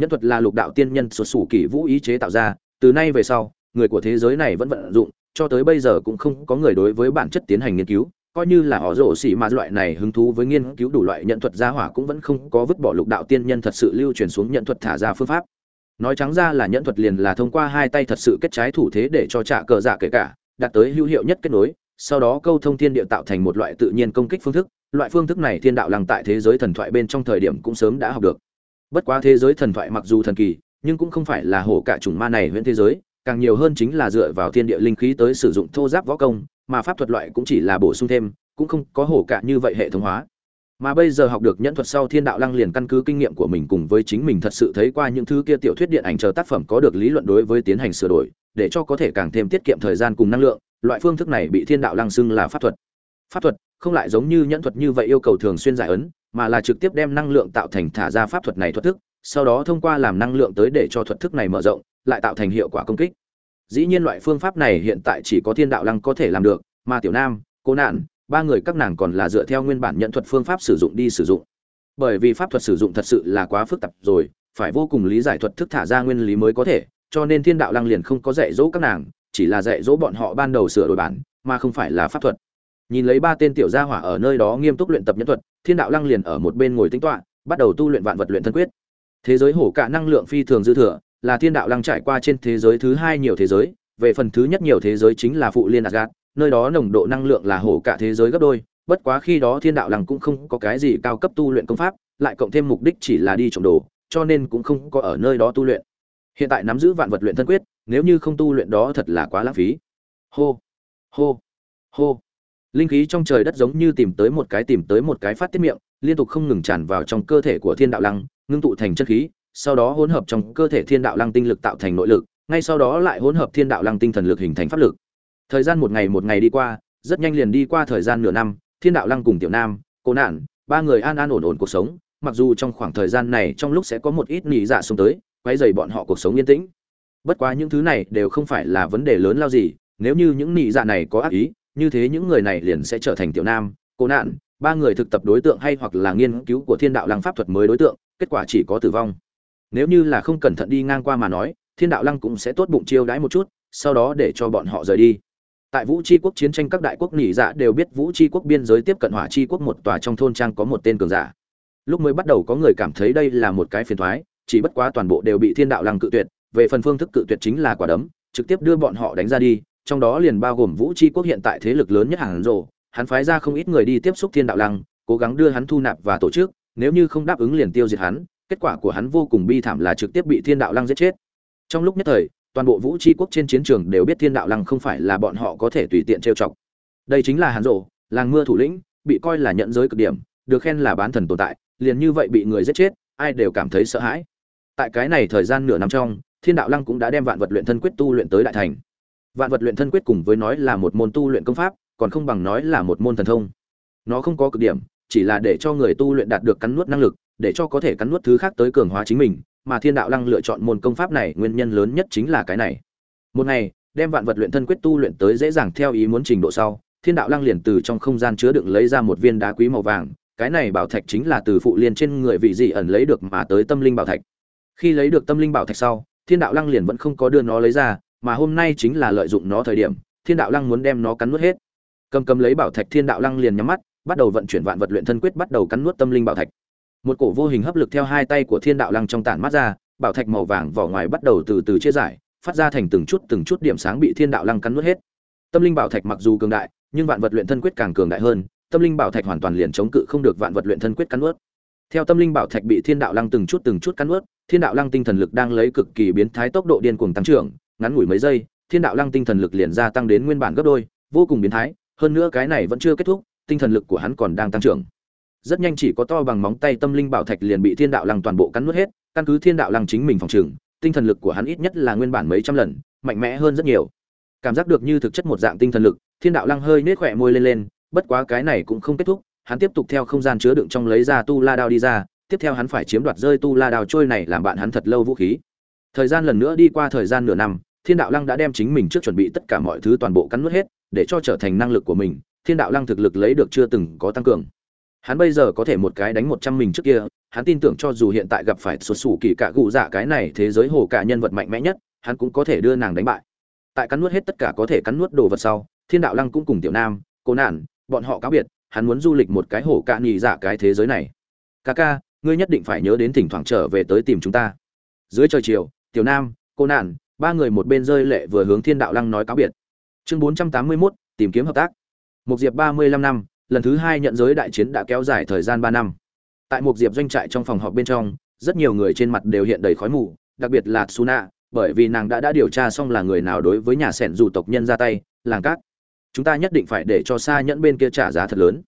nhân thuật là lục đạo tiên nhân xuất xù kỷ vũ ý chế tạo ra, từ nay về sau, người của thế giới này vẫn vận dụng, cho tới bây giờ cũng không có người đối với bản chất tiến hành nghiên cứu, coi như là họ rổ xỉ mà loại này hứng thú với nghiên cứu đủ loại nhận thuật gia hỏa cũng vẫn không có vứt bỏ lục đạo tiên nhân thật sự lưu truyền xuống nhận thuật thả ra phương pháp. Nói trắng ra là nhận thuật liền là thông qua hai tay thật sự kết trái thủ thế để cho trả cờ giả kể cả, đạt tới hữu hiệu nhất kết nối, sau đó câu thông thiên địa tạo thành một loại tự nhiên công kích phương thức, loại phương thức này thiên đạo lăng tại thế giới thần thoại bên trong thời điểm cũng sớm đã học được bất quá thế giới thần thoại mặc dù thần kỳ, nhưng cũng không phải là hổ cả chủng ma này huyễn thế giới, càng nhiều hơn chính là dựa vào thiên địa linh khí tới sử dụng thô giáp võ công, mà pháp thuật loại cũng chỉ là bổ sung thêm, cũng không có hổ cả như vậy hệ thống hóa. Mà bây giờ học được nhẫn thuật sau thiên đạo lăng liền căn cứ kinh nghiệm của mình cùng với chính mình thật sự thấy qua những thứ kia tiểu thuyết điện ảnh chờ tác phẩm có được lý luận đối với tiến hành sửa đổi, để cho có thể càng thêm tiết kiệm thời gian cùng năng lượng, loại phương thức này bị thiên đạo lăng xưng là pháp thuật. Pháp thuật không lại giống như nhẫn thuật như vậy yêu cầu thường xuyên giải ấn mà là trực tiếp đem năng lượng tạo thành thả ra pháp thuật này thuật thức, sau đó thông qua làm năng lượng tới để cho thuật thức này mở rộng, lại tạo thành hiệu quả công kích. Dĩ nhiên loại phương pháp này hiện tại chỉ có Thiên Đạo Lăng có thể làm được, mà Tiểu Nam, Cố Nạn, ba người các nàng còn là dựa theo nguyên bản nhận thuật phương pháp sử dụng đi sử dụng. Bởi vì pháp thuật sử dụng thật sự là quá phức tạp rồi, phải vô cùng lý giải thuật thức thả ra nguyên lý mới có thể, cho nên Thiên Đạo Lăng liền không có dạy dỗ các nàng, chỉ là dạy dỗ bọn họ ban đầu sửa đổi bản, mà không phải là pháp thuật nhìn lấy ba tên tiểu gia hỏa ở nơi đó nghiêm túc luyện tập nhân thuật thiên đạo lăng liền ở một bên ngồi tính toạ bắt đầu tu luyện vạn vật luyện thân quyết. Thế giới hổ cả năng lượng phi thường dư thừa, là thiên đạo lăng trải qua trên thế giới thứ hai nhiều thế giới, về phần thứ nhất nhiều thế giới chính là phụ liên asgad nơi đó nồng độ năng lượng là hổ cả thế giới gấp đôi, bất quá khi đó thiên đạo lăng cũng không có cái gì cao cấp tu luyện công pháp, lại cộng thêm mục đích chỉ là đi trộm đồ, cho nên cũng không có ở nơi đó tu luyện. Hiện tại nắm giữ vạn vật luyện thân quyết, nếu như không tu luyện đó thật là quá lãng phí. Hô hô hô linh khí trong trời đất giống như tìm tới một cái tìm tới một cái phát tiết miệng, liên tục không ngừng tràn vào trong cơ thể của thiên đạo lăng, ngưng tụ thành chất khí, sau đó hỗn hợp trong cơ thể thiên đạo lăng tinh lực tạo thành nội lực, ngay sau đó lại hỗn hợp thiên đạo lăng tinh thần lực hình thành pháp lực. Thời gian một ngày một ngày đi qua, rất nhanh liền đi qua thời gian nửa năm, thiên đạo lăng cùng tiểu nam, cô nạn, ba người an an ổn ổn cuộc sống, mặc dù trong khoảng thời gian này trong lúc sẽ có một ít nghỉ dạ xông tới quay dày bọn họ cuộc sống yên tĩnh. Bất quá những thứ này đều không phải là vấn đề lớn lao gì, nếu như những nghỉ dạ này có ác ý như thế những người này liền sẽ trở thành tiểu nam, cô nạn, ba người thực tập đối tượng hay hoặc là nghiên cứu của thiên đạo lăng pháp thuật mới đối tượng, kết quả chỉ có tử vong. Nếu như là không cẩn thận đi ngang qua mà nói, thiên đạo lăng cũng sẽ tốt bụng chiêu đãi một chút, sau đó để cho bọn họ rời đi. Tại vũ tri quốc chiến tranh các đại quốc nỉ dạ đều biết vũ tri quốc biên giới tiếp cận hỏa tri quốc một tòa trong thôn trang có một tên cường giả. Lúc mới bắt đầu có người cảm thấy đây là một cái phiền thoái, chỉ bất quá toàn bộ đều bị thiên đạo lăng cự tuyệt, về phần phương thức cự tuyệt chính là quả đấm, trực tiếp đưa bọn họ đánh ra đi trong đó liền bao gồm vũ tri quốc hiện tại thế lực lớn nhất hàng rộ hắn phái ra không ít người đi tiếp xúc thiên đạo lăng, cố gắng đưa hắn thu nạp và tổ chức, nếu như không đáp ứng liền tiêu diệt hắn, kết quả của hắn vô cùng bi thảm là trực tiếp bị thiên đạo lăng giết chết. Trong lúc nhất thời, toàn bộ vũ tri quốc trên chiến trường đều biết thiên đạo lăng không phải là bọn họ có thể tùy tiện trêu chọc. Đây chính là hàn rộ làng mưa thủ lĩnh, bị coi là nhận giới cực điểm, được khen là bán thần tồn tại, liền như vậy bị người giết chết, ai đều cảm thấy sợ hãi. Tại cái này thời gian nửa năm trong, thiên đạo lăng cũng đã đem vạn vật luyện thân quyết tu luyện tới đại thành vạn vật luyện thân quyết cùng với nói là một môn tu luyện công pháp, còn không bằng nói là một môn thần thông. Nó không có cực điểm, chỉ là để cho người tu luyện đạt được cắn nuốt năng lực, để cho có thể cắn nuốt thứ khác tới cường hóa chính mình, mà thiên đạo lăng lựa chọn môn công pháp này nguyên nhân lớn nhất chính là cái này. Một ngày, đem vạn vật luyện thân quyết tu luyện tới dễ dàng theo ý muốn trình độ sau, thiên đạo lăng liền từ trong không gian chứa đựng lấy ra một viên đá quý màu vàng, cái này bảo thạch chính là từ phụ liên trên người vị dị ẩn lấy được mà tới tâm linh bảo thạch. Khi lấy được tâm linh bảo thạch sau, thiên đạo lăng liền vẫn không có đưa nó lấy ra mà hôm nay chính là lợi dụng nó thời điểm, thiên đạo lăng muốn đem nó cắn nuốt hết. Cầm cầm lấy bảo thạch, thiên đạo lăng liền nhắm mắt, bắt đầu vận chuyển vạn vật luyện thân quyết bắt đầu cắn nuốt tâm linh bảo thạch. Một cổ vô hình hấp lực theo hai tay của thiên đạo lăng trong tản mắt ra, bảo thạch màu vàng vỏ ngoài bắt đầu từ từ chia giải, phát ra thành từng chút từng chút điểm sáng bị thiên đạo lăng cắn nuốt hết. Tâm linh bảo thạch mặc dù cường đại, nhưng vạn vật luyện thân quyết càng cường đại hơn, tâm linh bảo thạch hoàn toàn liền chống cự không được vạn vật luyện thân quyết cắn nuốt. Theo tâm linh bảo thạch bị thiên đạo lăng từng chút từng chút cắn nuốt, thiên đạo lăng tinh thần lực đang lấy cực kỳ biến thái tốc độ điên cuồng tăng trưởng ngắn ngủi mấy giây thiên đạo lăng tinh thần lực liền gia tăng đến nguyên bản gấp đôi vô cùng biến thái hơn nữa cái này vẫn chưa kết thúc tinh thần lực của hắn còn đang tăng trưởng. Rất nhanh chỉ có to bằng móng tay tâm linh bảo thạch liền bị thiên đạo lăng toàn bộ cắn nuốt hết căn cứ thiên đạo lăng chính mình phòng trường, tinh thần lực của hắn ít nhất là nguyên bản mấy trăm lần mạnh mẽ hơn rất nhiều. Cảm giác được như thực chất một dạng tinh thần lực thiên đạo lăng hơi nết khỏe môi lên lên bất quá cái này cũng không kết thúc hắn tiếp tục theo không gian chứa đựng trong lấy ra tu la đao đi ra tiếp theo hắn phải chiếm đoạt rơi tu la đao trôi này làm bạn hắn thật lâu vũ khí. Thời gian lần nữa đi qua thời gian nửa năm thiên đạo lăng đã đem chính mình trước chuẩn bị tất cả mọi thứ toàn bộ cắn nuốt hết, để cho trở thành năng lực của mình, thiên đạo lăng thực lực lấy được chưa từng có tăng cường. Hắn bây giờ có thể một cái đánh một trăm mình trước kia, hắn tin tưởng cho dù hiện tại gặp phải sụt xù kỳ cạ gụ dạ cái này thế giới hồ cả nhân vật mạnh mẽ nhất, hắn cũng có thể đưa nàng đánh bại. Tại cắn nuốt hết tất cả có thể cắn nuốt đồ vật sau, thiên đạo lăng cũng cùng tiểu nam, cô nản bọn họ cáo biệt, hắn muốn du lịch một cái hồ cả nhì dạ cái thế giới này. Ca ca, ngươi nhất định phải nhớ đến thỉnh thoảng trở về tới tìm chúng ta. Dưới trời chiều, tiểu nam, cô nản ba người một bên rơi lệ vừa hướng thiên đạo lăng nói cáo biệt. Chương bốn trăm tám mươi 481, tìm kiếm hợp tác. Một diệp ba mươi lăm năm lần thứ hai nhận giới đại chiến đã kéo dài thời gian ba năm. Tại một diệp doanh trại trong phòng họp bên trong rất nhiều người trên mặt đều hiện đầy khói mù đặc biệt là suna bởi vì nàng đã đã điều tra xong là người nào đối với nhà sẻn dù tộc nhân ra tay làng cát. Chúng ta nhất định phải để cho xa nhẫn bên kia trả giá thật lớn.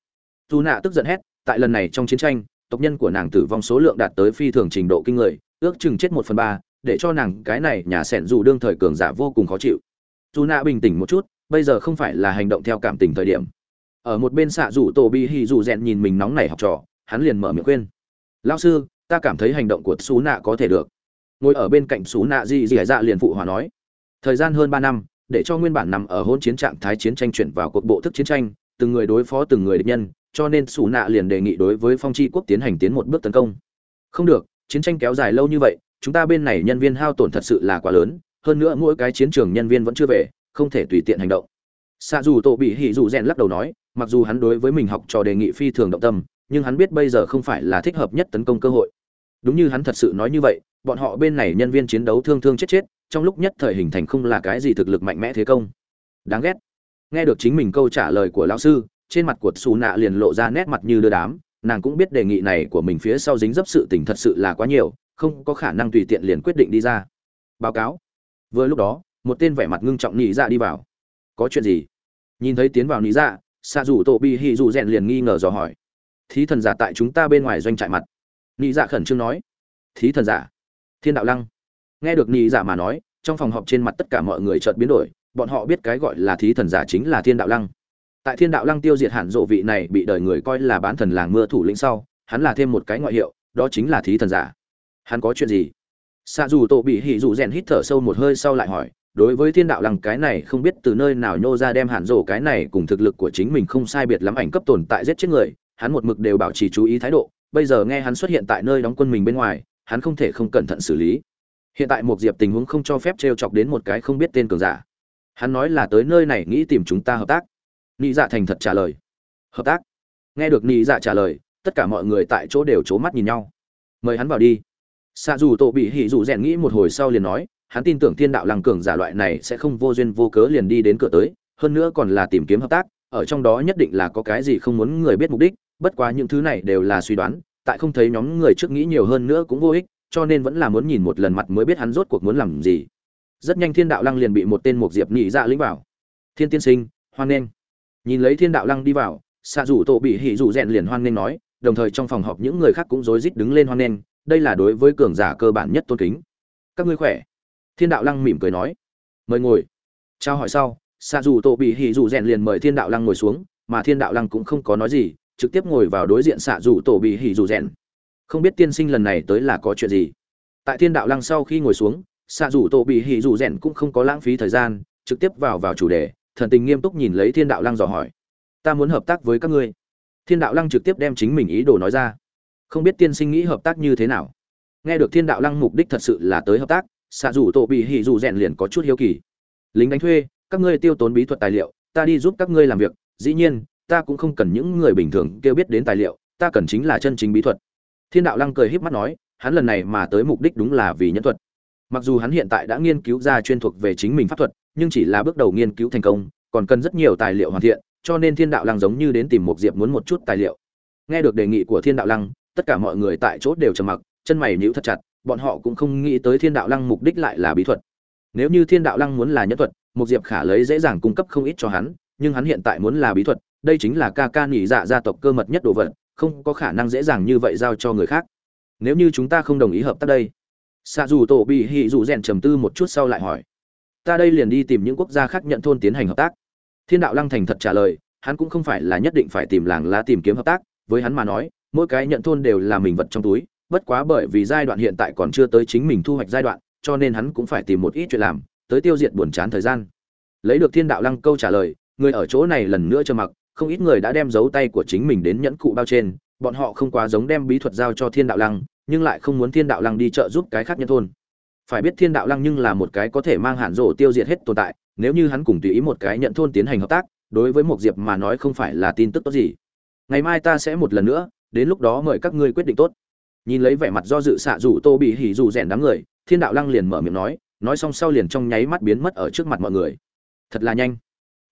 Dù nạ tức giận hét tại lần này trong chiến tranh tộc nhân của nàng tử vong số lượng đạt tới phi thường trình độ kinh người ước chừng chết một phần ba để cho nàng cái này nhà sẻn dù đương thời cường giả vô cùng khó chịu. Dù nạ bình tĩnh một chút, bây giờ không phải là hành động theo cảm tình thời điểm. Ở một bên xạ rủ tổ bi hì dù rèn nhìn mình nóng nảy học trò, hắn liền mở miệng khuyên. Lao sư, ta cảm thấy hành động của xú nạ có thể được. Ngồi ở bên cạnh xú nạ Di gì dạ liền phụ hòa nói. Thời gian hơn ba năm, để cho nguyên bản nằm ở hôn chiến trạng thái chiến tranh chuyển vào cuộc bộ thức chiến tranh, từng người đối phó từng người địch nhân, cho nên xú nạ liền đề nghị đối với phong tri quốc tiến hành tiến một bước tấn công. Không được, chiến tranh kéo dài lâu như vậy chúng ta bên này nhân viên hao tổn thật sự là quá lớn, hơn nữa mỗi cái chiến trường nhân viên vẫn chưa về, không thể tùy tiện hành động. Xạ dù tổ bị hỉ dù rèn lắc đầu nói, mặc dù hắn đối với mình học trò đề nghị phi thường động tâm, nhưng hắn biết bây giờ không phải là thích hợp nhất tấn công cơ hội. Đúng như hắn thật sự nói như vậy, bọn họ bên này nhân viên chiến đấu thương thương chết chết, trong lúc nhất thời hình thành không là cái gì thực lực mạnh mẽ thế công. Đáng ghét. Nghe được chính mình câu trả lời của lão sư, trên mặt của xù nạ liền lộ ra nét mặt như đưa đám, nàng cũng biết đề nghị này của mình phía sau dính dấp sự tình thật sự là quá nhiều không có khả năng tùy tiện liền quyết định đi ra. Báo cáo. Vừa lúc đó, một tên vẻ mặt ngưng trọng nhị dạ đi vào. Có chuyện gì? Nhìn thấy tiến vào nhị dạ xạ dù tổ bị hì dù rèn liền nghi ngờ dò hỏi. Thí thần giả tại chúng ta bên ngoài doanh trại mặt. Nhị dạ khẩn trương nói. Thí thần giả. Thiên đạo lăng. Nghe được nhị dạ mà nói, trong phòng họp trên mặt tất cả mọi người chợt biến đổi, bọn họ biết cái gọi là thí thần giả chính là thiên đạo lăng. Tại thiên đạo lăng tiêu diệt hẳn rộ vị này bị đời người coi là bán thần làng mưa thủ lĩnh sau, hắn là thêm một cái ngoại hiệu, đó chính là thí thần giả hắn có chuyện gì? Xạ dù tổ bị hỉ dù rèn hít thở sâu một hơi sau lại hỏi, đối với thiên đạo lăng cái này không biết từ nơi nào nhô ra đem hạn rổ cái này cùng thực lực của chính mình không sai biệt lắm ảnh cấp tồn tại giết chết người, hắn một mực đều bảo trì chú ý thái độ, bây giờ nghe hắn xuất hiện tại nơi đóng quân mình bên ngoài, hắn không thể không cẩn thận xử lý. Hiện tại một diệp tình huống không cho phép t chọc đến một cái không biết tên cường giả. Hắn nói là tới nơi này nghĩ tìm chúng ta hợp tác. Nị dạ thành thật trả lời. Hợp tác? Nghe được nị dạ trả lời, tất cả mọi người tại chỗ đều c h ố mắt nhìn nhau. Mời hắn vào đi xạ dù tổ bị hỉ dù rèn nghĩ một hồi sau liền nói, hắn tin tưởng thiên đạo lăng cường giả loại này sẽ không vô duyên vô cớ liền đi đến cửa tới, hơn nữa còn là tìm kiếm hợp tác, ở trong đó nhất định là có cái gì không muốn người biết mục đích, bất quá những thứ này đều là suy đoán, tại không thấy nhóm người trước nghĩ nhiều hơn nữa cũng vô ích, cho nên vẫn là muốn nhìn một lần mặt mới biết hắn rốt cuộc muốn làm gì. Rất nhanh thiên đạo lăng liền bị một tên Mục diệp nhị dạ lĩnh vào. Thiên tiên sinh, hoan nghênh. Nhìn lấy thiên đạo lăng đi vào, xạ rủ tổ bị hỉ Dù rèn liền hoan nghênh nói, đồng thời trong phòng họp những người khác cũng rối rít đứng lên hoan nghênh đây là đối với cường giả cơ bản nhất tôn kính. Các ngươi khỏe? Thiên đạo lăng mỉm cười nói. Mời ngồi. Trao hỏi sau xạ dù tổ bị hỉ dù rèn liền mời thiên đạo lăng ngồi xuống, mà thiên đạo lăng cũng không có nói gì, trực tiếp ngồi vào đối diện xạ dù tổ bị hỉ dù rèn. Không biết tiên sinh lần này tới là có chuyện gì? Tại thiên đạo lăng sau khi ngồi xuống xạ dù tổ bị hỉ dù rèn cũng không có lãng phí thời gian, trực tiếp vào vào chủ đề, thần tình nghiêm túc nhìn lấy thiên đạo lăng dò hỏi. Ta muốn hợp tác với các ngươi. Thiên đạo lăng trực tiếp đem chính mình ý đồ nói ra không biết tiên sinh nghĩ hợp tác như thế nào. Nghe được thiên đạo lăng mục đích thật sự là tới hợp tác xạ rủ tổ bị hỉ rủ rèn liền có chút hiếu kỳ. Lính đánh thuê, các ngươi tiêu tốn bí thuật tài liệu, ta đi giúp các ngươi làm việc, dĩ nhiên, ta cũng không cần những người bình thường kêu biết đến tài liệu, ta cần chính là chân chính bí thuật. Thiên đạo lăng cười híp mắt nói, hắn lần này mà tới mục đích đúng là vì nhân thuật. Mặc dù hắn hiện tại đã nghiên cứu ra chuyên thuộc về chính mình pháp thuật, nhưng chỉ là bước đầu nghiên cứu thành công, còn cần rất nhiều tài liệu hoàn thiện, cho nên thiên đạo lăng giống như đến tìm một diệp muốn một chút tài liệu. Nghe được đề nghị của thiên đạo lăng tất cả mọi người tại chỗ đều trầm mặc, chân mày nhíu thật chặt, bọn họ cũng không nghĩ tới thiên đạo lăng mục đích lại là bí thuật. Nếu như thiên đạo lăng muốn là nhất thuật một diệp khả lấy dễ dàng cung cấp không ít cho hắn, nhưng hắn hiện tại muốn là bí thuật, đây chính là ca ca nghỉ dạ gia tộc cơ mật nhất đồ vật, không có khả năng dễ dàng như vậy giao cho người khác. Nếu như chúng ta không đồng ý hợp tác đây xạ dù tổ bị hỉ dù rèn trầm tư một chút sau lại hỏi, ta đây liền đi tìm những quốc gia khác nhận thôn tiến hành hợp tác. Thiên đạo lăng thành thật trả lời, hắn cũng không phải là nhất định phải tìm làng lá tìm kiếm hợp tác, với hắn mà nói mỗi cái nhận thôn đều là mình vật trong túi, bất quá bởi vì giai đoạn hiện tại còn chưa tới chính mình thu hoạch giai đoạn, cho nên hắn cũng phải tìm một ít chuyện làm, tới tiêu diệt buồn chán thời gian. Lấy được thiên đạo lăng câu trả lời, người ở chỗ này lần nữa trơ mặc, không ít người đã đem dấu tay của chính mình đến nhẫn cụ bao trên, bọn họ không quá giống đem bí thuật giao cho thiên đạo lăng, nhưng lại không muốn thiên đạo lăng đi trợ giúp cái khác nhân thôn. Phải biết thiên đạo lăng nhưng là một cái có thể mang hạn rổ tiêu diệt hết tồn tại, nếu như hắn cùng tùy ý một cái nhận thôn tiến hành hợp tác, đối với một diệp mà nói không phải là tin tức tốt gì. Ngày mai ta sẽ một lần nữa đến lúc đó mời các ngươi quyết định tốt. Nhìn lấy vẻ mặt do dự xạ rủ tô bị hỉ rủ rèn đám người, thiên đạo lăng liền mở miệng nói nói xong sau liền trong nháy mắt biến mất ở trước mặt mọi người. Thật là nhanh.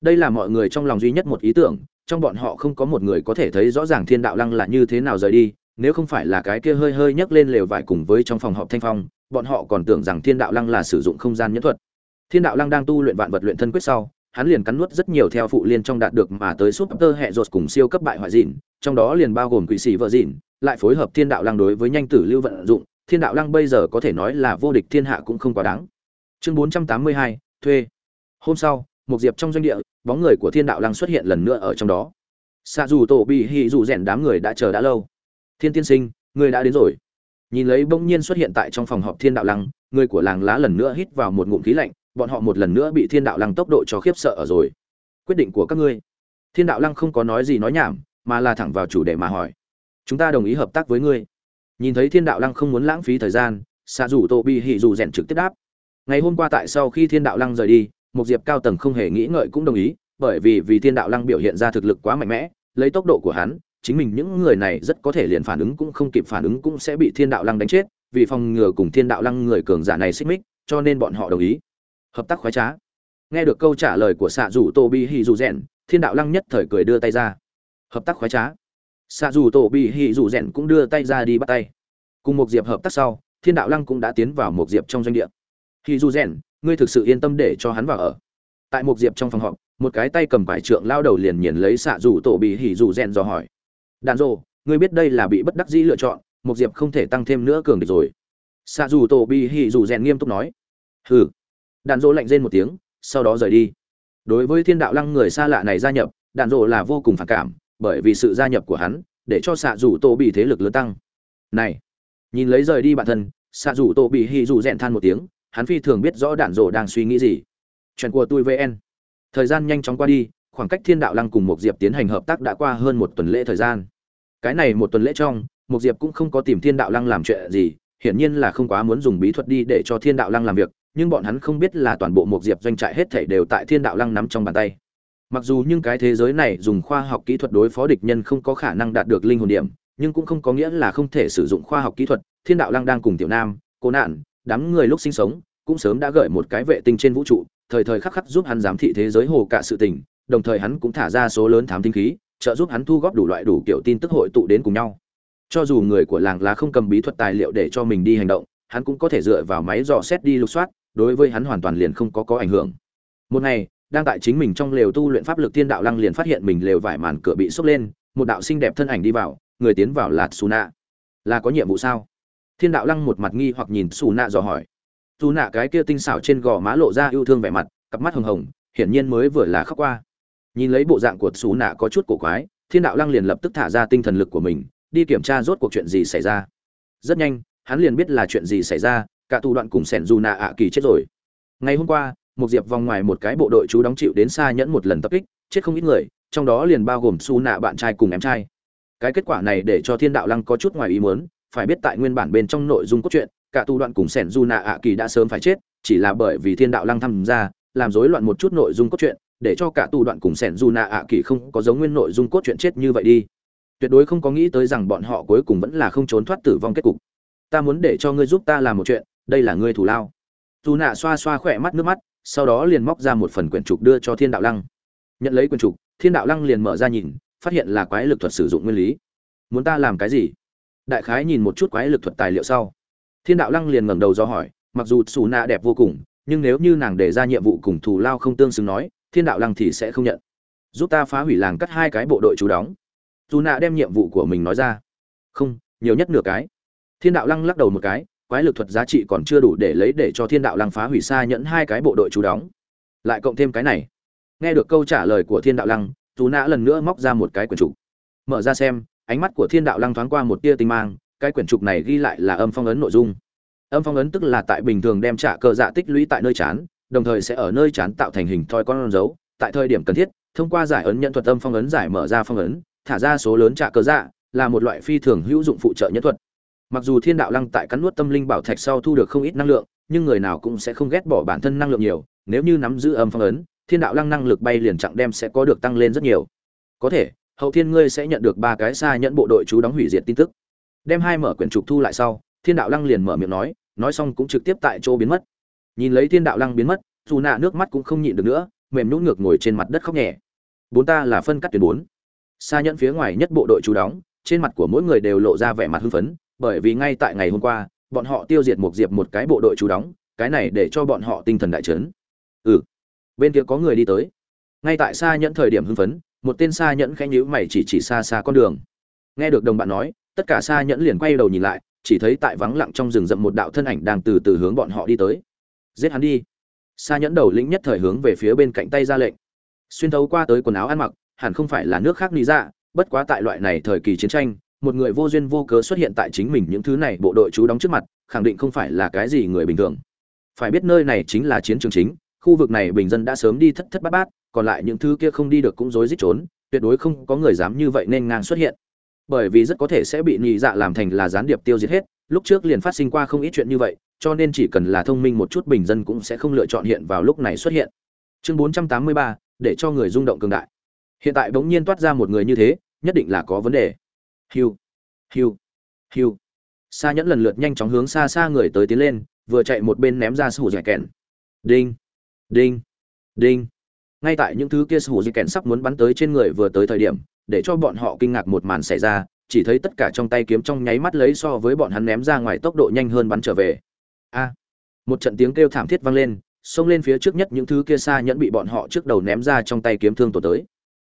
Đây là mọi người trong lòng duy nhất một ý tưởng, trong bọn họ không có một người có thể thấy rõ ràng thiên đạo lăng là như thế nào rời đi, nếu không phải là cái kia hơi hơi nhấc lên lều vải cùng với trong phòng họp thanh phong, bọn họ còn tưởng rằng thiên đạo lăng là sử dụng không gian nhẫn thuật. Thiên đạo lăng đang tu luyện vạn vật luyện thân quyết sau hắn liền cắn nuốt rất nhiều theo phụ liên trong đạt được mà tới súp tơ hệ rột cùng siêu cấp bại hoại dịn, trong đó liền bao gồm quỷ sĩ vợ dịn, lại phối hợp thiên đạo lăng đối với nhanh tử lưu vận dụng, thiên đạo lăng bây giờ có thể nói là vô địch thiên hạ cũng không quá đáng. Chương bốn trăm tám mươi hai, thuê. Hôm sau, một diệp trong doanh địa, bóng người của thiên đạo lăng xuất hiện lần nữa ở trong đó. Xạ dù tổ bị hì dù rèn đám người đã chờ đã lâu. Thiên tiên sinh, người đã đến rồi. Nhìn lấy bỗng nhiên xuất hiện tại trong phòng họp thiên đạo lăng, người của làng lá lần nữa hít vào một ngụm khí lạnh bọn họ một lần nữa bị thiên đạo lăng tốc độ cho khiếp sợ ở rồi. Quyết định của các ngươi. Thiên đạo lăng không có nói gì nói nhảm, mà là thẳng vào chủ đề mà hỏi. Chúng ta đồng ý hợp tác với ngươi. Nhìn thấy thiên đạo lăng không muốn lãng phí thời gian xạ dù tô bị hỉ dù rèn trực tiếp đáp. Ngày hôm qua tại sau khi thiên đạo lăng rời đi một diệp cao tầng không hề nghĩ ngợi cũng đồng ý, bởi vì vì thiên đạo lăng biểu hiện ra thực lực quá mạnh mẽ, lấy tốc độ của hắn, chính mình những người này rất có thể liền phản ứng cũng không kịp phản ứng cũng sẽ bị thiên đạo lăng đánh chết, vì phòng ngừa cùng thiên đạo lăng người cường giả này xích mích, cho nên bọn họ đồng ý hợp tác khoái trá. Nghe được câu trả lời của xạ dù tô bi hì dù rèn, thiên đạo lăng nhất thời cười đưa tay ra. Hợp tác khoái trá. Xạ dù tô bi hì dù rèn cũng đưa tay ra đi bắt tay. Cùng một diệp hợp tác sau, thiên đạo lăng cũng đã tiến vào một diệp trong doanh địa. Hì dù rèn, ngươi thực sự yên tâm để cho hắn vào ở. Tại một diệp trong phòng họp, một cái tay cầm vải trượng lao đầu liền nhìn lấy xạ dù tổ bị hỉ dù rèn dò hỏi. Đàn rô ngươi biết đây là bị bất đắc dĩ lựa chọn, một diệp không thể tăng thêm nữa cường địch rồi. Xạ dù tổ bị hỉ dù rèn nghiêm túc nói. Hừ đạn dỗ lạnh rên một tiếng, sau đó rời đi. Đối với thiên đạo lăng người xa lạ này gia nhập, đạn dỗ là vô cùng phản cảm, bởi vì sự gia nhập của hắn để cho xạ rủ tô bị thế lực lớn tăng. Này, nhìn lấy rời đi bản thân xạ rủ tô bị hì dù rèn than một tiếng, hắn phi thường biết rõ đạn dỗ đang suy nghĩ gì. Chuyện của tôi vn thời gian nhanh chóng qua đi, khoảng cách thiên đạo lăng cùng một diệp tiến hành hợp tác đã qua hơn một tuần lễ thời gian. Cái này một tuần lễ trong một diệp cũng không có tìm thiên đạo lăng làm chuyện gì, hiển nhiên là không quá muốn dùng bí thuật đi để cho thiên đạo lăng làm việc nhưng bọn hắn không biết là toàn bộ một diệp doanh trại hết thảy đều tại thiên đạo lăng nắm trong bàn tay. Mặc dù nhưng cái thế giới này dùng khoa học kỹ thuật đối phó địch nhân không có khả năng đạt được linh hồn điểm, nhưng cũng không có nghĩa là không thể sử dụng khoa học kỹ thuật. Thiên đạo lăng đang cùng tiểu nam, cô nạn, đám người lúc sinh sống, cũng sớm đã gửi một cái vệ tinh trên vũ trụ, thời thời khắc khắc giúp hắn giám thị thế giới hồ cả sự tình, đồng thời hắn cũng thả ra số lớn thám tinh khí, trợ giúp hắn thu góp đủ loại đủ kiểu tin tức hội tụ đến cùng nhau. Cho dù người của làng lá không cầm bí thuật tài liệu để cho mình đi hành động hắn cũng có thể dựa vào máy dò xét đi lục soát, đối với hắn hoàn toàn liền không có có ảnh hưởng. Một ngày, đang tại chính mình trong lều tu luyện pháp lực thiên đạo lăng liền phát hiện mình lều vải màn cửa bị sốc lên, một đạo xinh đẹp thân ảnh đi vào, người tiến vào là xù là có nhiệm vụ sao? Thiên đạo lăng một mặt nghi hoặc nhìn xù dò hỏi. Suna cái kia tinh xảo trên gò má lộ ra yêu thương vẻ mặt, cặp mắt hồng hồng, hiển nhiên mới vừa là khóc qua. Nhìn lấy bộ dạng của xù có chút cổ quái, thiên đạo lăng liền lập tức thả ra tinh thần lực của mình, đi kiểm tra rốt cuộc chuyện gì xảy ra. Rất nhanh hắn liền biết là chuyện gì xảy ra, cả tù đoạn cùng sẻn dù nạ ạ kỳ chết rồi. Ngày hôm qua, một diệp vòng ngoài một cái bộ đội chú đóng chịu đến xa nhẫn một lần tập kích, chết không ít người, trong đó liền bao gồm su nạ bạn trai cùng em trai. Cái kết quả này để cho thiên đạo lăng có chút ngoài ý muốn, phải biết tại nguyên bản bên trong nội dung cốt truyện, cả tu đoạn cùng sẻn du nạ ạ kỳ đã sớm phải chết, chỉ là bởi vì thiên đạo lăng tham gia, làm rối loạn một chút nội dung cốt truyện, để cho cả tu đoạn cùng sẻn du nạ ạ kỳ không có giống nguyên nội dung cốt truyện chết như vậy đi. Tuyệt đối không có nghĩ tới rằng bọn họ cuối cùng vẫn là không trốn thoát tử vong kết cục ta muốn để cho ngươi giúp ta làm một chuyện, đây là ngươi thủ lao. Dù nạ xoa xoa khỏe mắt nước mắt, sau đó liền móc ra một phần quyển trục đưa cho thiên đạo lăng. Nhận lấy quyển trục, thiên đạo lăng liền mở ra nhìn, phát hiện là quái lực thuật sử dụng nguyên lý. Muốn ta làm cái gì? Đại khái nhìn một chút quái lực thuật tài liệu sau. Thiên đạo lăng liền ngẩng đầu do hỏi, mặc dù xù nạ đẹp vô cùng, nhưng nếu như nàng đề ra nhiệm vụ cùng thù lao không tương xứng nói, thiên đạo lăng thì sẽ không nhận. Giúp ta phá hủy làng cắt hai cái bộ đội chú đóng. Dù nạ đem nhiệm vụ của mình nói ra. Không, nhiều nhất nửa cái thiên đạo lăng lắc đầu một cái, quái lực thuật giá trị còn chưa đủ để lấy để cho thiên đạo lăng phá hủy xa nhẫn hai cái bộ đội chú đóng. Lại cộng thêm cái này. Nghe được câu trả lời của thiên đạo lăng dù nã lần nữa móc ra một cái quyển trục. Mở ra xem, ánh mắt của thiên đạo lăng thoáng qua một tia tinh mang, cái quyển trục này ghi lại là âm phong ấn nội dung. Âm phong ấn tức là tại bình thường đem trả cờ dạ tích lũy tại nơi chán, đồng thời sẽ ở nơi chán tạo thành hình thoi con dấu. Tại thời điểm cần thiết, thông qua giải ấn nhận thuật âm phong ấn giải mở ra phong ấn, thả ra số lớn trả cờ dạ là một loại phi thường hữu dụng phụ trợ nhân thuật mặc dù thiên đạo lăng tại cắn nuốt tâm linh bảo thạch sau thu được không ít năng lượng, nhưng người nào cũng sẽ không ghét bỏ bản thân năng lượng nhiều, nếu như nắm giữ âm phong ấn, thiên đạo lăng năng lực bay liền chặng đem sẽ có được tăng lên rất nhiều. Có thể, hậu thiên ngươi sẽ nhận được ba cái xa nhận bộ đội chú đóng hủy diệt tin tức. Đem hai mở quyển trục thu lại sau, thiên đạo lăng liền mở miệng nói nói xong cũng trực tiếp tại chỗ biến mất. Nhìn lấy thiên đạo lăng biến mất, dù nạ nước mắt cũng không nhịn được nữa, mềm nhũn ngược ngồi trên mặt đất khóc nhẹ. Bốn ta là phân cắt tuyến bốn. Xa nhận phía ngoài nhất bộ đội chú đóng, trên mặt của mỗi người đều lộ ra vẻ mặt hưng phấn bởi vì ngay tại ngày hôm qua, bọn họ tiêu diệt một diệp một cái bộ đội chú đóng, cái này để cho bọn họ tinh thần đại chấn. Ừ. Bên kia có người đi tới. Ngay tại xa nhẫn thời điểm hưng phấn, một tên xa nhẫn khẽ nhíu mày chỉ chỉ xa xa con đường. Nghe được đồng bạn nói, tất cả xa nhẫn liền quay đầu nhìn lại, chỉ thấy tại vắng lặng trong rừng rậm một đạo thân ảnh đang từ từ hướng bọn họ đi tới. Giết hắn đi. Xa nhẫn đầu lĩnh nhất thời hướng về phía bên cạnh tay ra lệnh. Xuyên thấu qua tới quần áo ăn mặc, hẳn không phải là nước khác lý ra dạ, bất quá tại loại này thời kỳ chiến tranh một người vô duyên vô cớ xuất hiện tại chính mình những thứ này bộ đội chú đóng trước mặt khẳng định không phải là cái gì người bình thường. Phải biết nơi này chính là chiến trường chính khu vực này bình dân đã sớm đi thất thất bát bát còn lại những thứ kia không đi được cũng rối rít trốn tuyệt đối không có người dám như vậy nên ngang xuất hiện. Bởi vì rất có thể sẽ bị nhị dạ làm thành là gián điệp tiêu diệt hết lúc trước liền phát sinh qua không ít chuyện như vậy cho nên chỉ cần là thông minh một chút bình dân cũng sẽ không lựa chọn hiện vào lúc này xuất hiện. Chương 483, để cho người rung động cường đại. Hiện tại bỗng nhiên toát ra một người như thế nhất định là có vấn đề hiu hiu hiu. Xa nhẫn lần lượt nhanh chóng hướng xa xa người tới tiến lên, vừa chạy một bên ném ra sủ giải kèn. Đinh đinh đinh. Ngay tại những thứ kia sủ giải kèn sắp muốn bắn tới trên người vừa tới thời điểm, để cho bọn họ kinh ngạc một màn xảy ra, chỉ thấy tất cả trong tay kiếm trong nháy mắt lấy so với bọn hắn ném ra ngoài tốc độ nhanh hơn bắn trở về. A! Một trận tiếng kêu thảm thiết vang lên, xông lên phía trước nhất những thứ kia xa nhẫn bị bọn họ trước đầu ném ra trong tay kiếm thương tổ tới.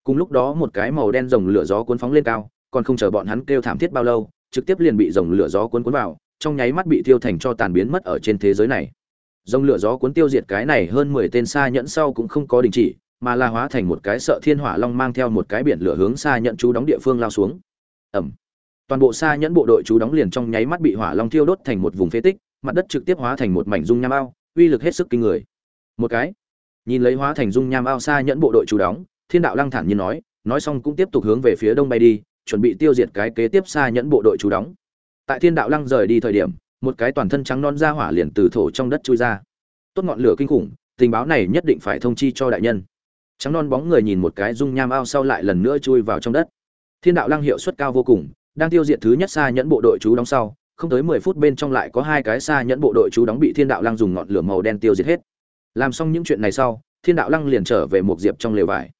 Cùng lúc đó một cái màu đen rồng lửa gió cuốn phóng lên cao còn không chờ bọn hắn kêu thảm thiết bao lâu trực tiếp liền bị rồng lửa gió cuốn cuốn vào trong nháy mắt bị tiêu thành cho tàn biến mất ở trên thế giới này. Rồng lửa gió cuốn tiêu diệt cái này hơn mười tên xa nhẫn sau cũng không có đình chỉ mà là hóa thành một cái sợ thiên hỏa long mang theo một cái biển lửa hướng xa nhẫn chú đóng địa phương lao xuống. Ầm, toàn bộ xa nhẫn bộ đội chú đóng liền trong nháy mắt bị hỏa long thiêu đốt thành một vùng phế tích mặt đất trực tiếp hóa thành một mảnh dung nham ao uy lực hết sức kinh người. Một cái. Nhìn lấy hóa thành dung nham ao xa nhẫn bộ đội chú đóng thiên đạo lăng thản nhiên nói nói xong cũng tiếp tục hướng về phía đông bay đi chuẩn bị tiêu diệt cái kế tiếp xa nhẫn bộ đội chú đóng. Tại thiên đạo lăng rời đi thời điểm, một cái toàn thân trắng non ra hỏa liền từ thổ trong đất chui ra. Tốt ngọn lửa kinh khủng, tình báo này nhất định phải thông chi cho đại nhân. Trắng non bóng người nhìn một cái dung nham ao sau lại lần nữa chui vào trong đất. Thiên đạo lăng hiệu suất cao vô cùng, đang tiêu diệt thứ nhất xa nhẫn bộ đội chú đóng sau, không tới mười phút bên trong lại có hai cái xa nhẫn bộ đội chú đóng bị thiên đạo lăng dùng ngọn lửa màu đen tiêu diệt hết. Làm xong những chuyện này sau, thiên đạo lăng liền trở về một diệp trong lều vải.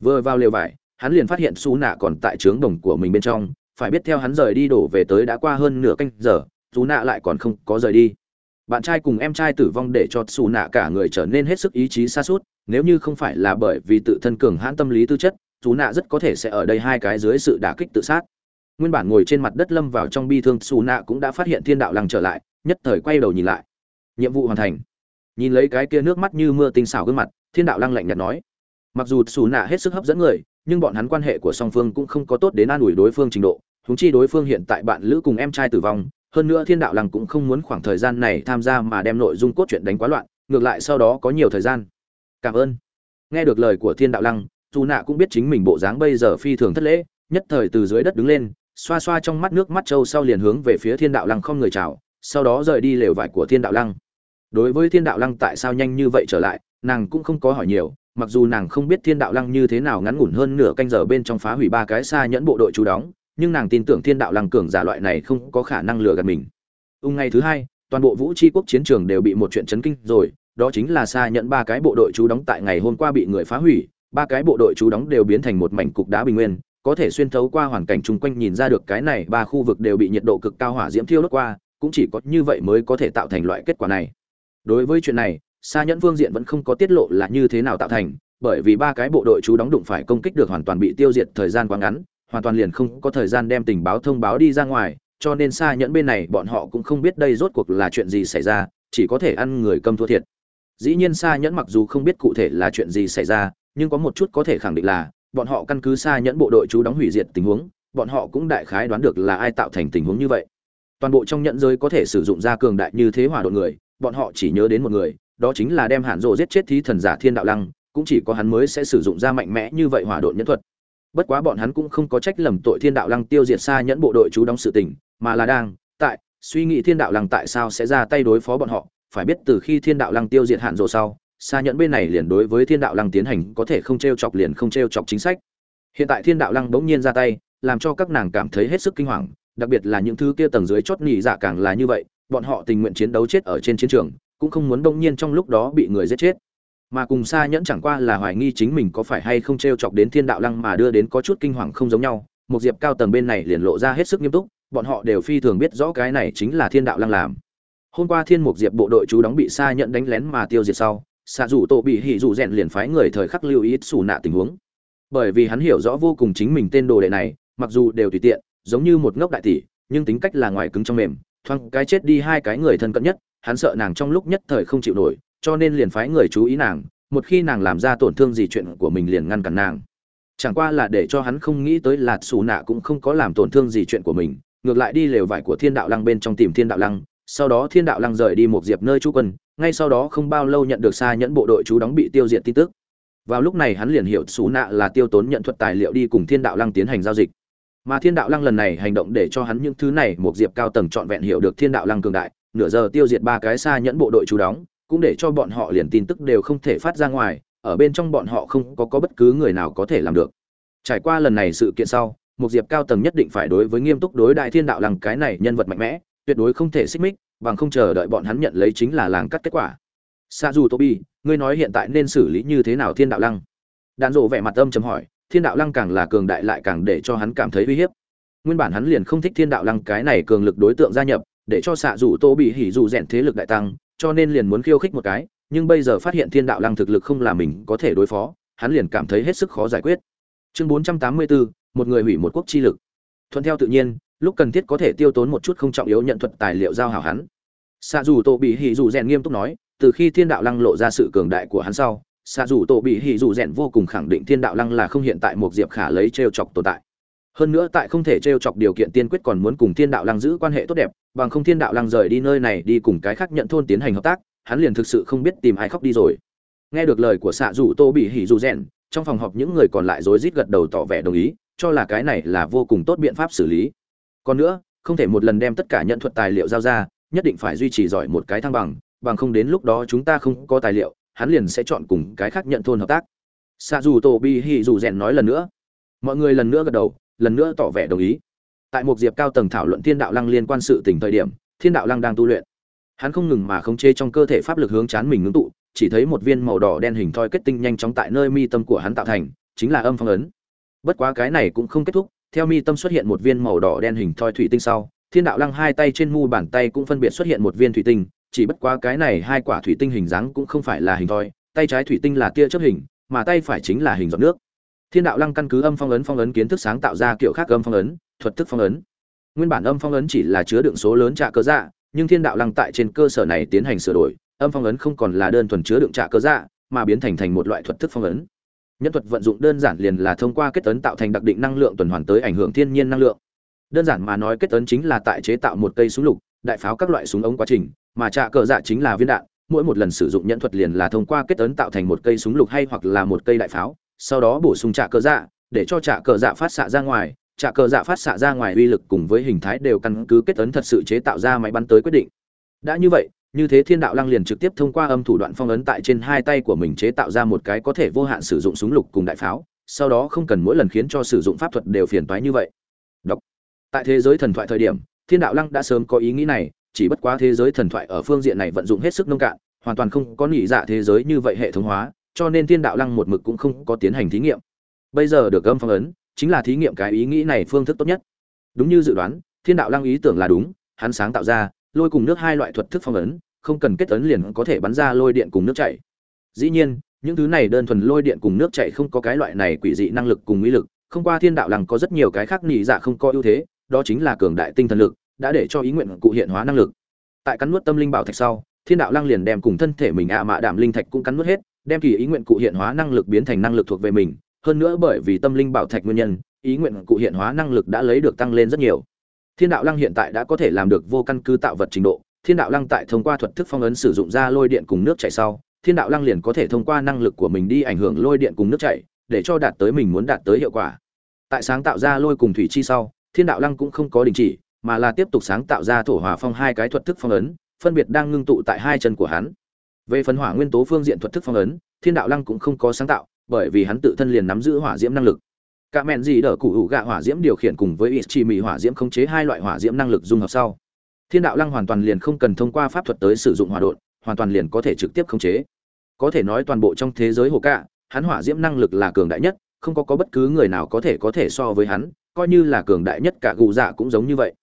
Vừa vào lều vải hắn liền phát hiện xú nạ còn tại trướng đồng của mình bên trong, phải biết theo hắn rời đi đổ về tới đã qua hơn nửa canh giờ xú nạ lại còn không có rời đi. Bạn trai cùng em trai tử vong để cho xù nạ cả người trở nên hết sức ý chí xa suốt, nếu như không phải là bởi vì tự thân cường hãn tâm lý tư chất xù nạ rất có thể sẽ ở đây hai cái dưới sự đả kích tự sát. Nguyên bản ngồi trên mặt đất lâm vào trong bi thương xù nạ cũng đã phát hiện thiên đạo lăng trở lại, nhất thời quay đầu nhìn lại. Nhiệm vụ hoàn thành. Nhìn lấy cái kia nước mắt như mưa tinh xảo gương mặt, thiên đạo lăng lạnh nhạt nói. Mặc dù xù nạ hết sức hấp dẫn người nhưng bọn hắn quan hệ của song phương cũng không có tốt đến an ủi đối phương trình độ. Húng chi đối phương hiện tại bạn lữ cùng em trai tử vong, hơn nữa thiên đạo lăng cũng không muốn khoảng thời gian này tham gia mà đem nội dung cốt truyện đánh quá loạn, ngược lại sau đó có nhiều thời gian. Cảm ơn. Nghe được lời của thiên đạo lăng dù nạ cũng biết chính mình bộ dáng bây giờ phi thường thất lễ, nhất thời từ dưới đất đứng lên, xoa xoa trong mắt nước mắt trâu sau liền hướng về phía thiên đạo lăng không người chào, sau đó rời đi lều vải của thiên đạo lăng. Đối với thiên đạo lăng tại sao nhanh như vậy trở lại, nàng cũng không có hỏi nhiều mặc dù nàng không biết thiên đạo lăng như thế nào ngắn ngủn hơn nửa canh giờ bên trong phá hủy ba cái xa nhẫn bộ đội chú đóng, nhưng nàng tin tưởng thiên đạo lăng cường giả loại này không có khả năng lừa gạt mình. Ung ngày thứ hai, toàn bộ vũ tri quốc chiến trường đều bị một chuyện chấn kinh rồi, đó chính là xa nhẫn ba cái bộ đội chú đóng tại ngày hôm qua bị người phá hủy, ba cái bộ đội chú đóng đều biến thành một mảnh cục đá bình nguyên, có thể xuyên thấu qua hoàn cảnh chung quanh nhìn ra được cái này ba khu vực đều bị nhiệt độ cực cao hỏa diễm thiêu đốt qua, cũng chỉ có như vậy mới có thể tạo thành loại kết quả này. Đối với chuyện này xa nhẫn phương diện vẫn không có tiết lộ là như thế nào tạo thành, bởi vì ba cái bộ đội chú đóng đụng phải công kích được hoàn toàn bị tiêu diệt thời gian quá ngắn, hoàn toàn liền không có thời gian đem tình báo thông báo đi ra ngoài, cho nên xa nhẫn bên này bọn họ cũng không biết đây rốt cuộc là chuyện gì xảy ra, chỉ có thể ăn người câm thua thiệt. Dĩ nhiên xa nhẫn mặc dù không biết cụ thể là chuyện gì xảy ra, nhưng có một chút có thể khẳng định là, bọn họ căn cứ xa nhẫn bộ đội chú đóng hủy diệt tình huống, bọn họ cũng đại khái đoán được là ai tạo thành tình huống như vậy. Toàn bộ trong nhẫn giới có thể sử dụng ra cường đại như thế hỏa độn người, bọn họ chỉ nhớ đến một người đó chính là đem Hàn rộ giết chết thí thần giả thiên đạo lăng, cũng chỉ có hắn mới sẽ sử dụng ra mạnh mẽ như vậy hỏa độn nhẫn thuật. Bất quá bọn hắn cũng không có trách lầm tội thiên đạo lăng tiêu diệt xa nhẫn bộ đội chú đóng sự tình, mà là đang, tại, suy nghĩ thiên đạo lăng tại sao sẽ ra tay đối phó bọn họ. Phải biết từ khi thiên đạo lăng tiêu diệt Hàn rộ sau, xa nhẫn bên này liền đối với thiên đạo lăng tiến hành có thể không trêu chọc liền không trêu chọc chính sách. Hiện tại thiên đạo lăng bỗng nhiên ra tay, làm cho các nàng cảm thấy hết sức kinh hoàng, đặc biệt là những thứ kia tầng dưới chót nhị dạ càng là như vậy, bọn họ tình nguyện chiến đấu chết ở trên chiến trường cũng không muốn đông nhiên trong lúc đó bị người giết chết. Mà cùng xa nhẫn chẳng qua là hoài nghi chính mình có phải hay không t r e o chọc đến thiên đạo lăng mà đưa đến có chút kinh hoàng không giống nhau, một diệp cao tầng bên này liền lộ ra hết sức nghiêm túc, bọn họ đều phi thường biết rõ cái này chính là thiên đạo lăng làm. Hôm qua thiên mục diệp bộ đội chú đóng bị xa nhẫn đánh lén mà tiêu diệt sau xạ rủ tổ bị hỉ rủ rèn liền phái người thời khắc lưu ý xù nạ tình huống. Bởi vì hắn hiểu rõ vô cùng chính mình tên đồ đệ này, mặc dù đều tùy tiện, giống như một ngốc đại tỷ, nhưng tính cách là ngoài cứng trong mềm, thoáng cái chết đi hai cái người thân cận nhất hắn sợ nàng trong lúc nhất thời không chịu nổi, cho nên liền phái người chú ý nàng, một khi nàng làm ra tổn thương gì chuyện của mình liền ngăn cản nàng. Chẳng qua là để cho hắn không nghĩ tới là xù nạ cũng không có làm tổn thương gì chuyện của mình, ngược lại đi lều vải của thiên đạo lăng bên trong tìm thiên đạo lăng, sau đó thiên đạo lăng rời đi một diệp nơi trú quân, ngay sau đó không bao lâu nhận được xa nhẫn bộ đội chú đóng bị tiêu diệt tin tức. Vào lúc này hắn liền hiểu xú nạ là tiêu tốn nhận thuật tài liệu đi cùng thiên đạo lăng tiến hành giao dịch. Mà thiên đạo lăng lần này hành động để cho hắn những thứ này một diệp cao tầng trọn vẹn hiểu được thiên đạo lăng cường đại nửa giờ tiêu diệt ba cái xa nhẫn bộ đội chú đóng cũng để cho bọn họ liền tin tức đều không thể phát ra ngoài ở bên trong bọn họ không có, có bất cứ người nào có thể làm được. Trải qua lần này sự kiện sau một diệp cao tầng nhất định phải đối với nghiêm túc đối đại thiên đạo lăng cái này nhân vật mạnh mẽ tuyệt đối không thể xích mích bằng không chờ đợi bọn hắn nhận lấy chính là làng cắt kết quả. Sa dù tobi ngươi nói hiện tại nên xử lý như thế nào thiên đạo lăng? Đàn rộ vẻ mặt âm chấm hỏi thiên đạo lăng càng là cường đại lại càng để cho hắn cảm thấy uy hiếp. Nguyên bản hắn liền không thích thiên đạo lăng cái này cường lực đối tượng gia nhập để cho xạ dù tô bị hỉ dù rèn thế lực đại tăng cho nên liền muốn khiêu khích một cái nhưng bây giờ phát hiện thiên đạo lăng thực lực không là mình có thể đối phó hắn liền cảm thấy hết sức khó giải quyết. Chương 484, một người hủy một quốc chi lực. Thuận theo tự nhiên lúc cần thiết có thể tiêu tốn một chút không trọng yếu nhận thuật tài liệu giao hảo hắn. Xạ dù tổ bị hỉ dù rèn nghiêm túc nói từ khi thiên đạo lăng lộ ra sự cường đại của hắn sau xạ dù tổ bị hỉ dù rèn vô cùng khẳng định thiên đạo lăng là không hiện tại một diệp khả lấy t r e o chọc tồn tại hơn nữa tại không thể t r e o chọc điều kiện tiên quyết còn muốn cùng thiên đạo lăng giữ quan hệ tốt đẹp, bằng không thiên đạo lăng rời đi nơi này đi cùng cái khác nhận thôn tiến hành hợp tác, hắn liền thực sự không biết tìm ai khóc đi rồi. Nghe được lời của xạ dù tô bị hỉ dù rèn, trong phòng họp những người còn lại rối rít gật đầu tỏ vẻ đồng ý, cho là cái này là vô cùng tốt biện pháp xử lý. Còn nữa, không thể một lần đem tất cả nhận thuật tài liệu giao ra, nhất định phải duy trì giỏi một cái thăng bằng bằng không đến lúc đó chúng ta không có tài liệu, hắn liền sẽ chọn cùng cái khác nhận thôn hợp tác. Xạ dù tô bị hỉ dù rèn nói lần nữa. Mọi người lần nữa gật đầu lần nữa tỏ vẻ đồng ý. Tại một diệp cao tầng thảo luận thiên đạo lăng liên quan sự tình thời điểm, thiên đạo lăng đang tu luyện. Hắn không ngừng mà khống chế trong cơ thể pháp lực hướng chán mình ngưng tụ, chỉ thấy một viên màu đỏ đen hình thoi kết tinh nhanh chóng tại nơi mi tâm của hắn tạo thành, chính là âm phong ấn. Bất quá cái này cũng không kết thúc, theo mi tâm xuất hiện một viên màu đỏ đen hình thoi thủy tinh sau, thiên đạo lăng hai tay trên mu bàn tay cũng phân biệt xuất hiện một viên thủy tinh, chỉ bất quá cái này hai quả thủy tinh hình dáng cũng không phải là hình thoi, tay trái thủy tinh là tia chớp hình, mà tay phải chính là hình giọt nước thiên đạo lăng căn cứ âm phong ấn phong ấn kiến thức sáng tạo ra kiểu khác âm phong ấn, thuật thức phong ấn. Nguyên bản âm phong ấn chỉ là chứa đựng số lớn trạ cơ dạ nhưng thiên đạo lăng tại trên cơ sở này tiến hành sửa đổi, âm phong ấn không còn là đơn thuần chứa đựng trạ cơ dạ mà biến thành thành một loại thuật thức phong ấn. Nhân thuật vận dụng đơn giản liền là thông qua kết ấn tạo thành đặc định năng lượng tuần hoàn tới ảnh hưởng thiên nhiên năng lượng. Đơn giản mà nói kết ấn chính là tại chế tạo một cây súng lục, đại pháo các loại súng ống quá trình, mà trạ cờ dạ chính là viên đạn, mỗi một lần sử dụng nhẫn thuật liền là thông qua kết ấn tạo thành một cây súng lục hay hoặc là một cây đại pháo sau đó bổ sung trạ cờ dạ để cho trạ cờ dạ phát xạ ra ngoài. Trạ cờ dạ phát xạ ra ngoài uy lực cùng với hình thái đều căn cứ kết ấn thật sự chế tạo ra máy bắn tới quyết định. Đã như vậy, như thế thiên đạo lăng liền trực tiếp thông qua âm thủ đoạn phong ấn tại trên hai tay của mình chế tạo ra một cái có thể vô hạn sử dụng súng lục cùng đại pháo, sau đó không cần mỗi lần khiến cho sử dụng pháp thuật đều phiền toái như vậy. Đọc tại thế giới thần thoại thời điểm, thiên đạo lăng đã sớm có ý nghĩ này, chỉ bất quá thế giới thần thoại ở phương diện này vận dụng hết sức nông cạn, hoàn toàn không có nghĩ dạ thế giới như vậy hệ thống hóa cho nên thiên đạo lăng một mực cũng không có tiến hành thí nghiệm. Bây giờ được âm phong ấn, chính là thí nghiệm cái ý nghĩ này phương thức tốt nhất. Đúng như dự đoán, thiên đạo lăng ý tưởng là đúng, hắn sáng tạo ra, lôi cùng nước hai loại thuật thức phong ấn, không cần kết ấn liền có thể bắn ra lôi điện cùng nước chảy. Dĩ nhiên, những thứ này đơn thuần lôi điện cùng nước chảy không có cái loại này quỷ dị năng lực cùng uy lực, không qua thiên đạo lăng có rất nhiều cái khác nhị dạ không có ưu thế, đó chính là cường đại tinh thần lực, đã để cho ý nguyện cụ hiện hóa năng lực. Tại cắn nuốt tâm linh bảo thạch sau, thiên đạo lăng liền đem cùng thân thể mình ạ à mạ đạm linh thạch cũng cắn nuốt hết đem kỳ ý nguyện cụ hiện hóa năng lực biến thành năng lực thuộc về mình, hơn nữa bởi vì tâm linh bảo thạch nguyên nhân, ý nguyện cụ hiện hóa năng lực đã lấy được tăng lên rất nhiều. Thiên đạo lăng hiện tại đã có thể làm được vô căn cứ tạo vật trình độ, thiên đạo lăng tại thông qua thuật thức phong ấn sử dụng ra lôi điện cùng nước chảy sau, thiên đạo lăng liền có thể thông qua năng lực của mình đi ảnh hưởng lôi điện cùng nước chảy, để cho đạt tới mình muốn đạt tới hiệu quả. Tại sáng tạo ra lôi cùng thủy chi sau, thiên đạo lăng cũng không có đình chỉ, mà là tiếp tục sáng tạo ra thổ hỏa phong hai cái thuật thức phong ấn, phân biệt đang ngưng tụ tại hai chân của hắn về phần hỏa nguyên tố phương diện thuật thức phong ấn, thiên đạo lăng cũng không có sáng tạo, bởi vì hắn tự thân liền nắm giữ hỏa diễm năng lực. Cả mẹn gì đỡ cụ hữu gạ hỏa diễm điều khiển cùng với ít chi mì hỏa diễm khống chế hai loại hỏa diễm năng lực dung hợp sau. Thiên đạo lăng hoàn toàn liền không cần thông qua pháp thuật tới sử dụng hỏa độn, hoàn toàn liền có thể trực tiếp khống chế. Có thể nói toàn bộ trong thế giới hồ cạ, hắn hỏa diễm năng lực là cường đại nhất, không có có bất cứ người nào có thể có thể so với hắn, coi như là cường đại nhất cả gù dạ cũng giống như vậy.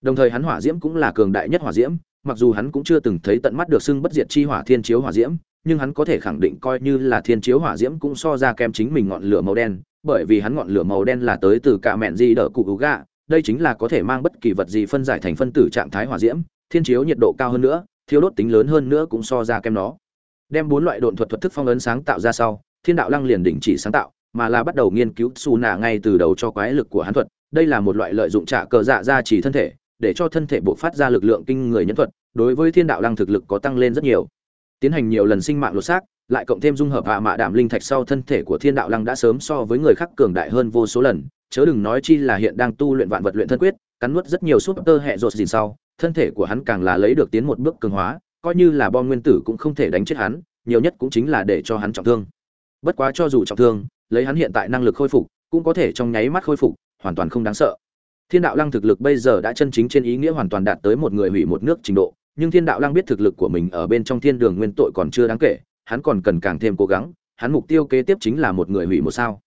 Đồng thời hắn hỏa diễm cũng là cường đại nhất hỏa diễm mặc dù hắn cũng chưa từng thấy tận mắt được xưng bất diệt chi hỏa thiên chiếu hỏa diễm, nhưng hắn có thể khẳng định coi như là thiên chiếu hỏa diễm cũng so ra kem chính mình ngọn lửa màu đen, bởi vì hắn ngọn lửa màu đen là tới từ cả mẹn di đỡ cụ ú gạ, đây chính là có thể mang bất kỳ vật gì phân giải thành phân tử trạng thái hỏa diễm, thiên chiếu nhiệt độ cao hơn nữa thiếu đốt tính lớn hơn nữa cũng so ra kem nó. Đem bốn loại độn thuật thuật thức phong ấn sáng tạo ra sau, thiên đạo lăng liền đình chỉ sáng tạo, mà là bắt đầu nghiên cứu xù nạ ngay từ đầu cho quái lực của hắn thuật, đây là một loại lợi dụng trả cờ dạ ra chỉ thân thể để cho thân thể bộc phát ra lực lượng kinh người nhân thuật, đối với thiên đạo lăng thực lực có tăng lên rất nhiều. Tiến hành nhiều lần sinh mạng lột xác, lại cộng thêm dung hợp hạ mạ đảm linh thạch sau thân thể của thiên đạo lăng đã sớm so với người khác cường đại hơn vô số lần. Chớ đừng nói chi là hiện đang tu luyện vạn vật luyện thân quyết, cắn nuốt rất nhiều súp tơ hệ rột dìn sau, thân thể của hắn càng là lấy được tiến một bước cường hóa, coi như là bom nguyên tử cũng không thể đánh chết hắn, nhiều nhất cũng chính là để cho hắn trọng thương. Bất quá cho dù trọng thương, lấy hắn hiện tại năng lực khôi phục, cũng có thể trong nháy mắt khôi phục, hoàn toàn không đáng sợ thiên đạo lăng thực lực bây giờ đã chân chính trên ý nghĩa hoàn toàn đạt tới một người hủy một nước trình độ, nhưng thiên đạo lăng biết thực lực của mình ở bên trong thiên đường nguyên tội còn chưa đáng kể, hắn còn cần càng thêm cố gắng, hắn mục tiêu kế tiếp chính là một người hủy một sao.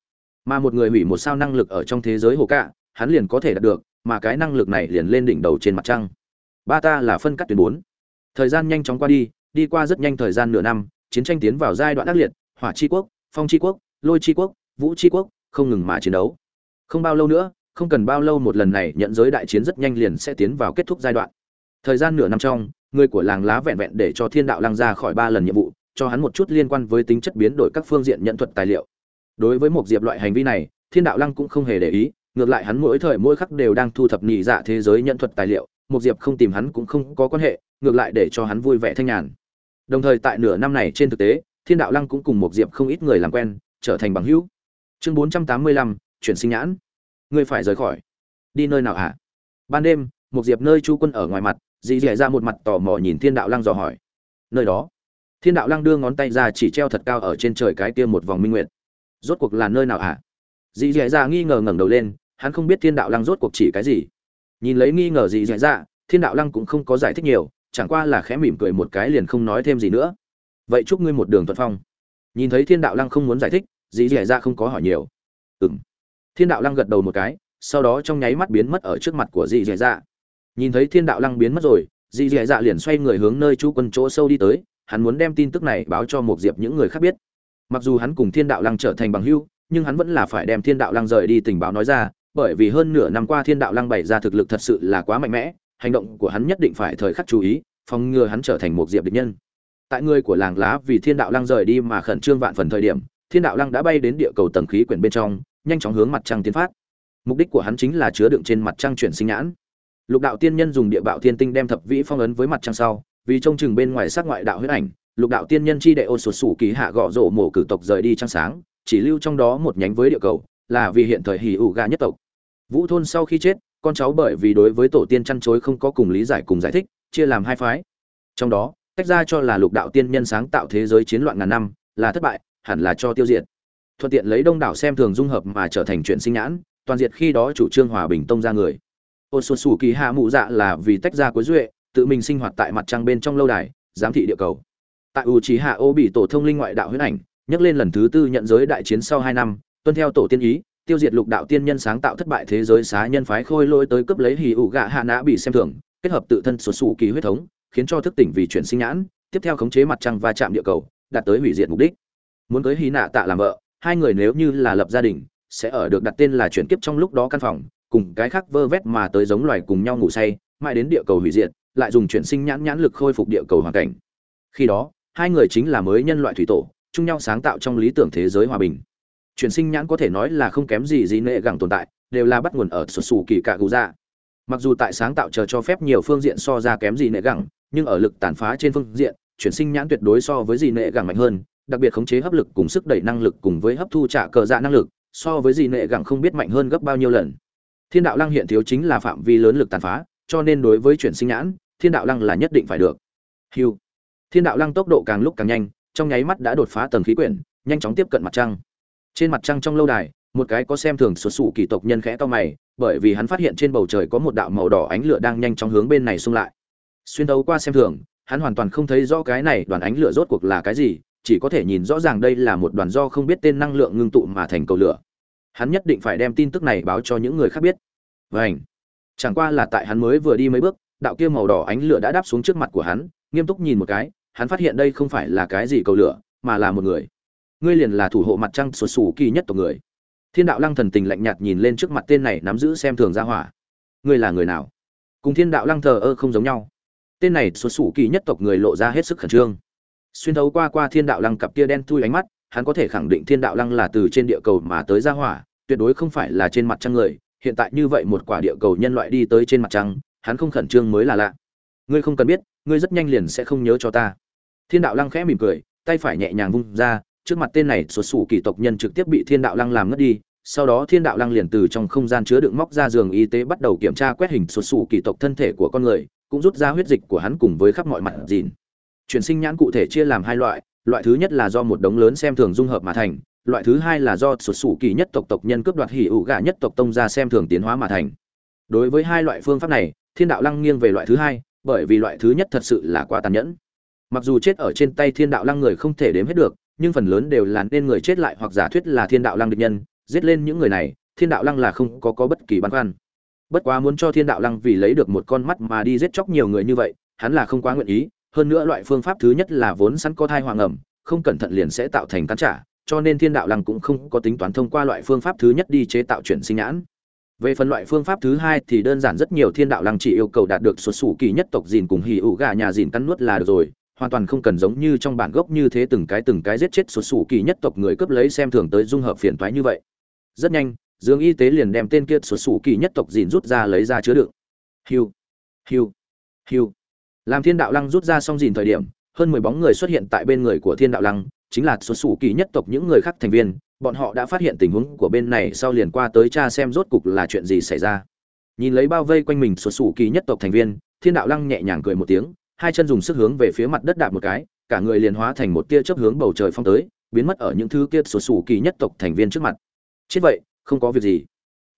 Mà một người hủy một sao năng lực ở trong thế giới hồ cạ, hắn liền có thể đạt được, mà cái năng lực này liền lên đỉnh đầu trên mặt trăng. Ba ta là phân cắt tuyến bốn. Thời gian nhanh chóng qua đi đi qua rất nhanh thời gian nửa năm, chiến tranh tiến vào giai đoạn ác liệt, hỏa chi quốc, phong chi quốc, lôi chi quốc, vũ chi quốc, không ngừng mà chiến đấu. Không bao lâu nữa không cần bao lâu một lần này nhận giới đại chiến rất nhanh liền sẽ tiến vào kết thúc giai đoạn. Thời gian nửa năm trong, người của làng lá vẹn vẹn để cho thiên đạo lăng ra khỏi ba lần nhiệm vụ, cho hắn một chút liên quan với tính chất biến đổi các phương diện nhận thuật tài liệu. Đối với một diệp loại hành vi này, thiên đạo lăng cũng không hề để ý, ngược lại hắn mỗi thời mỗi khắc đều đang thu thập nhị dạ thế giới nhận thuật tài liệu, một diệp không tìm hắn cũng không có quan hệ, ngược lại để cho hắn vui vẻ thanh nhàn. Đồng thời tại nửa năm này trên thực tế, thiên đạo lăng cũng cùng một diệp không ít người làm quen, trở thành bằng hữu. Chương bốn trăm tám mươi lăm, chuyển sinh nhãn ngươi phải rời khỏi. Đi nơi nào hả? Ban đêm một diệp nơi chu quân ở ngoài mặt, dì dẻ ra một mặt tò mò nhìn thiên đạo lăng dò hỏi. Nơi đó, thiên đạo lăng đưa ngón tay ra chỉ treo thật cao ở trên trời cái kia một vòng minh nguyệt. Rốt cuộc là nơi nào hả? Dì dẻ ra nghi ngờ ngẩng đầu lên, hắn không biết thiên đạo lăng rốt cuộc chỉ cái gì. Nhìn lấy nghi ngờ dì dẻ ra, thiên đạo lăng cũng không có giải thích nhiều, chẳng qua là khẽ mỉm cười một cái liền không nói thêm gì nữa. Vậy chúc ngươi một đường thuận phong. Nhìn thấy thiên đạo lăng không muốn giải thích, dì dẻ ra không có hỏi nhiều. Ừng thiên đạo lăng gật đầu một cái, sau đó trong nháy mắt biến mất ở trước mặt của dị dì Dạ. nhìn thấy thiên đạo lăng biến mất rồi, dị dì dạ liền xoay người hướng nơi chú quân chỗ sâu đi tới, hắn muốn đem tin tức này báo cho một diệp những người khác biết mặc dù hắn cùng thiên đạo lăng trở thành bằng hữu, nhưng hắn vẫn là phải đem thiên đạo lăng rời đi tình báo nói ra, bởi vì hơn nửa năm qua thiên đạo lăng bày ra thực lực thật sự là quá mạnh mẽ, hành động của hắn nhất định phải thời khắc chú ý, phòng ngừa hắn trở thành một diệp địch nhân tại người của làng lá vì thiên đạo lăng rời đi mà khẩn trương vạn phần thời điểm, thiên đạo lăng đã bay đến địa cầu tầng khí quyển bên trong nhanh chóng hướng mặt trăng tiến phát. Mục đích của hắn chính là chứa đựng trên mặt trăng chuyển sinh nhãn. Lục đạo tiên nhân dùng địa bạo thiên tinh đem thập vĩ phong ấn với mặt trăng sau, vì trông chừng bên ngoài sắc ngoại đạo huyết ảnh, lục đạo tiên nhân chi đệ ô sụt sủ ký hạ gõ rổ mổ cử tộc rời đi trăng sáng, chỉ lưu trong đó một nhánh với địa cầu, là vì hiện thời hỉ ủ gà nhất tộc. Vũ thôn sau khi chết, con cháu bởi vì đối với tổ tiên chăn chối không có cùng lý giải cùng giải thích, chia làm hai phái. Trong đó, tách ra cho là lục đạo tiên nhân sáng tạo thế giới chiến loạn ngàn năm, là thất bại, hẳn là cho tiêu diệt thuận tiện lấy đông đảo xem thường dung hợp mà trở thành chuyện sinh nhãn, toàn diệt khi đó chủ trương hòa bình tông ra người. Ô xuân sủ kỳ hạ mụ dạ là vì tách ra cuối duệ, tự mình sinh hoạt tại mặt trăng bên trong lâu đài, giám thị địa cầu. Tại u trí hạ ô bị tổ thông linh ngoại đạo huyết ảnh, nhắc lên lần thứ tư nhận giới đại chiến sau hai năm, tuân theo tổ tiên ý, tiêu diệt lục đạo tiên nhân sáng tạo thất bại thế giới xá nhân phái khôi lôi tới cướp lấy hì ủ gạ hạ nã bị xem thường, kết hợp tự thân sụt sủ kỳ huyết thống, khiến cho thức tỉnh vì chuyển sinh nhãn, tiếp theo khống chế mặt trăng va chạm địa cầu, đạt tới hủy diệt mục đích. Muốn cưới hí nạ tạ làm vợ hai người nếu như là lập gia đình, sẽ ở được đặt tên là chuyển kiếp trong lúc đó căn phòng, cùng cái khác vơ vét mà tới giống loài cùng nhau ngủ say, mãi đến địa cầu hủy diệt, lại dùng chuyển sinh nhãn nhãn lực khôi phục địa cầu hoàn cảnh. Khi đó, hai người chính là mới nhân loại thủy tổ, chung nhau sáng tạo trong lý tưởng thế giới hòa bình. Chuyển sinh nhãn có thể nói là không kém gì gì nệ gẳng tồn tại, đều là bắt nguồn ở sụt sù kỳ cạ gù ra mặc dù tại sáng tạo chờ cho phép nhiều phương diện so ra kém gì nệ gẳng, nhưng ở lực tàn phá trên phương diện, chuyển sinh nhãn tuyệt đối so với gì nệ gẳng mạnh hơn đặc biệt khống chế hấp lực cùng sức đẩy năng lực cùng với hấp thu trả cờ dạ năng lực, so với gì nệ gẳng không biết mạnh hơn gấp bao nhiêu lần. Thiên đạo lăng hiện thiếu chính là phạm vi lớn lực tàn phá, cho nên đối với chuyển sinh nhãn, thiên đạo lăng là nhất định phải được. Hiu thiên đạo lăng tốc độ càng lúc càng nhanh, trong nháy mắt đã đột phá tầng khí quyển, nhanh chóng tiếp cận mặt trăng. Trên mặt trăng trong lâu đài, một cái có xem thường xuất sụ kỳ tộc nhân khẽ to mày, bởi vì hắn phát hiện trên bầu trời có một đạo màu đỏ ánh lửa đang nhanh chóng hướng bên này xung lại. Xuyên đấu qua xem thường, hắn hoàn toàn không thấy rõ cái này đoàn ánh lửa rốt cuộc là cái gì chỉ có thể nhìn rõ ràng đây là một đoàn do không biết tên năng lượng ngưng tụ mà thành cầu lửa. Hắn nhất định phải đem tin tức này báo cho những người khác biết. Vảnh chẳng qua là tại hắn mới vừa đi mấy bước, đạo kia màu đỏ ánh lửa đã đáp xuống trước mặt của hắn, nghiêm túc nhìn một cái, hắn phát hiện đây không phải là cái gì cầu lửa, mà là một người. Ngươi liền là thủ hộ mặt trăng sụt sù kỳ nhất tộc người. Thiên đạo lăng thần tình lạnh nhạt nhìn lên trước mặt tên này nắm giữ xem thường ra hỏa. Ngươi là người nào? Cùng thiên đạo lăng thờ ơ không giống nhau. Tên này sụt sù kỳ nhất tộc người lộ ra hết sức khẩn trương xuyên thấu qua qua thiên đạo lăng cặp kia đen thui ánh mắt, hắn có thể khẳng định thiên đạo lăng là từ trên địa cầu mà tới ra hỏa, tuyệt đối không phải là trên mặt trăng người, hiện tại như vậy một quả địa cầu nhân loại đi tới trên mặt trăng, hắn không khẩn trương mới là lạ. Ngươi không cần biết, ngươi rất nhanh liền sẽ không nhớ cho ta. Thiên đạo lăng khẽ mỉm cười, tay phải nhẹ nhàng vung ra, trước mặt tên này xuất xù kỳ tộc nhân trực tiếp bị thiên đạo lăng làm ngất đi, sau đó thiên đạo lăng liền từ trong không gian chứa đựng móc ra giường y tế bắt đầu kiểm tra quét hình xuất xù kỳ tộc thân thể của con người, cũng rút ra huyết dịch của hắn cùng với khắp mọi mặt dìn chuyển sinh nhãn cụ thể chia làm hai loại loại thứ nhất là do một đống lớn xem thường dung hợp mà thành, loại thứ hai là do sụt sủ kỳ nhất tộc tộc nhân cướp đoạt hỉ ủ gà nhất tộc tông ra xem thường tiến hóa mà thành. Đối với hai loại phương pháp này, thiên đạo lăng nghiêng về loại thứ hai, bởi vì loại thứ nhất thật sự là quá tàn nhẫn. Mặc dù chết ở trên tay thiên đạo lăng người không thể đếm hết được, nhưng phần lớn đều là nên người chết lại hoặc giả thuyết là thiên đạo lăng địch nhân, giết lên những người này, thiên đạo lăng là không có có bất kỳ băn khoăn. Bất quá muốn cho thiên đạo lăng vì lấy được một con mắt mà đi giết chóc nhiều người như vậy, hắn là không quá nguyện ý hơn nữa loại phương pháp thứ nhất là vốn sẵn có thai hoàng ẩm, không cẩn thận liền sẽ tạo thành cắn trả, cho nên thiên đạo lăng cũng không có tính toán thông qua loại phương pháp thứ nhất đi chế tạo chuyển sinh nhãn. Về phần loại phương pháp thứ hai thì đơn giản rất nhiều, thiên đạo lăng chỉ yêu cầu đạt được xuất xù kỳ nhất tộc dìn cùng hì ủ gà nhà dìn cắn nuốt là được rồi, hoàn toàn không cần giống như trong bản gốc như thế từng cái từng cái giết chết xuất xù kỳ nhất tộc người cướp lấy xem thường tới dung hợp phiền toái như vậy. Rất nhanh, dương y tế liền đem tên kia xuất xù kỳ nhất tộc dìn rút ra lấy ra chứa đựng. Hiu hiu hiu làm thiên đạo lăng rút ra xong dìn thời điểm, hơn mười bóng người xuất hiện tại bên người của thiên đạo lăng, chính là xuất xù kỳ nhất tộc những người khác thành viên. Bọn họ đã phát hiện tình huống của bên này sau liền qua tới cha xem rốt cục là chuyện gì xảy ra. Nhìn lấy bao vây quanh mình xuất xù kỳ nhất tộc thành viên, thiên đạo lăng nhẹ nhàng cười một tiếng, hai chân dùng sức hướng về phía mặt đất đạp một cái, cả người liền hóa thành một tia chớp hướng bầu trời phong tới, biến mất ở những thứ kia xuất xù kỳ nhất tộc thành viên trước mặt. Chết vậy, không có việc gì.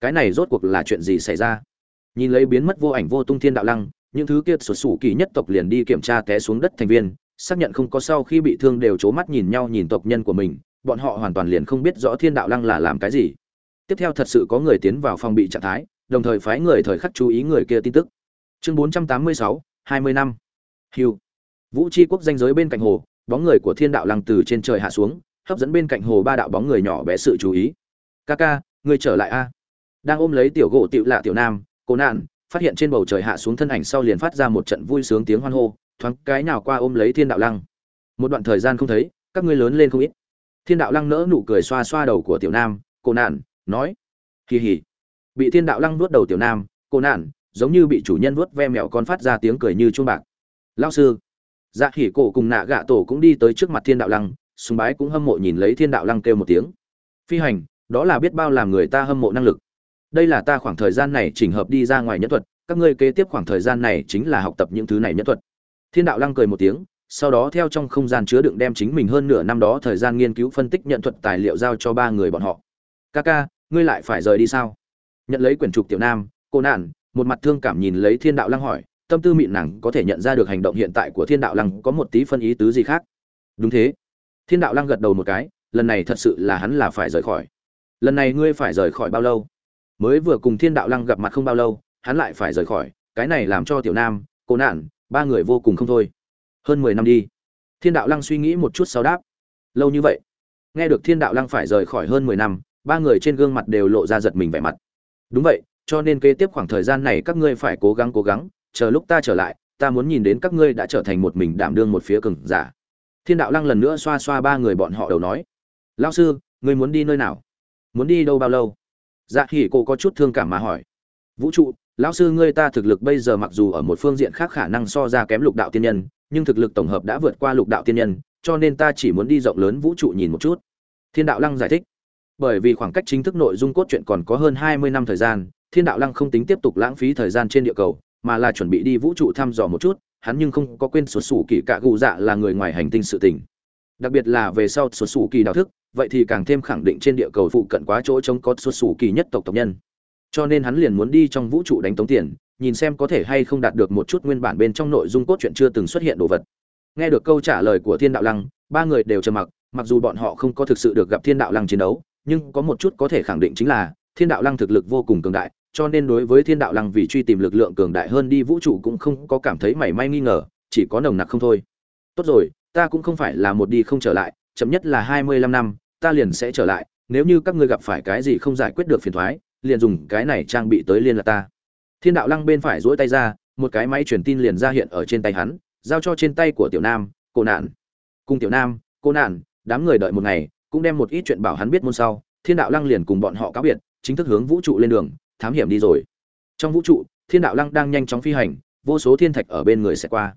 Cái này rốt cuộc là chuyện gì xảy ra? Nhìn lấy biến mất vô ảnh vô tung thiên đạo lăng những thứ kia sụt sủ kỳ nhất tộc liền đi kiểm tra té xuống đất thành viên xác nhận không có sau khi bị thương đều c mắt nhìn nhau nhìn tộc nhân của mình bọn họ hoàn toàn liền không biết rõ thiên đạo lăng là làm cái gì. Tiếp theo thật sự có người tiến vào phòng bị trạng thái đồng thời phái người thời khắc chú ý người kia tin tức. Chương 486, hai mươi năm. Hiu vũ tri quốc danh giới bên cạnh hồ bóng người của thiên đạo lăng từ trên trời hạ xuống hấp dẫn bên cạnh hồ ba đạo bóng người nhỏ bé sự chú ý. Ca ca người trở lại a. Đang ôm lấy tiểu gỗ tiểu lạ tiểu nam cố nạn phát hiện trên bầu trời hạ xuống thân ảnh sau liền phát ra một trận vui sướng tiếng hoan hô, thoáng cái nào qua ôm lấy thiên đạo lăng. Một đoạn thời gian không thấy, các ngươi lớn lên không ít. Thiên đạo lăng nỡ nụ cười xoa xoa đầu của tiểu nam, cô nạn nói kỳ hỉ bị thiên đạo lăng nuốt đầu tiểu nam, cô nạn giống như bị chủ nhân vuốt ve mẹo con phát ra tiếng cười như chuông bạc. Lao sư. Dạ hỉ cổ cùng nạ gạ tổ cũng đi tới trước mặt thiên đạo lăng, sùng bái cũng hâm mộ nhìn lấy thiên đạo lăng kêu một tiếng. Phi hành, đó là biết bao làm người ta hâm mộ năng lực đây là ta khoảng thời gian này chỉnh hợp đi ra ngoài nhẫn thuật, các ngươi kế tiếp khoảng thời gian này chính là học tập những thứ này nhẫn thuật. Thiên đạo lăng cười một tiếng, sau đó theo trong không gian chứa đựng đem chính mình hơn nửa năm đó thời gian nghiên cứu phân tích nhận thuật tài liệu giao cho ba người bọn họ. Ca ca ngươi lại phải rời đi sao? Nhận lấy quyển trục tiểu nam, cô nạn. Một mặt thương cảm nhìn lấy thiên đạo lăng hỏi, tâm tư mịn nàng có thể nhận ra được hành động hiện tại của thiên đạo lăng có một tí phân ý tứ gì khác? Đúng thế. Thiên đạo lăng gật đầu một cái, lần này thật sự là hắn là phải rời khỏi. Lần này ngươi phải rời khỏi bao lâu? Mới vừa cùng thiên đạo lăng gặp mặt không bao lâu, hắn lại phải rời khỏi, cái này làm cho tiểu nam, cô nạn, ba người vô cùng không thôi. Hơn mười năm đi. Thiên đạo lăng suy nghĩ một chút sau đáp. Lâu như vậy. Nghe được thiên đạo lăng phải rời khỏi hơn mười năm, ba người trên gương mặt đều lộ ra giật mình vẻ mặt. Đúng vậy, cho nên kế tiếp khoảng thời gian này các ngươi phải cố gắng cố gắng, chờ lúc ta trở lại, ta muốn nhìn đến các ngươi đã trở thành một mình đảm đương một phía cừng giả. Thiên đạo lăng lần nữa xoa xoa ba người bọn họ, đầu nói. Lao sư, ngươi muốn đi nơi nào? Muốn đi đâu bao lâu? Dạ hỉ cô có chút thương cảm mà hỏi. Vũ trụ, lão sư ngươi ta thực lực bây giờ mặc dù ở một phương diện khác khả năng so ra kém lục đạo tiên nhân, nhưng thực lực tổng hợp đã vượt qua lục đạo tiên nhân, cho nên ta chỉ muốn đi rộng lớn vũ trụ nhìn một chút. Thiên đạo lăng giải thích. Bởi vì khoảng cách chính thức nội dung cốt truyện còn có hơn hai mươi năm thời gian, thiên đạo lăng không tính tiếp tục lãng phí thời gian trên địa cầu, mà là chuẩn bị đi vũ trụ thăm dò một chút, hắn nhưng không có quên sốt xù kỳ cạ gù dạ là người ngoài hành tinh sự tình đặc biệt là về sau xuất xù kỳ đạo thức, vậy thì càng thêm khẳng định trên địa cầu phụ cận quá chỗ trông có xuất xù kỳ nhất tộc tộc nhân. Cho nên hắn liền muốn đi trong vũ trụ đánh tống tiền, nhìn xem có thể hay không đạt được một chút nguyên bản bên trong nội dung cốt truyện chưa từng xuất hiện đồ vật. Nghe được câu trả lời của thiên đạo lăng, ba người đều trầm mặc mặc dù bọn họ không có thực sự được gặp thiên đạo lăng chiến đấu, nhưng có một chút có thể khẳng định chính là, thiên đạo lăng thực lực vô cùng cường đại, cho nên đối với thiên đạo lăng vì truy tìm lực lượng cường đại hơn đi vũ trụ cũng không có cảm thấy mảy may nghi ngờ, chỉ có nồng nặc không thôi. Tốt rồi ta cũng không phải là một đi không trở lại, chậm nhất là hai mươi lăm năm, ta liền sẽ trở lại, nếu như các ngươi gặp phải cái gì không giải quyết được phiền thoái, liền dùng cái này trang bị tới liên lạc ta. Thiên đạo lăng bên phải duỗi tay ra, một cái máy truyền tin liền ra hiện ở trên tay hắn, giao cho trên tay của tiểu nam, cô nạn. Cùng tiểu nam, cô nạn, đám người đợi một ngày, cũng đem một ít chuyện bảo hắn biết môn sau, thiên đạo lăng liền cùng bọn họ cáo biệt, chính thức hướng vũ trụ lên đường, thám hiểm đi rồi. Trong vũ trụ, thiên đạo lăng đang nhanh chóng phi hành, vô số thiên thạch ở bên người sẽ qua.